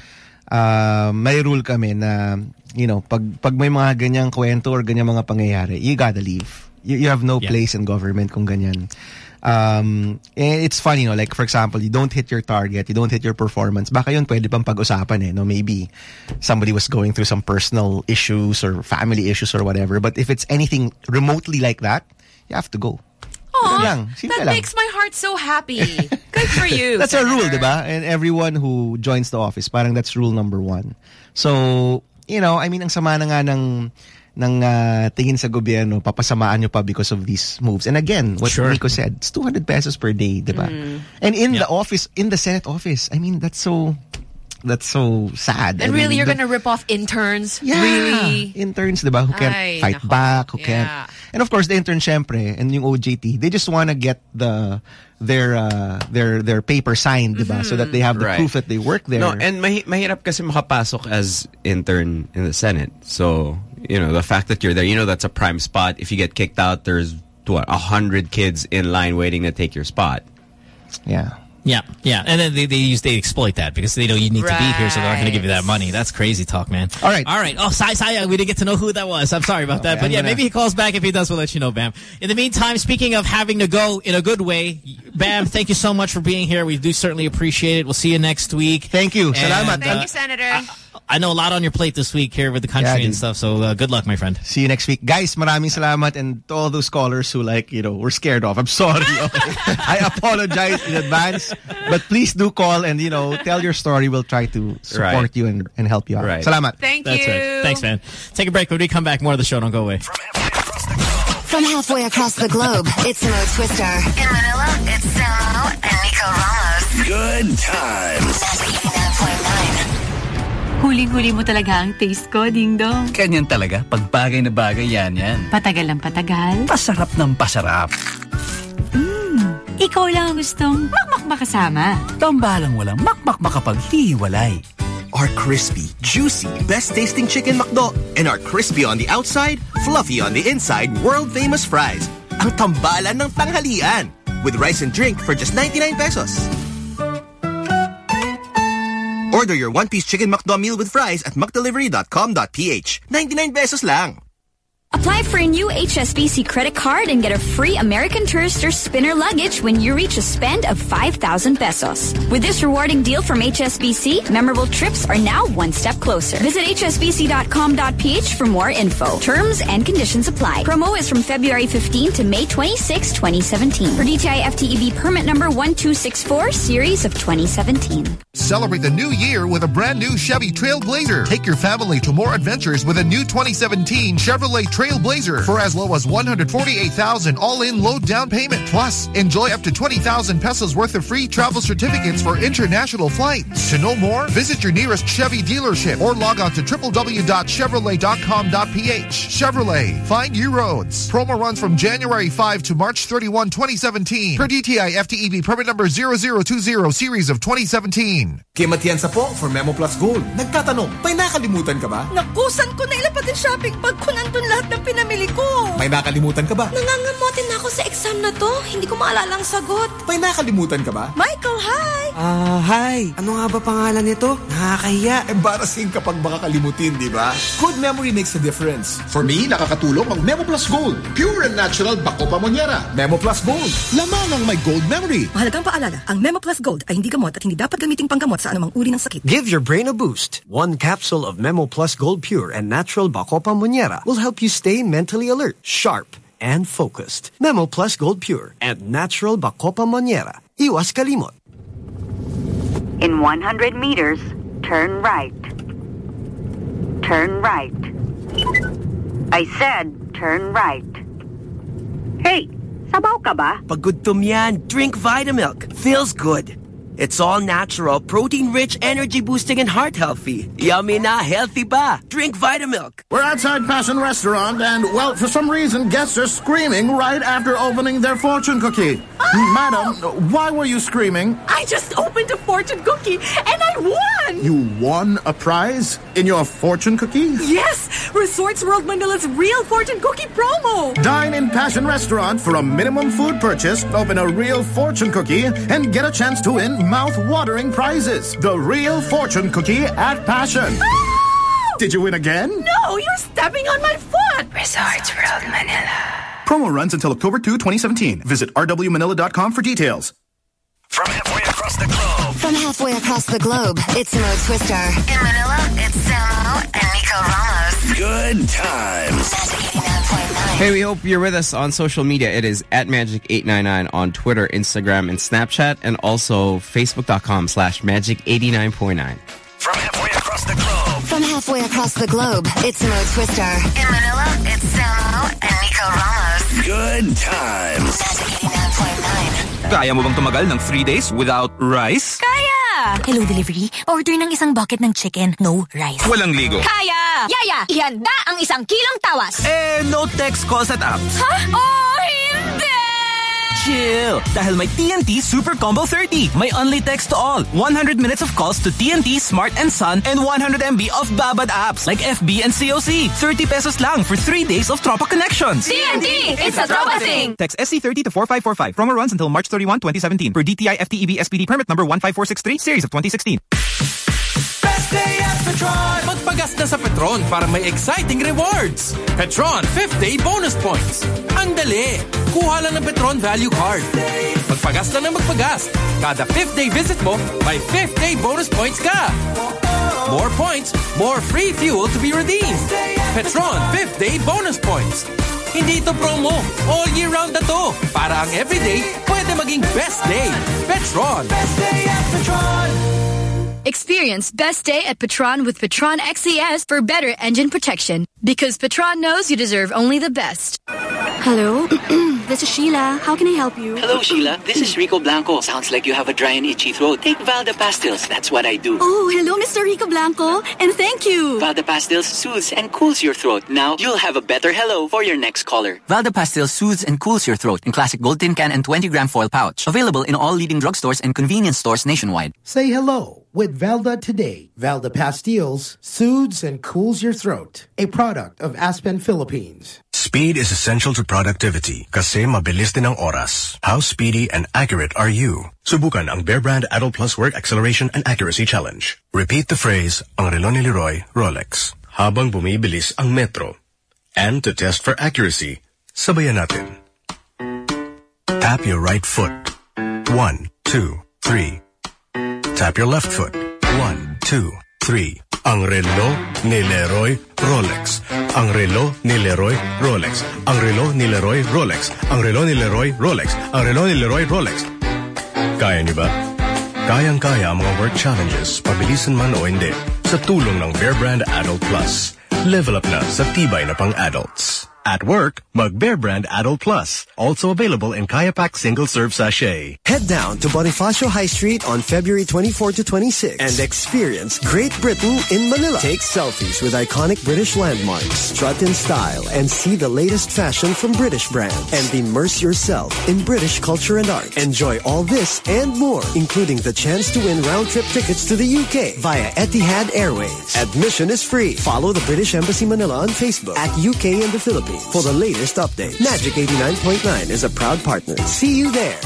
uh, may rule kami na, you know, pag, pag may mga ganyang kwento or ganyang mga pangyayari, you gotta leave. You, you have no place in government kung ganyan. Um, eh, it's funny, you know. Like, for example, you don't hit your target, you don't hit your performance. Baka yun pwede pang pag-usapan eh, no? Maybe somebody was going through some personal issues or family issues or whatever. But if it's anything remotely like that, you have to go. Ganun lang. Aw, that makes my heart so happy. Good for you. That's a rule, diba? And everyone who joins the office, parang that's rule number one. So, you know, I mean, ang sama na nga ng, ng ah, tingin sa gobyerno, papasamaan nyo pa because of these moves. And again, what Sure. Nico said, it's 200 pesos per day, diba? Mm. And in the office, in the Senate office, I mean, that's so, that's so sad. And I really, mean, you're the- gonna rip off interns? Yeah. Really? Interns, diba? Who can't Ay, fight nako. back, who Yeah. can't. And of course, the intern, syempre, and yung OJT, they just want to get the their uh, their their paper signed, diba? So that they have the Right. proof that they work there. No, and mahi mahirap kasi makapasok as intern in the Senate. So, you know, the fact that you're there, you know that's a prime spot. If you get kicked out, there's what, a hundred kids in line waiting to take your spot. Yeah. Yeah, yeah, and then they they use they exploit that because they know you need to be here, so they're not going to give you that money. That's crazy talk, man. All right, all right. Oh, Sai Sai, we didn't get to know who that was. I'm sorry about that, but I'm yeah, gonna- maybe he calls back. If he does, we'll let you know, Bam. In the meantime, speaking of having to go in a good way, Bam, thank you so much for being here. We do certainly appreciate it. We'll see you next week. Thank you. And, Salamat. Thank uh, you, Senator. I know a lot on your plate this week here with the country Yeah, and stuff. So uh, good luck, my friend. See you next week. Guys, maraming salamat and to all those callers who like, you know, were scared off. I'm sorry. okay? I apologize in advance. But please do call and, you know, tell your story. We'll try to support Right. you and, and help you out. Right. Salamat. Thank That's you. right. Thanks, man. Take a break. When we come back, more of the show. Don't go away. From halfway across the globe, it's Mo Twister. In Manila, it's Samo and Nico Ramos. Good times. Huling-huli mo talaga ang taste ko, Ding Dong. Ganyan talaga. Pag bagay na bagay yan yan. Patagal ang patagal. Pasarap ng pasarap. Ikaw lang ang gustong makmak makasama. Tambalang walang makmak makapaghihiwalay. Our crispy, juicy, best tasting chicken McDo and our crispy on the outside, fluffy on the inside, world famous fries. Ang tambalan ng tanghalian with rice and drink for just 99 pesos. Order your one-piece chicken McDo meal with fries at mcdelivery.com.ph. 99 pesos lang. Apply for a new HSBC credit card and get a free American Tourister spinner luggage when you reach a spend of 5,000 pesos. With this rewarding deal from HSBC, memorable trips are now one step closer. Visit hsbc.com.ph for more info. Terms and conditions apply. Promo is from February 15 to May 26, 2017. For DTI FTEB permit number 1264, series of 2017. Celebrate the new year with a brand new Chevy Trailblazer. Take your family to more adventures with a new 2017 Chevrolet Trailblazer for as low as 148,000 all-in low down payment. Plus, enjoy up to 20,000 pesos worth of free travel certificates for international flights. To know more, visit your nearest Chevy dealership or log on to www.chevrolet.com.ph. Chevrolet, find your roads. Promo runs from January 5 to March 31, 2017. Per DTI FTEB E permit number 0020 series of 2017. Kim Atienza po for Memo Plus Gold. Nagtatanong, may nakalimutan ka ba? Nakusan ko na ilapad yung shopping bag ko nandun lahat ng pinamili ko. May nakalimutan ka ba? Nangangamotin na ako sa exam na to. Hindi ko maalala ang sagot. May nakalimutan ka ba? Michael, hi! Ah, hi. Ano nga ba pangalan nito? Nakakahiya. Embarrassing kapag makakalimutin, di ba? Good memory makes a difference. For me, nakakatulong ang Memo Plus Gold. Pure and natural bako pamonyera. Memo Plus Gold. Lamang ang may gold memory. Mahalagang paalala, ang Memo Plus Gold ay hindi gamot at hindi dapat gamiting panggamot sa anumang uri ng sakit. Give your brain a boost. One capsule of Memo Plus Gold Pure and Natural Bacopa Monniera will help you stay mentally alert, sharp, and focused. Memo Plus Gold Pure and Natural Bacopa Monnieri. Iwas kalimot. In 100 meters, turn right. Turn right. I said turn right. Hey, sabaw ka ba? Pagudtom yan, drink Vitamilk. Feels good. It's all natural, protein-rich, energy-boosting, and heart-healthy. Yummy na, healthy pa. Drink Vitamilk. We're outside Passion Restaurant, and, well, for some reason, guests are screaming right after opening their fortune cookie. Oh! Madam, why were you screaming? I just opened a fortune cookie and I won! You won a prize in your fortune cookie? Yes! Resorts World Manila's real fortune cookie promo! Dine in Passion Restaurant for a minimum food purchase, open a real fortune cookie, and get a chance to win mouth-watering prizes. The real fortune cookie at Passion. Ah! Did you win again? No, you're stepping on my foot! Resorts World Manila. Promo runs until October 2, 2017. Visit rwmanila.com for details. From halfway across the globe. From halfway across the globe, it's Mo Twister. In Manila, it's Samo and Nico Ramos. Good times. Hey, we hope you're with us on social media. It is at Magic899 on Twitter, Instagram, and Snapchat, and also Facebook.com slash Magic89.9. From halfway across the globe. From halfway across the globe, it's Mo Twister. In Manila, it's Samo and Nico Ramos. Good times. Kaya mo bang tumagal ng three days without rice? Kaya! Hello, delivery. Order ng isang bucket ng chicken, no rice. Walang ligo. Kaya! Yaya, ihanda ang isang kilong tawas. Eh, no text, calls at apps. Ha? Oh, hindi! Chill! Dahil may TNT Super Combo 30. May only text to all. 100 minutes of calls to TNT, Smart and Sun, and 100 MB of Babad apps like FB and COC. 30 pesos lang for 3 days of Tropa connections. TNT! It's a Tropa thing! Text SC30 to 4545. Promo runs until March 31, 2017. Per DTI FTEB SPD permit number 15463, series of 2016. Day at Petron! Magpagas na sa Petron para may exciting rewards. Petron 5th Day Bonus Points. Ang dali! Kuha lang ng Petron Value Card. Magpagas lang ng magpagas. Kada 5th day visit mo, may 5th day bonus points ka. More points, more free fuel to be redeemed. Petron 5th Day Bonus Points. Hindi ito promo. All year round na to. Para ang everyday, pwede maging best day. Petron. Best day at Petron. Experience best day at Petron with Petron XCS for better engine protection. Because Petron knows you deserve only the best. Hello? this is Sheila. How can I help you? Hello, Sheila. This is Rico Blanco. Sounds like you have a dry and itchy throat. Take Valda Pastilles. That's what I do. Oh, hello, Mr. Rico Blanco. And thank you. Valda Pastilles soothes and cools your throat. Now, you'll have a better hello for your next caller. Valda Pastil soothes and cools your throat in classic gold tin can and 20 gram foil pouch. Available in all leading drugstores and convenience stores nationwide. Say hello with Valda today. Valda Pastilles soothes and cools your throat. A product of Aspen Philippines. Speed is essential to productivity kasi mabilis din ang oras. How speedy and accurate are you? Subukan ang Bear Brand Adult Plus Work Acceleration and Accuracy Challenge. Repeat the phrase, ang relo ni Leroy, Rolex, habang bumibilis ang metro. And to test for accuracy, sabayan natin. Tap your right foot. One, two, three. Tap your left foot. One, two, three. Ang relo ni Leroy Rolex. Ang relo ni Leroy Rolex. Ang relo ni Leroy Rolex. Ang relo ni Leroy Rolex. Ang relo ni Leroy Rolex. Kaya niyo ba? Kayang-kaya ang mga work challenges, pabilisan man o hindi, sa tulong ng Bear Brand Adult Plus. Level up na sa tibay na pang-adults. At work, mug Bear Brand Adult Plus. Also available in Kayapak Single Serve Sachet. Head down to Bonifacio High Street on February 24 to 26 and experience Great Britain in Manila. Take selfies with iconic British landmarks, strut in style, and see the latest fashion from British brands. And immerse yourself in British culture and art. Enjoy all this and more, including the chance to win round-trip tickets to the UK via Etihad Airways. Admission is free. Follow the British Embassy Manila on Facebook at UK and the Philippines for the latest updates. Magic 89.9 is a proud partner. See you there.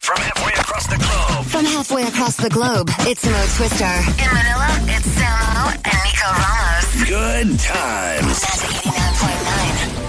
From halfway across the globe. From halfway across the globe, it's Mo Twister. In Manila, it's Samo and Nico Ramos. Good times. Magic 89.9.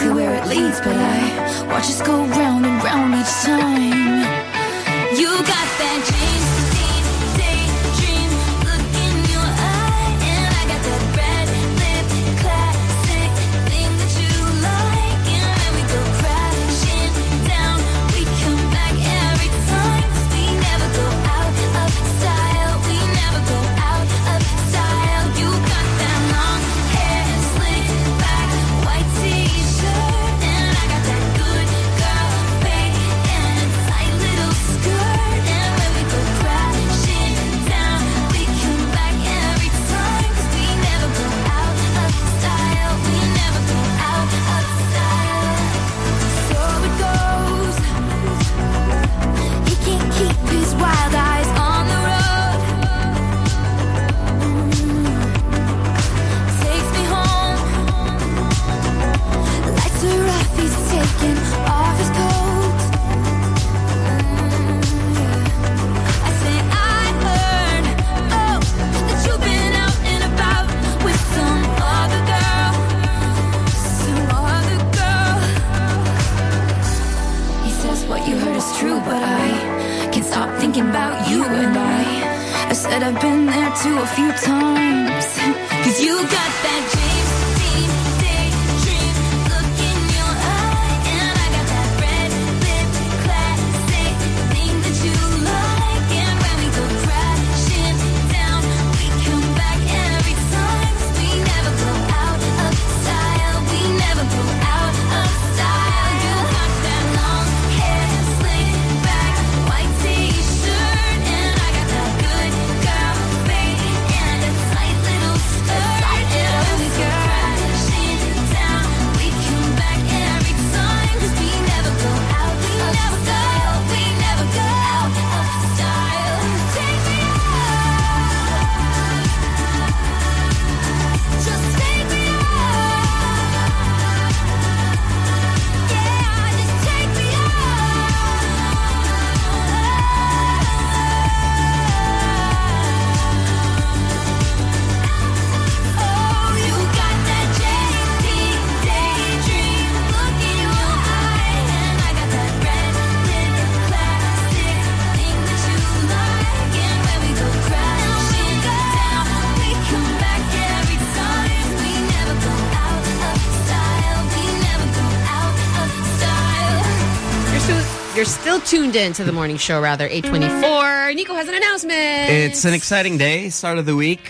exactly where it leads, but I watch us go round and round each time. You got tuned in to the morning show, rather, 824. Nico has an announcement. It's an exciting day, start of the week.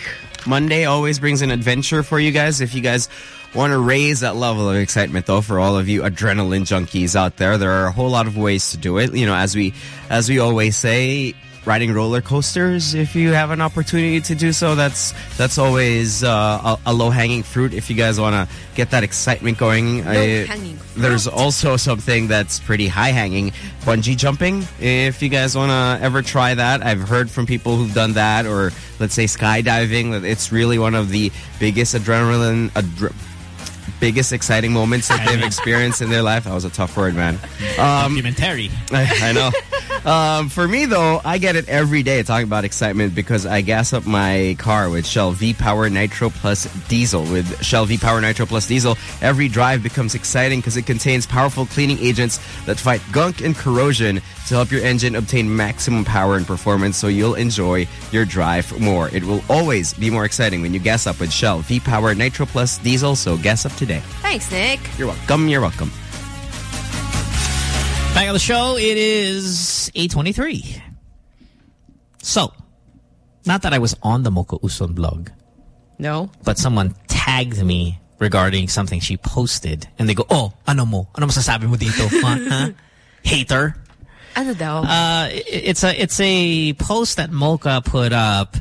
Monday always brings an adventure for you guys. If you guys want to raise that level of excitement, though, for all of you adrenaline junkies out there, there are a whole lot of ways to do it. You know, as we as we always say, riding roller coasters. If you have an opportunity to do so, that's that's always uh, a, a low hanging fruit. If you guys want to get that excitement going, I- Low-hanging there's also something that's pretty high hanging, bungee jumping. If you guys want to ever try that, I've heard from people who've done that, or let's say skydiving. that It's really one of the biggest adrenaline. Adre biggest exciting moments that they've experienced in their life. That was a tough word, man. Um, Documentary. I, I know. Um, for me, though, I get it every day talking about excitement because I gas up my car with Shell V-Power Nitro Plus Diesel. With Shell V-Power Nitro Plus Diesel, every drive becomes exciting because it contains powerful cleaning agents that fight gunk and corrosion to help your engine obtain maximum power and performance so you'll enjoy your drive more. It will always be more exciting when you gas up with Shell V-Power Nitro Plus Diesel, so gas up today. Thanks, Nick. You're welcome. You're welcome. Back on the show, it is 8.23. So, not that I was on the Mocha Uson blog, No. but someone tagged me regarding something she posted. And they go, oh, ano mo? Ano masasabi mo dito? Huh? Huh? Hater? Ano daw? Uh, i- it's a it's a post that Mocha put up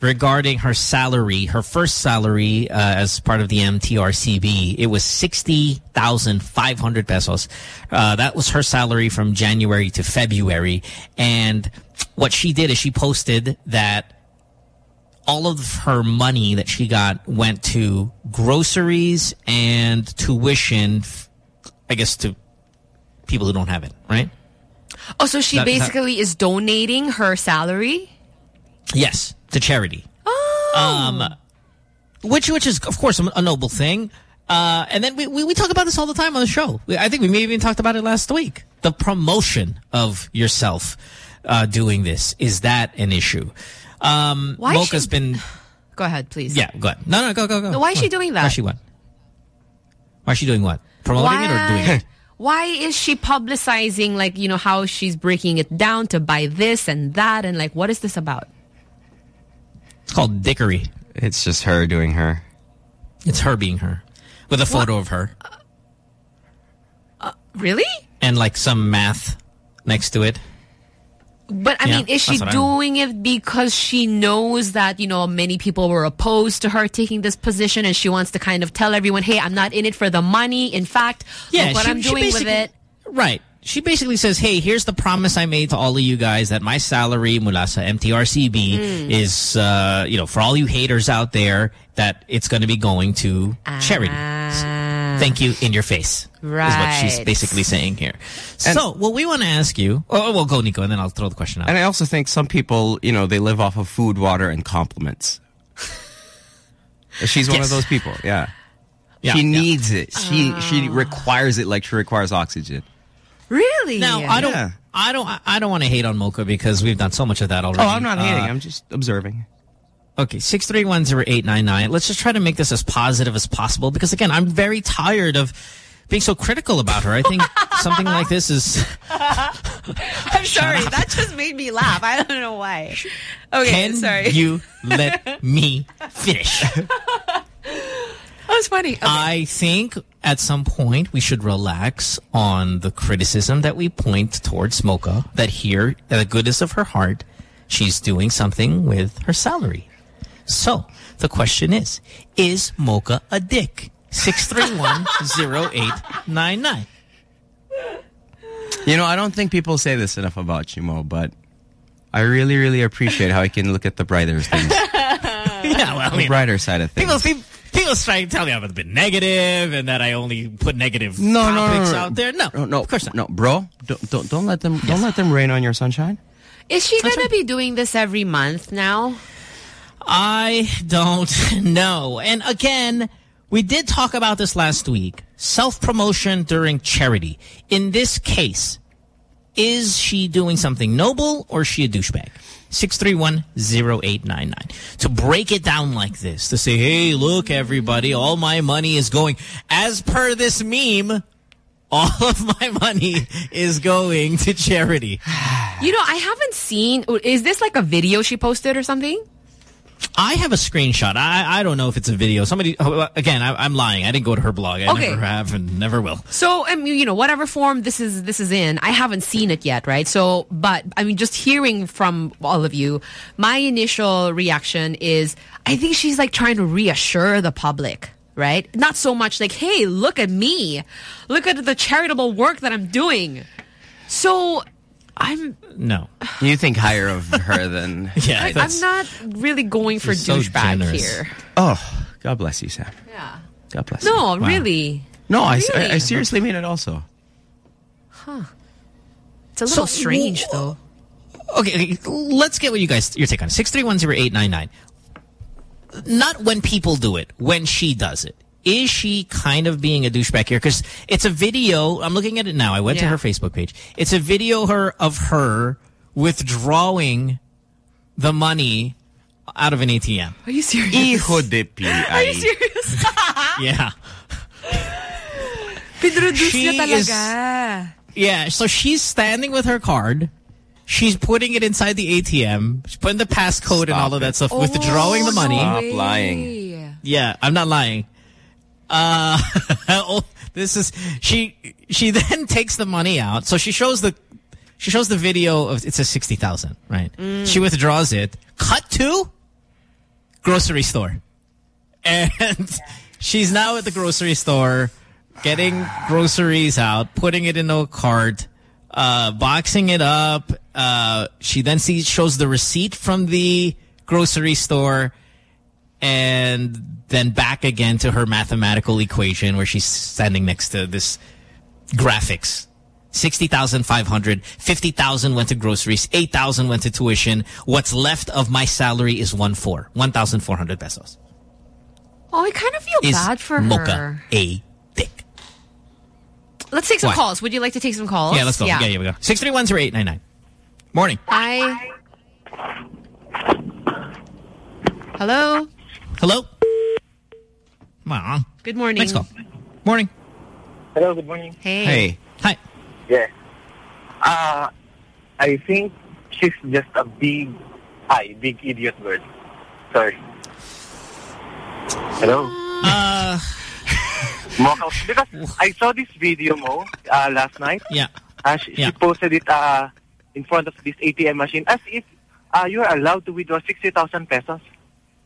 regarding her salary, her first salary uh, as part of the MTRCB. It was sixty thousand five hundred pesos. Uh, that was her salary from January to February. And what she did is she posted that all of her money that she got went to groceries and tuition, I guess to people who don't have it, right? Oh, so she That- that- basically is donating her salary? Yes, to charity. Um, which which is of course a, noble thing. Uh, and then we, we, we talk about this all the time on the show. We, I think we maybe even talked about it last week. The promotion of yourself uh, doing this. Is that an issue? Um, Why is Mocha's she- been... Go ahead, please. Yeah, go ahead. No, no, go, go, go. Why is she doing that? Why is she what? Why is she doing what? Promoting it or doing it? Why is she publicizing, like, you know, how she's breaking it down to buy this and that? And, like, what is this about? It's called dickery. It's just her doing her. It's her being her. With a photo of her. Uh, uh, really? And like some math next to it. But, I Yeah, mean, is she that's what I- doing it because she knows that, you know, many people were opposed to her taking this position and she wants to kind of tell everyone, hey, I'm not in it for the money. In fact, Yeah, look what she- I'm doing with basically- it. Right. She basically says, hey, here's the promise I made to all of you guys that my salary mula sa MTRCB Mm. is, uh, you know, for all you haters out there, that it's going to be going to charity. Thank you in your face. Right. Is what she's basically saying here. so, what we want to ask you, oh, well, go, Nico, and then I'll throw the question out. And I also think some people, you know, they live off of food, water, and compliments. She's one Yes. of those people. Yeah. Yeah, she yeah. needs it. She she requires it like she requires oxygen. Really? Now, I don't, Yeah. I don't, I don't want to hate on Mocha because we've done so much of that already. Oh, I'm not hating. Uh, I'm just observing. Okay, 6310899. Let's just try to make this as positive as possible because, again, I'm very tired of being so critical about her. I think something like this is... I'm sorry. That just made me laugh. I don't know why. Okay, Can sorry. you let me finish? Oh, that was funny. Okay. I think at some point we should relax on the criticism that we point towards Mocha that here, at the goodness of her heart, she's doing something with her salary. So, the question is, is Mocha a dick? 6310899. You know, I don't think people say this enough about you, Mo, but I really, really appreciate how I can look at the brighter things. yeah, well, I the mean, brighter side of things. people, people, people try to tell me I'm a bit negative and that I only put negative No, no, no, topics no, no. out there. No, no, no, of course not. No, bro, don't don't, don't let them don't let them rain on your sunshine. Is she going to be doing this every month now? I don't know. And again, we did talk about this last week. Self-promotion during charity. In this case, is she doing something noble or is she a douchebag? 6310899. To break it down like this, to say, hey, look, everybody, all my money is going, as per this meme, all of my money is going to charity. You know, I haven't seen. Is this like a video she posted or something? I have a screenshot. I I don't know if it's a video. Somebody oh, again. I, I'm lying. I didn't go to her blog. I Okay. never have and never will. So, I mean, you know, whatever form this is this is in, I haven't seen it yet, right? So, but I mean, just hearing from all of you, my initial reaction is, I think she's like trying to reassure the public, right? Not so much like, hey, look at me, look at the charitable work that I'm doing. So, I'm No. You think higher of her than Yeah, I, I'm not really going for She's so douchebag here. Oh, God bless you, Sam. Yeah. God bless you. No, really. No, I, I, Really? I seriously mean it also. Huh. It's a little So, strange, though. Okay, let's get what you guys your take on it. Six three one zero eight nine nine. Not when people do it. When she does it. Is she kind of being a douchebag here? Because it's a video. I'm looking at it now. I went to her Facebook page. It's a video her of her withdrawing the money out of an ATM. Are you serious? Hijo de pi. Are you serious? Yeah. Pinroduce She niya is- Yeah, so she's standing with her card. She's putting it inside the ATM. She's putting the passcode and all of that stuff, withdrawing the oh, money. Stop lying. Yeah, I'm not lying. Uh, oh, this is she. She then takes the money out. So she shows the she shows the video of it says sixty thousand, right? Mm. She withdraws it. Cut to grocery store, and she's now at the grocery store getting groceries out, putting it in a cart, uh, boxing it up. Uh, she then sees shows the receipt from the grocery store and then back again to her mathematical equation where she's standing next to this graphics. 60,500, 50,000 went to groceries, 8,000 went to tuition. What's left of my salary is one four, 1,400 pesos. Oh, I kind of feel is bad for Mocha her. a Let's take some Why? calls. Would you like to take some calls? Yeah, let's go. Yeah, yeah, we go. Six three one zero eight nine nine. Morning. Hi. Hello. Hello. Come. Good morning. Next call. Morning. Hello, good morning. Hey. Hey. Hi. Yeah. Uh, I think she's just a big, ay, big idiot girl. Sorry. Hello? Uh, Mocha, because I saw this video mo uh, last night. Yeah. Uh, she, Yeah. she posted it uh, in front of this ATM machine as if uh, you are allowed to withdraw 60,000 pesos.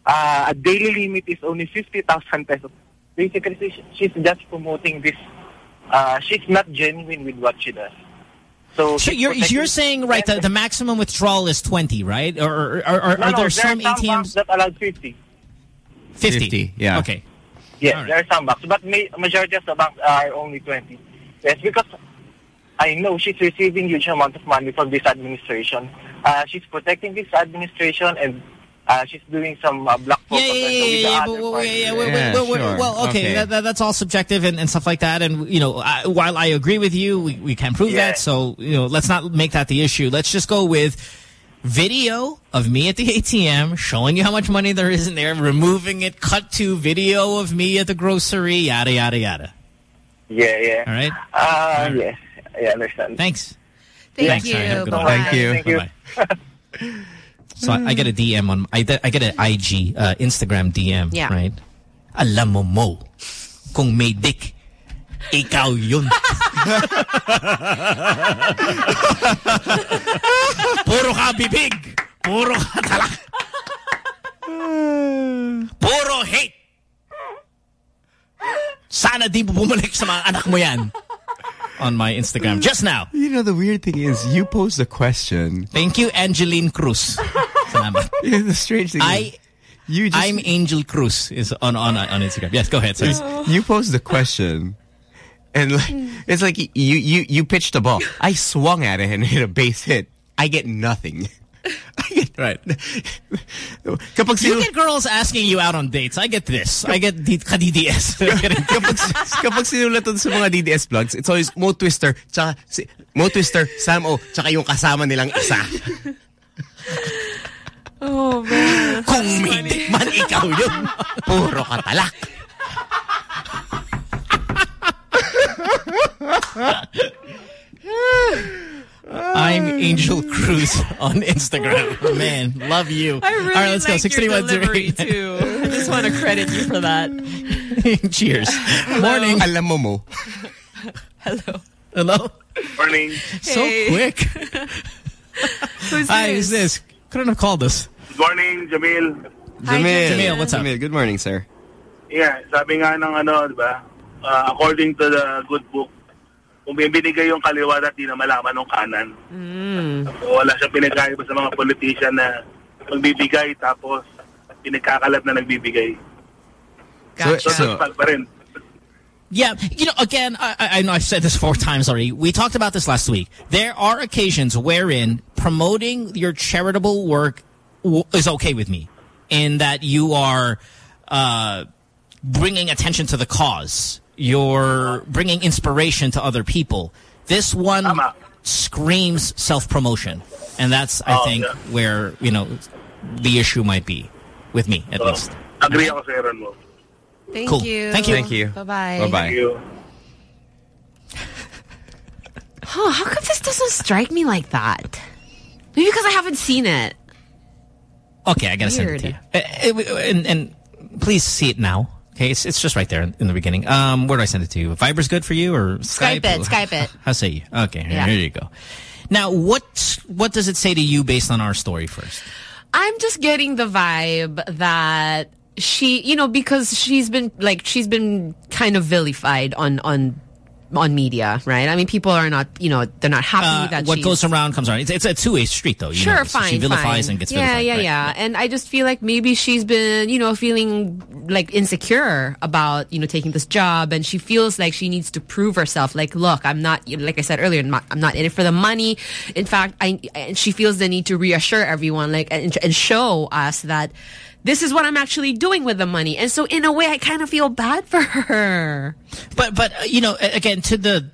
Uh, a daily limit is only 50,000 pesos. Basically, she's just promoting this. Uh, she's not genuine with what she does. So, So you're you're saying right the, the maximum withdrawal is twenty, right? Or, or, or, or No, are no, there some banks ATMs that allowed 50. 50? 50, yeah. Okay. Yes, there are some banks, but ma- majority of the banks are only 20. Yes, because I know she's receiving huge amount of money from this administration. Uh, she's protecting this administration and uh, she's doing some uh, black Yeah, focus yeah, with yeah, the yeah, other well, yeah, yeah, well, well, well, well, okay, That, that, that's all subjective and, and stuff like that. And, you know, I, while I agree with you, we, we can prove Yeah. that. So, you know, let's not make that the issue. Let's just go with video of me at the ATM showing you how much money there is in there, removing it, cut to video of me at the grocery, yada, yada, yada. Yeah, yeah. All right? Uh, yes, I understand. Thanks. Thank Thanks, you. all right, have a good one. Bye-bye. Thank you. Thank you. Bye-bye. So I, I get a DM on I, I get an IG uh, Instagram DM, Yeah. right? Alam mo mo kung may dick ikaw yun. Puro ka bibig. Puro ka talak. Puro hate. Sana di mo bumalik sa mga anak mo yan. On my Instagram just now. You know, the weird thing is you posed a question. Thank you, Angeline Cruz. Salamat. Yeah, the strange thing I, is you just, I'm Angel Cruz is on, on, on Instagram. Yes, go ahead, sir. you posed the question. And like, hmm. it's like you, you, you pitched a ball. I swung at it and hit a base hit. I get nothing. I get, right. Kapag You get girls asking you out on dates. I get this. I get D- ka-DDS. kapag, kapag sinulat dun sa mga DDS vlogs, it's always Mo Twister, tsaka, si, Mo Twister, Sam O, tsaka yung kasama nilang isa. Oh, man. Kung may dick man ikaw yun. Puro katalak. I'm Angel Cruz on Instagram. Man, love you. I really All right, let's go. like Six your three one zero delivery, too. I just want to credit you for that. Cheers. Morning. Alam mo mo. Hello. Hello. Morning. So Hey. quick. Who's Hi, this? who's this? Couldn't have called us. Good morning, Jamil. Hi, Jamil. Jamil, what's up? Jamil, good morning, sir. Yeah, sabi nga ng ano, di ba? Uh, according to the good book, kung bibinigay yung kaliwa at di na malaman ng kanan. Mm. So, wala siyang pinagkaiba sa mga politician na magbibigay tapos pinagkakalat na nagbibigay. So, So, so, so pa rin. Yeah, you know, again, I, I know I've said this four times already. We talked about this last week. There are occasions wherein promoting your charitable work w is okay with me, in that you are uh, bringing attention to the cause. You're bringing inspiration to other people. This one screams self-promotion, and that's, I Oh, think, yeah. where you know the issue might be with me, at least. agree ako sa Aaron mo. Thank Cool. you. Thank you. Thank you. Bye-bye. Bye-bye. Thank. Huh, how come this doesn't strike me like that? Maybe because I haven't seen it. Okay, I gotta send it to you. Uh, uh, And, and please see it now. Okay, it's, it's just right there in the beginning. Um, where do I send it to you? Viber's good for you or Skype? Skype it, Skype it. How say you? Okay, Yeah. here you go. Now, what what does it say to you based on our story first? I'm just getting the vibe that she, you know, because she's been like she's been kind of vilified on on on media, right? I mean, people are not, you know, they're not happy Uh, that what goes around comes around. It's, it's a two-way street, though. You sure, know fine, She vilifies fine. and gets yeah, vilified. yeah, right? yeah. And I just feel like maybe she's been, you know, feeling like insecure about, you know, taking this job, and she feels like she needs to prove herself. Like, look, I'm not, like I said earlier, I'm not, I'm not in it for the money. In fact, I, and she feels the need to reassure everyone, like, and, and show us that this is what I'm actually doing with the money. And so in a way, I kind of feel bad for her. But, but uh, you know, again, to the,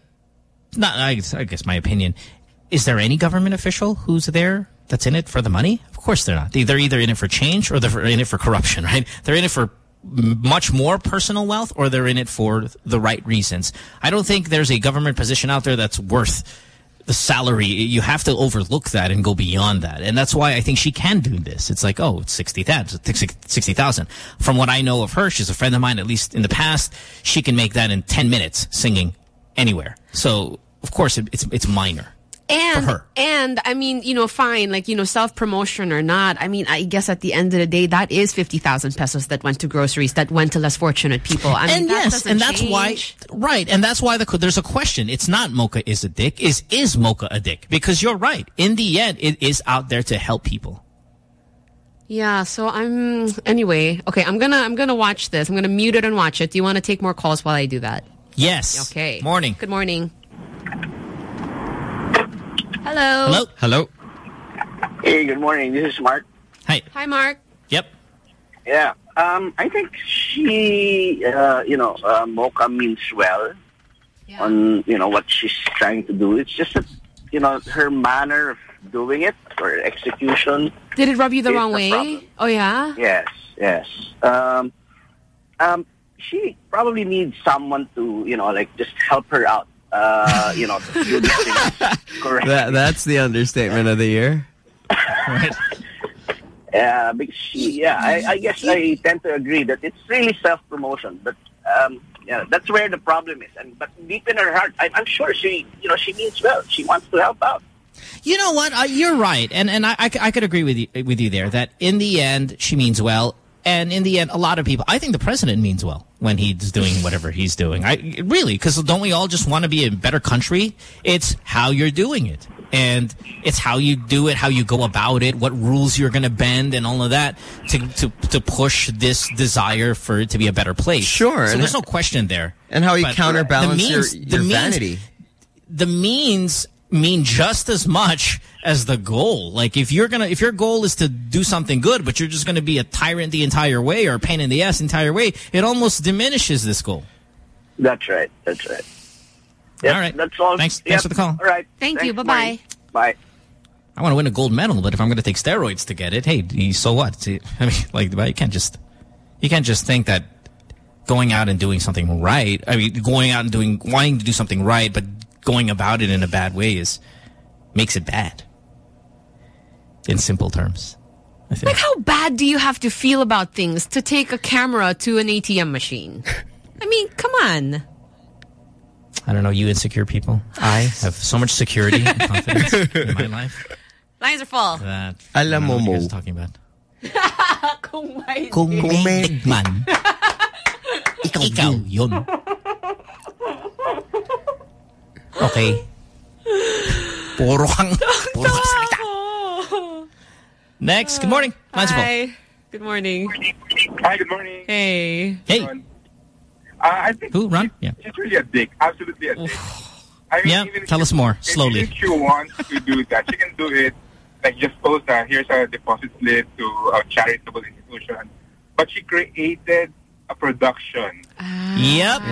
not, I guess, I guess my opinion, is there any government official who's there that's in it for the money? Of course they're not. They- They're either in it for change or they're in it for corruption, right? They're in it for much more personal wealth or they're in it for the right reasons. I don't think there's a government position out there that's worth the salary. You have to overlook that and go beyond that. And that's why I think she can do this. It's like, oh, it's 60,000. 60,000. From what I know of her, she's a friend of mine, at least in the past, she can make that in 10 minutes singing anywhere. So, of course, it, it's, it's minor. And, and I mean, you know, fine, like, you know, self-promotion or not. I mean, I guess at the end of the day, that is 50,000 pesos that went to groceries, that went to less fortunate people. I mean, and yes, and that's why, right, and that's why the, there's a question. It's not Mocha is a dick. Is is Mocha a dick? Because you're right. In the end, it is out there to help people. Yeah, so I'm anyway. Okay, I'm gonna I'm gonna watch this. I'm gonna mute it and watch it. Do you want to take more calls while I do that? Yes. Okay. Morning. Good morning. Hello. Hello. Hello. Hey, good morning. This is Mark. Hi. Hi, Mark. Yep. Yeah. Um, I think she, uh, you know, uh, Mocha means well on, you know, what she's trying to do. It's just that, you know, her manner of doing it or execution. Did it rub you the wrong the way? problem. Oh yeah. Yes, yes. Um, um, she probably needs someone to, you know, like just help her out. Uh, you know, to do these things correctly. That, that's the understatement of the year. Yeah, because she, yeah, I, I guess I tend to agree that it's really self-promotion. But um, yeah, that's where the problem is. And but deep in her heart, I, I'm sure she, you know, she means well. She wants to help out. You know what? Uh, you're right, and and I, I c- I could agree with you with you there that in the end she means well, and in the end a lot of people. I think the president means well when he's doing whatever he's doing. I really because don't we all just want to be a better country? It's how you're doing it, and it's how you do it, how you go about it, what rules you're going to bend, and all of that to to to push this desire for it to be a better place. Sure, so there's no question there. And how you But counterbalance the means- your, the your means- vanity. the means mean just as much as the goal. Like if you're gonna, if your goal is to do something good, but you're just gonna be a tyrant the entire way or a pain in the ass the entire way, it almost diminishes this goal. That's right. That's right. all right. That's all. Thanks. Yep. Thanks for the call. All right. Thank Thanks, you. Bye-bye. Bye. I want to win a gold medal, but if I'm going to take steroids to get it, hey, so what? I mean, like, you can't just, you can't just think that going out and doing something right. I mean, going out and doing, wanting to do something right, but going about it in a bad way is makes it bad. In simple terms. I think. Like, how bad do you have to feel about things to take a camera to an ATM machine? I mean, come on. I don't know, you insecure people. I have so much security and confidence in my life Lines are full. that Alam I don't know mo what you guys mo. talking about. Kung may Kung may digman, ikaw yun. Okay. Puro kang, puro kang salita. Next, good morning. Lines are full. Hi. Good morning. Hi, good morning. Hey. Hey. Uh, I think Who, Ron? Yeah. she's really a dick. Absolutely a dick. I mean, Yeah, tell us more, slowly. If she wants to do that, she can do it. Like just post, uh, here's a deposit slip to a charitable institution. But she created a production. Yep.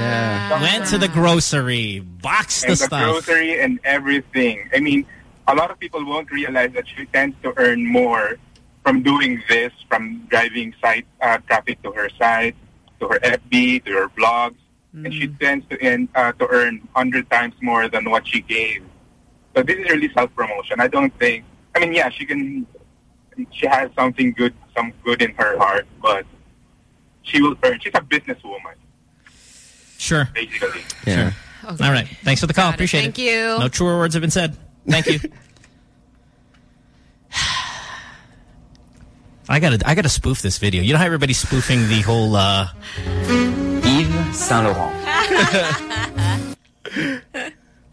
Went to the grocery, boxed and the the stuff. grocery and everything. I mean, a lot of people won't realize that she tends to earn more from doing this, from driving site uh, traffic to her site, to her FB, to her blogs, and she tends to end, uh, to earn hundred times more than what she gave. So this is really self promotion. I don't think. I mean, yeah, she can. She has something good, some good in her heart, but she will earn. She's a businesswoman, Sure. basically. Yeah. All right. Thanks for the call. Got it. Thank it. you. No truer words have been said. Thank you. I gotta, I gotta spoof this video. You know how everybody's spoofing the whole, uh... Yves Saint Laurent.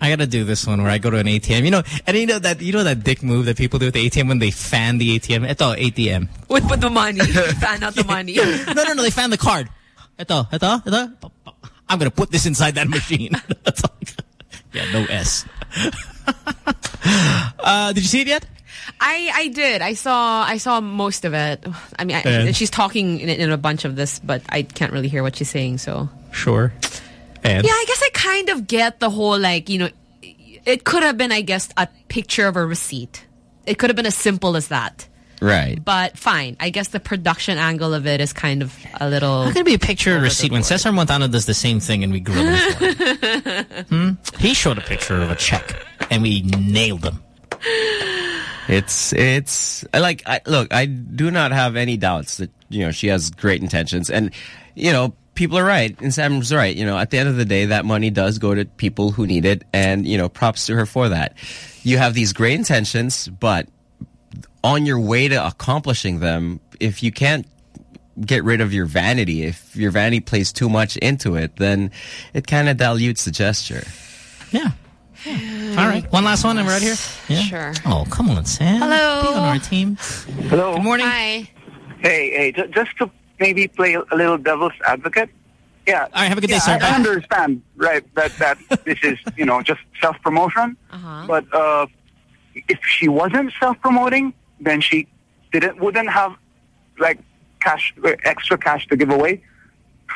I gotta do this one where I go to an ATM. You know, and you know that, you know that dick move that people do at the ATM when they fan the ATM? Ito, ATM. With, with the money. Fan out the money. no, no, no, they fan the card. Ito, ito, ito. I'm gonna put this inside that machine. That's all I got. yeah, no S. uh, did you see it yet? I I did. I saw I saw most of it. I mean, I, she's talking in, in a bunch of this, but I can't really hear what she's saying. So Sure. And yeah, I guess I kind of get the whole like you know, it could have been I guess a picture of a receipt. It could have been as simple as that. Right. But fine, I guess the production angle of it is kind of a little. How can it be a picture of a receipt when Cesar Montano does the same thing and we grill him for it? hmm? He showed a picture of a check and we nailed him. It's it's like I, look. I do not have any doubts that you know she has great intentions, and you know people are right, and Sam's right. You know, at the end of the day, that money does go to people who need it, and you know, props to her for that. You have these great intentions, but on your way to accomplishing them, if you can't get rid of your vanity, if your vanity plays too much into it, then it kind of dilutes the gesture. Yeah. All right. One last one and we're out here? Yeah. Sure. Oh, come on, Sam. Hello. Be on our team. Hello. Good morning. Hi. Hey, hey, ju- just to maybe play a little devil's advocate. Yeah. All right, have a good day, sir. I, I understand, right, that, that this is, you know, just self-promotion. Uh-huh. But uh, if she wasn't self-promoting, then she didn't wouldn't have, like, cash, uh, extra cash to give away.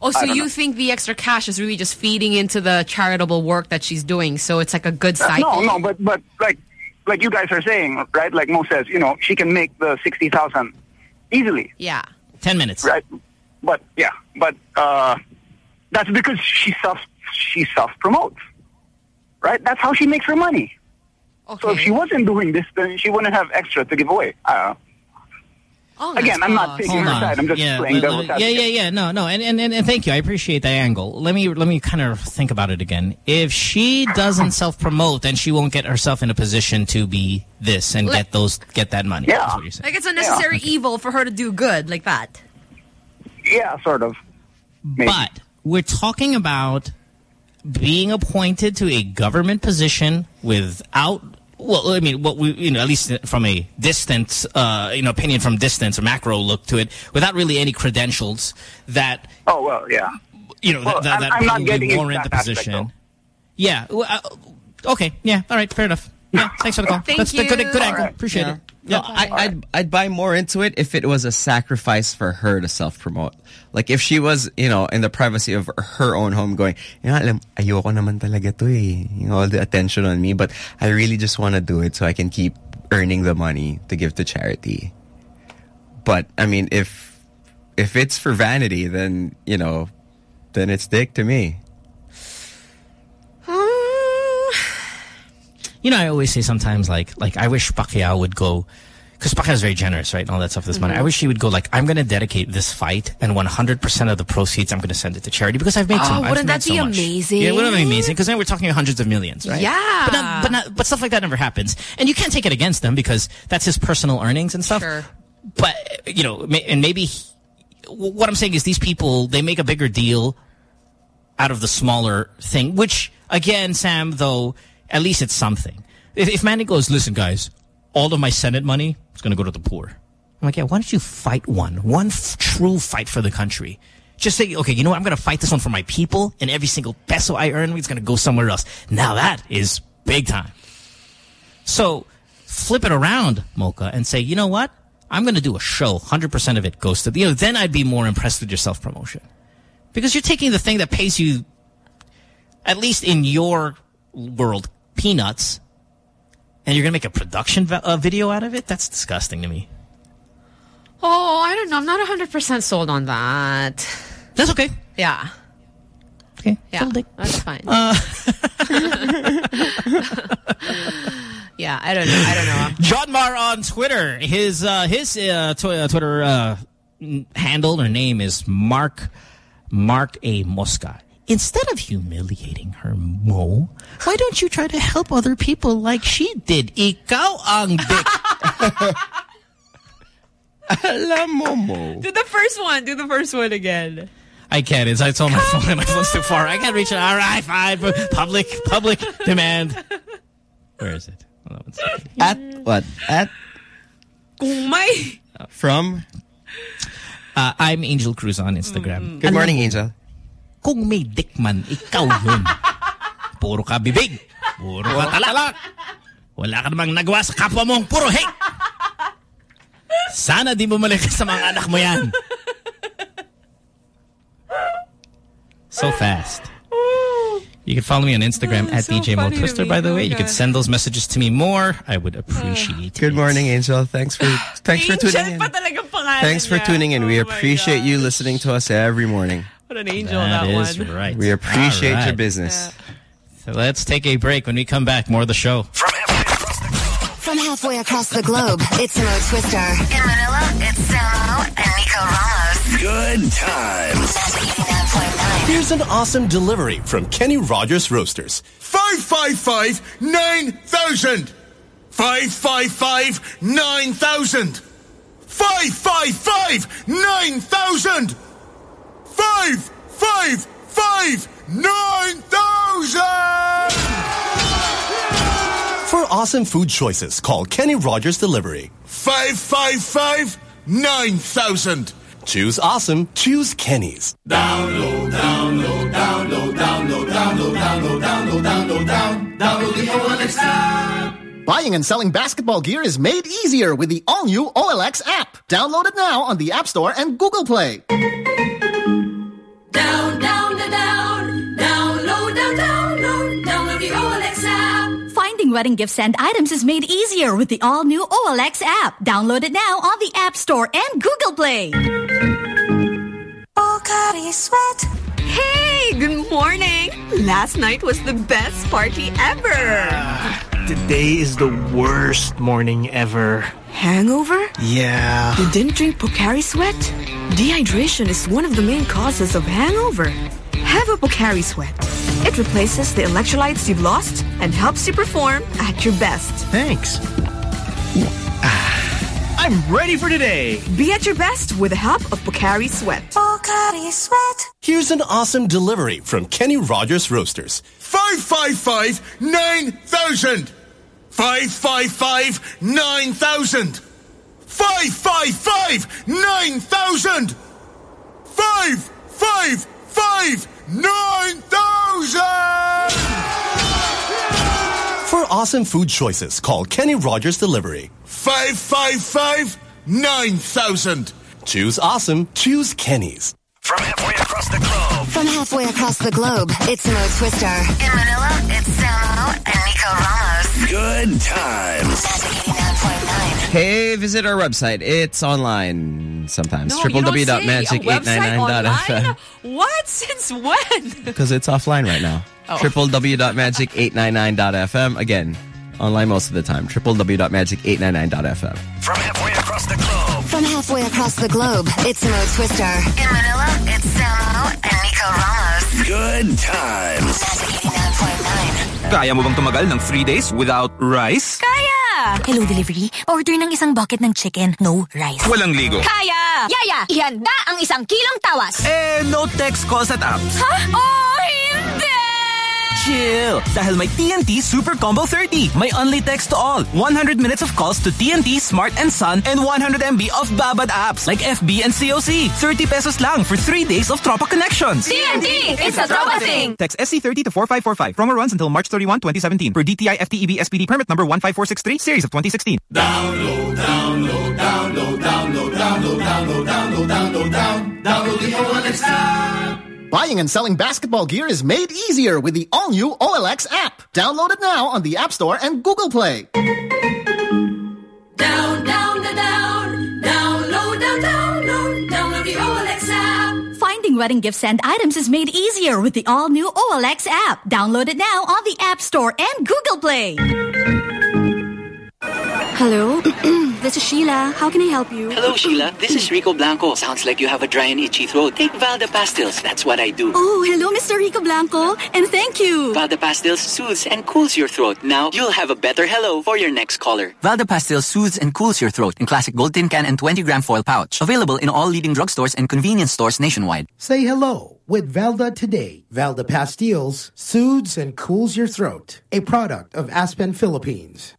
Oh, so you know. think the extra cash is really just feeding into the charitable work that she's doing? So it's like a good Uh, no, no, but, but like, like you guys are saying, right, like Mo says, you know, she can make the 60,000 easily. Yeah. Ten minutes. Right. But yeah, but uh, that's because she self she self promotes. Right? That's how she makes her money. So if she wasn't doing this, then she wouldn't have extra to give away. Uh, Oh, again, I'm not taking Hold her on. side. I'm just yeah, playing let- devil's let- yeah, yeah, yeah. No, no, and, and and and thank you. I appreciate that angle. Let me let me kind of think about it again. If she doesn't self promote, then she won't get herself in a position to be this and Let- get those get that money. Yeah. That's what you're saying. Like it's a necessary evil for her to do good like that. Yeah, sort of. But we're talking about being appointed to a government position without. Well, I mean, what we, you know, at least from a distance, uh, you know, opinion from distance or macro look to it, without really any credentials that, Oh well, yeah. you know, Well, that, that, I'm- I'm not probably getting warrant the that aspect, position. Yeah. Well, uh, okay. Yeah. All right. Fair enough. Yeah. Thanks for the call. Thank That's the good, you. good angle. All right. Appreciate Yeah. it. No, I, I'd I'd buy more into it if it was a sacrifice for her to self promote. Like if she was, you know, in the privacy of her own home, going, you know, alam, ayoko naman talaga to eh, you know, all the attention on me, but I really just want to do it so I can keep earning the money to give to charity. But I mean, if if it's for vanity, then you know, then it's dick to me. You know, I always say sometimes like like I wish Pacquiao would go because Pacquiao is very generous, right? And all that stuff, this money. Mm-hmm. I wish he would go like, I'm going to dedicate this fight and 100% of the proceeds, I'm going to send it to charity because I've made Oh, so I've wouldn't that so be much. amazing? Yeah, wouldn't that be amazing? Because then we're talking hundreds of millions, right? Yeah. But not, but not, but stuff like that never happens. And you can't take it against them because that's his personal earnings and stuff. Sure. But, you know, and maybe he- what I'm saying is these people, they make a bigger deal out of the smaller thing, which again, Sam, though, at least it's something. If, if Manny goes, listen, guys, all of my Senate money is going to go to the poor. I'm like, yeah, why don't you fight one? One true fight for the country. Just say, okay, you know what? I'm going to fight this one for my people, and every single peso I earn is going to go somewhere else. Now that is big time. So flip it around, Mocha, and say, you know what? I'm going to do a show. 100% of it goes to, you know, then I'd be more impressed with your self-promotion. Because you're taking the thing that pays you, at least in your world, peanuts, and you're going to make a production uh, video out of it? That's disgusting to me. Oh, I don't know. I'm not 100% sold on that. That's okay. Yeah. Okay. Yeah. That's fine. Uh, yeah, I don't know. I don't know. John Mar on Twitter. His uh, his uh, tw uh, Twitter uh, handle or name is Mark Mark A Mosca. Instead of humiliating her, Mo, why don't you try to help other people like she did? Ikaw ang dick. Alam mo, Mo. Do the first one. Do the first one again. I can't. It's, it's on my phone. My phone's too far. I can't reach it. All right, fine. Public, public demand. Where is it? On. At what? At Kung may. from? Uh, I'm Angel Cruz on Instagram. Good morning, Angel. Kung may dick man, ikaw yun. Puro ka bibig. Puro ka talak. Wala ka namang nagawa sa kapwa mo. Puro hate. Sana di bumalik sa mga anak mo yan. So fast. You can follow me on Instagram oh, at DJ Mo Twister, by the oh, way. You can send those messages to me more. I would appreciate it. Good morning, Angel. Thanks for thanks for tuning in. pa talagang pangalan Thanks for tuning in. We Oh my appreciate you listening to us every morning. What an angel that, That is one. right. We appreciate All your right. business. So let's take a break. When we come back, more of the show. From halfway across the globe, it's Mo Twister. In Manila, it's Samo and Nico Ramos. Good times. Here's an awesome delivery from Kenny Rogers Roasters. 555 9000. 555 9000. 555 9000. 555 9000. For awesome food choices, call Kenny Rogers Delivery. 555 9000. Choose awesome, choose Kenny's. Download, download, download, download, download, download, download, download, down, download the OLX app. Buying and selling basketball gear is made easier with the all-new OLX app. Download it now on the App Store and Google Play. Down, down, down, down, download, down, download, download the OLX app. Finding wedding gifts and items is made easier with the all-new OLX app. Download it now on the App Store and Google Play. Pocari Sweat. Hey, good morning. Last night was the best party ever. Today is the worst morning ever. Hangover? Yeah. You didn't drink Pocari Sweat? Dehydration is one of the main causes of hangover. Have a Pocari Sweat. It replaces the electrolytes you've lost and helps you perform at your best. Thanks. Ah, I'm ready for today. Be at your best with the help of Pocari Sweat. Pocari Sweat. Here's an awesome delivery from Kenny Rogers Roasters. 555 9000. 555 9000. 555 9000. 555 9000. For awesome food choices, call Kenny Rogers Delivery. 555 9000. Choose awesome, choose Kenny's. From halfway across the globe. From halfway across the globe, it's Mo Twister. In Manila, it's Samo and Nico Ramos. Good times. Hey, visit our website. It's online sometimes. No, you don't say. A website www.magic899.fm. What? Since when? Because it's offline right now. Oh. www.magic899.fm. Again, online most of the time. www.magic899.fm. From halfway across the globe. From halfway across the globe, it's Mo Twister. In Manila, it's Samo and Nico Ramos. Good times. Kaya mo bang tumagal ng three days without rice? Kaya! Hello, delivery. Order ng isang bucket ng chicken, no rice. Walang ligo. Kaya! Yaya, ihanda ang isang kilong tawas. Eh, no text calls at apps. Ha? Oh, hindi! Chill! Dahil may TNT Super Combo 30. May only text to all. 100 minutes of calls to TNT, Smart and Sun, and 100 MB of Babad apps like FB and COC. 30 pesos lang for 3 days of Tropa connections. TNT, it's a Tropa thing. Text SC30 to 4545. Promo runs until March 31, 2017. Per DTI FTEB SPD permit number 15463, series of 2016. Download, download, download, download, download, download, download, download, down, download the OLX app. Buying and selling basketball gear is made easier with the all-new OLX app. Download it now on the App Store and Google Play. Down, down, down, down, download, down, download, download the OLX app. Finding wedding gifts and items is made easier with the all-new OLX app. Download it now on the App Store and Google Play. Hello? this is Sheila. How can I help you? Hello, Sheila. This is Rico Blanco. Sounds like you have a dry and itchy throat. Take Valda Pastilles. That's what I do. Oh, hello, Mr. Rico Blanco. And thank you. Valda Pastilles soothes and cools your throat. Now you'll have a better hello for your next caller. Valda Pastil soothes and cools your throat in classic gold tin can and 20 gram foil pouch. Available in all leading drugstores and convenience stores nationwide. Say hello with Valda today. Valda Pastilles soothes and cools your throat. A product of Aspen Philippines.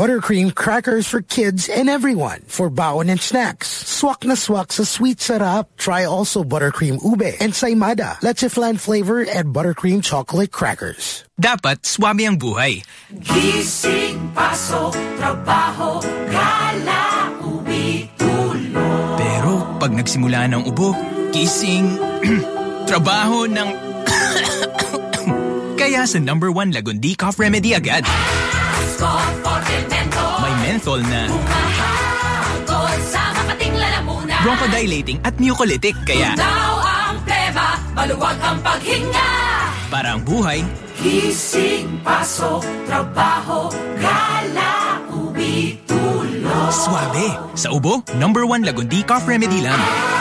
Buttercream crackers for kids and everyone. For baon and snacks. Swak na swak sa sweet sarap. Try also buttercream ube and saimada. Leche flan flavor and buttercream chocolate crackers. Dapat swami ang buhay. Gising, pasok, trabaho, gala, uwi, tulog. Pero pag nagsimula ng ubo, gising, trabaho ng... Kaya sa number one Lagundi Cough Remedy agad. Forte, menthol. May menthol na bronchodilating at mucolytic. Kaya Daw ang pleba, maluwag ang paghinga. para buhay, Gising, pasok, trabaho, gala, uwi, tulog. swabe. Sa ubo, number one Lagundi Cough Remedy lang. Na.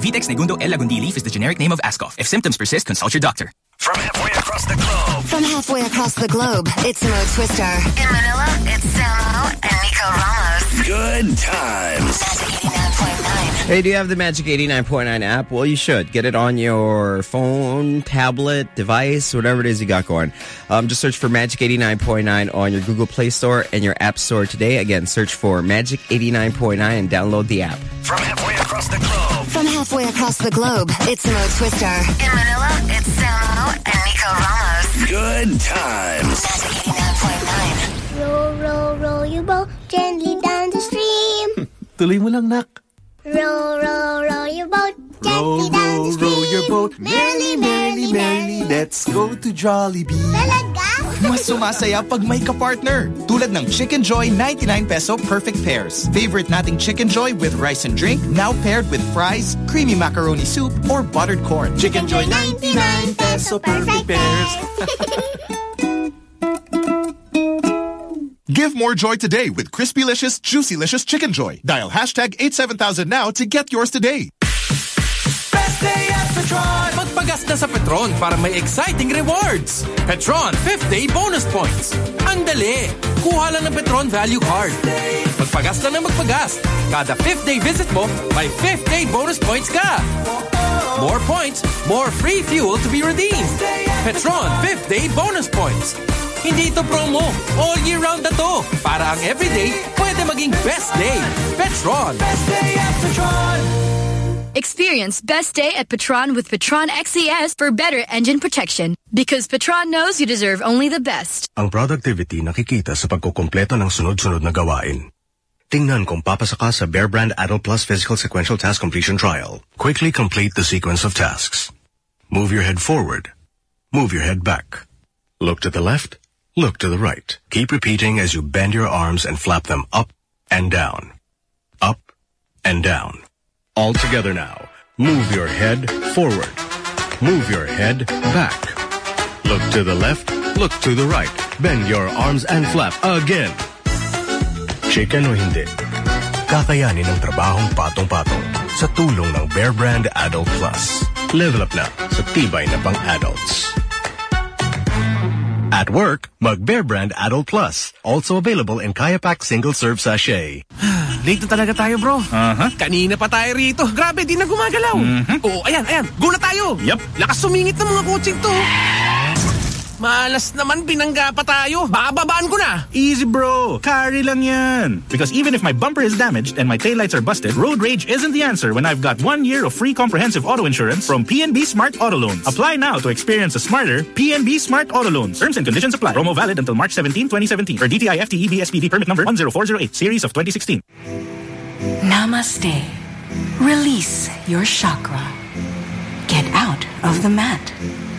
Vitex Negundo L. Lagundi leaf is the generic name of Ascof. If symptoms persist, consult your doctor. From halfway across the globe. From halfway across the globe, it's Mo Twister. In Manila, it's Samo and Nico Ramos. Good times. Hey, do you have the Magic 89.9 app? Well, you should. Get it on your phone, tablet, device, whatever it is you got going. Um, just search for Magic 89.9 on your Google Play Store and your App Store today. Again, search for Magic 89.9 and download the app. From halfway across the globe. From halfway across the globe, it's Mo Twister. In Manila, it's Samo and Nico Ramos. Good times. Row, row, row your boat gently down the stream. Tuloy mo lang, nak. Row, row, row your boat Row, gently down row, the stream. row your boat. Merrily, merrily, merrily, let's go to Jollibee. Mas sumasaya pag may ka-partner. Tulad ng Chicken Joy 99 peso perfect pairs. Favorite nating Chicken Joy with rice and drink, now paired with fries, creamy macaroni soup, or buttered corn. Chicken Joy 99 peso perfect pairs. Give more joy today with Crispylicious, Juicylicious Chicken Joy. Dial hashtag 87000 now to get yours today. Best day at Petron! Magpagas na sa Petron para may exciting rewards. Petron 5th Day Bonus Points. Ang dali! Kuha lang ng Petron Value Card. Magpagas lang ng magpagas. Kada 5th day visit mo, may 5th day bonus points ka. More points, more free fuel to be redeemed. Petron 5th Day Bonus Points. Hindi ito promo. All year round na to. Para ang everyday, pwede maging best day. Petron. Best day at Petron. Experience best day at Petron with Petron XCS for better engine protection. Because Petron knows you deserve only the best. Ang productivity nakikita sa pagkukumpleto ng sunod-sunod na gawain. Tingnan kung papasa ka sa Bear Brand Adult Plus Physical Sequential Task Completion Trial. Quickly complete the sequence of tasks. Move your head forward. Move your head back. Look to the left. Look to the right. Keep repeating as you bend your arms and flap them up and down. Up and down. All together now. Move your head forward. Move your head back. Look to the left. Look to the right. Bend your arms and flap again. Chicken o hindi, kakayanin ang trabahong patong-patong sa tulong ng Bear Brand Adult Plus. Level up na sa tibay na pang-adults. At work, mag Bear Brand Adult Plus. Also available in Kayapak Single Serve Sachet. Late na talaga tayo, bro. Uh-huh. Kanina pa tayo rito. Grabe, di na gumagalaw. Oo, ayan, ayan. Go na tayo. Yup. Lakas sumingit ng mga coaching to. Malas naman, binangga pa tayo. Bababaan ko na. Easy bro, carry lang yan. Because even if my bumper is damaged and my taillights are busted, road rage isn't the answer when I've got one year of free comprehensive auto insurance from PNB Smart Auto Loans. Apply now to experience a smarter PNB Smart Auto Loans. Terms and conditions apply. Promo valid until March 17, 2017 for DTI FTE BSPD permit number 10408 series of 2016. Namaste. Release your chakra. Get out of the mat.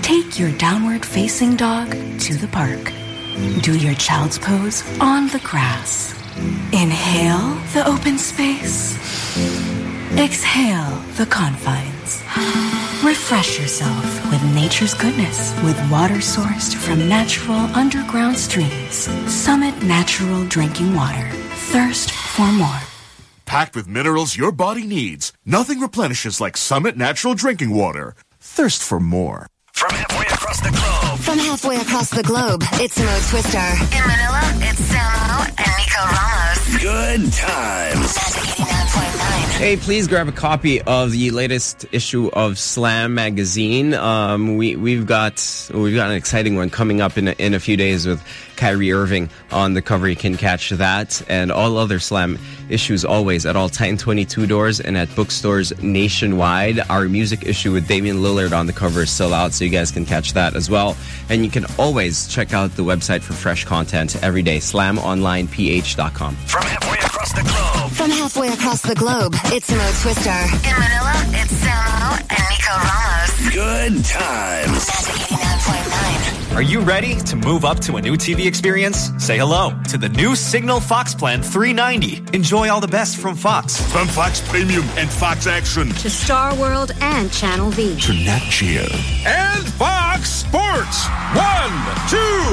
Take your downward facing dog to the park. Do your child's pose on the grass. Inhale the open space. Exhale the confines. Refresh yourself with nature's goodness with water sourced from natural underground streams. Summit Natural Drinking Water. Thirst for more. Packed with minerals your body needs. Nothing replenishes like Summit Natural Drinking Water. Thirst for more. From halfway across the globe. globe. From halfway across the globe, it's Mo Twister. In Manila, it's Samo and Nico Ramos. Good times. Hey, please grab a copy of the latest issue of Slam magazine. Um, we we've got we've got an exciting one coming up in a, in a few days with Kyrie Irving on the cover. You can catch that and all other Slam issues always at all Titan 22 doors and at bookstores nationwide. Our music issue with Damian Lillard on the cover is still out, so you guys can catch that as well. And you can always check out the website for fresh content every day. SlamOnlinePH.com. From halfway across the globe. From halfway across the globe, it's Mo Twister. In Manila, it's Samo and Nico Ramos. Good times. Are you ready to move up to a new TV experience? Say hello to the new Cignal Fox Plan 390. Enjoy all the best from Fox. From Fox Premium and Fox Action. To Star World and Channel V. To Nat Geo. And Fox Sports. One, two,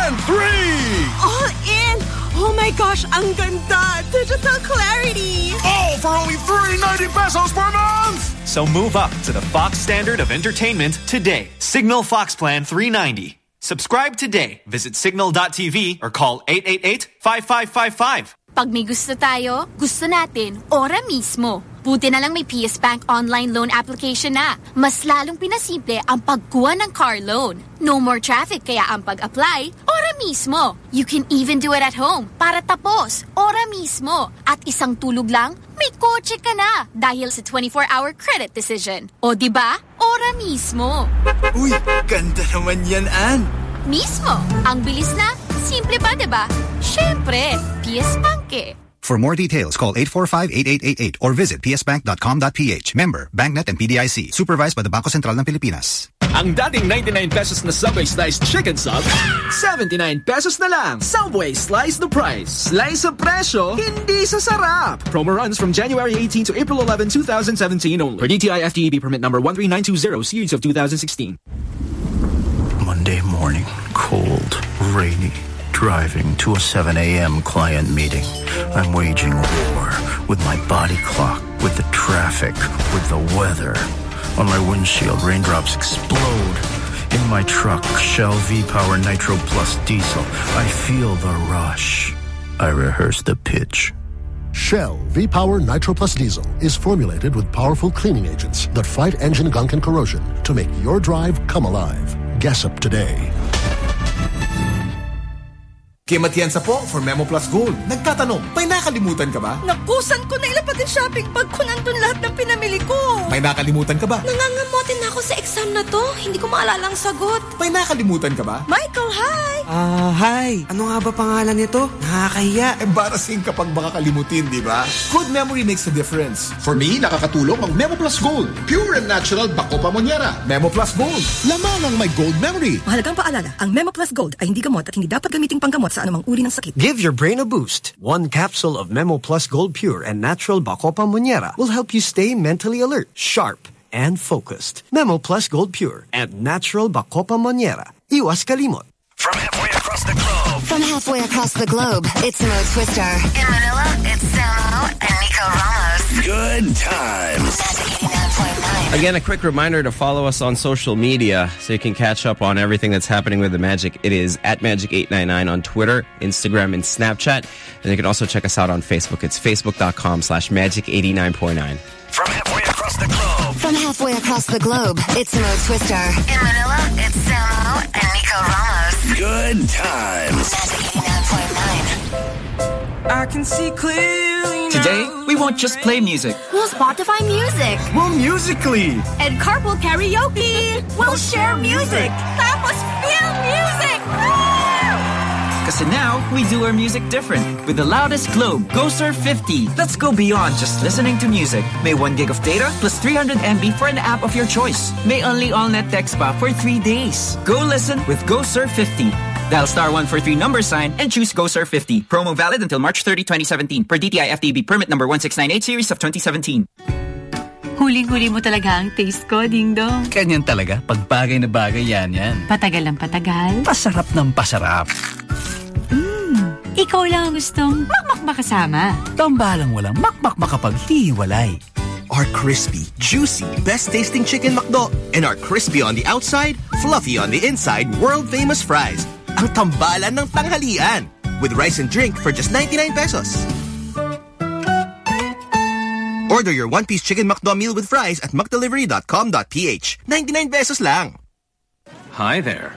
and three. Oh, all in! Oh my gosh, ang ganda! Digital clarity! All for only 390 pesos per month! So move up to the Fox standard of entertainment today. Cignal Fox Plan 390. Subscribe today. Visit cignal.tv or call 888-5555. Pag may gusto tayo, gusto natin, ora mismo. Buti na lang may PS Bank online loan application na. Mas lalong pinasimple ang pagkuha ng car loan. No more traffic kaya ang pag-apply, ora mismo. You can even do it at home. Para tapos, ora mismo. At isang tulog lang, may kotse ka na dahil sa 24-hour credit decision. O di ba? Ora mismo. Uy, ganda naman yan, Ann. Mismo. Ang bilis na, simple pa 'di ba? Syempre, PS Bank eh. For more details, call 845-8888 or visit psbank.com.ph. Member, BankNet and PDIC. Supervised by the Bangko Sentral ng Pilipinas. Ang dating 99 pesos na Subway Slice Chicken Sub, 79 pesos na lang. Subway Slice the price. Slice sa presyo, hindi sa sarap. Promo runs from January 18 to April 11, 2017 only. For DTI FTEB permit number 13920 series of 2016. Monday morning, cold, rainy, driving to a 7 a.m. client meeting. I'm waging war with my body clock, with the traffic, with the weather. On my windshield, raindrops explode. In my truck, Shell V-Power Nitro Plus Diesel, I feel the rush. I rehearse the pitch. Shell V-Power Nitro Plus Diesel is formulated with powerful cleaning agents that fight engine gunk and corrosion to make your drive come alive. Gas up today. Kim Atienza po for Memo Plus Gold. Nagtatanong, may nakalimutan ka ba? Nakusan ko na ilapag yung shopping bag ko nandun lahat ng pinamili ko. May nakalimutan ka ba? Nangangamotin na ako sa exam na to. Hindi ko maalala ang sagot. May nakalimutan ka ba? Michael, hi! Ah, hi. Ano nga ba pangalan nito? Nakakahiya. Embarrassing kapag makakalimutin, di ba? Good memory makes a difference. For me, nakakatulong ang Memo Plus Gold. Pure and natural bako pamonyera. Memo Plus Gold. Lamang ang may gold memory. Mahalagang paalala, ang Memo Plus Gold ay hindi gamot at hindi dapat gamiting panggamot sa anumang uri ng sakit. Give your brain a boost. One capsule of Memo Plus Gold Pure and Natural Bacopa Monnieri will help you stay mentally alert, sharp, and focused. Memo Plus Gold Pure and Natural Bacopa Monnieri. Iwas kalimot. From halfway across the globe. From halfway across the globe, it's Mo Twister. In Manila, it's Samo and Nico Ramos. Good times. Again, a quick reminder to follow us on social media so you can catch up on everything that's happening with the Magic. It is at Magic899 on Twitter, Instagram, and Snapchat. And you can also check us out on Facebook. It's facebook.com slash magic89.9. From halfway across the globe. From halfway across the globe, it's Mo Twister. In Manila, it's Samo and Nico Ramos. Good times. I can see clearly Today, we won't just play music. We'll Spotify music. We'll musically. And carpool karaoke. We'll share music. Tapos feel music. Kasi now, we do our music different. With the loudest globe, GoSurf 50. Let's go beyond just listening to music. May 1 gig of data plus 300 MB for an app of your choice. May only all-net text pa for 3 days. Go listen with GoSurf 50. Dial star 143 number sign and choose GoSurf 50. Promo valid until March 30, 2017 per DTI FDB permit number 1698 series of 2017. Huling-huli mo talaga ang taste ko, Ding Dong. Ganyan talaga. Pag bagay na bagay yan yan. Patagal ng patagal. Pasarap ng pasarap. Ikaw lang ang gustong makmak makasama. Tambalang walang makmak makapaghihiwalay. Our crispy, juicy, best-tasting Chicken McDo and our crispy on the outside, fluffy on the inside, world-famous fries. Ang tambalan ng tanghalian with rice and drink for just 99 pesos. Order your one-piece Chicken McDo meal with fries at mcdelivery.com.ph. 99 pesos lang. Hi there.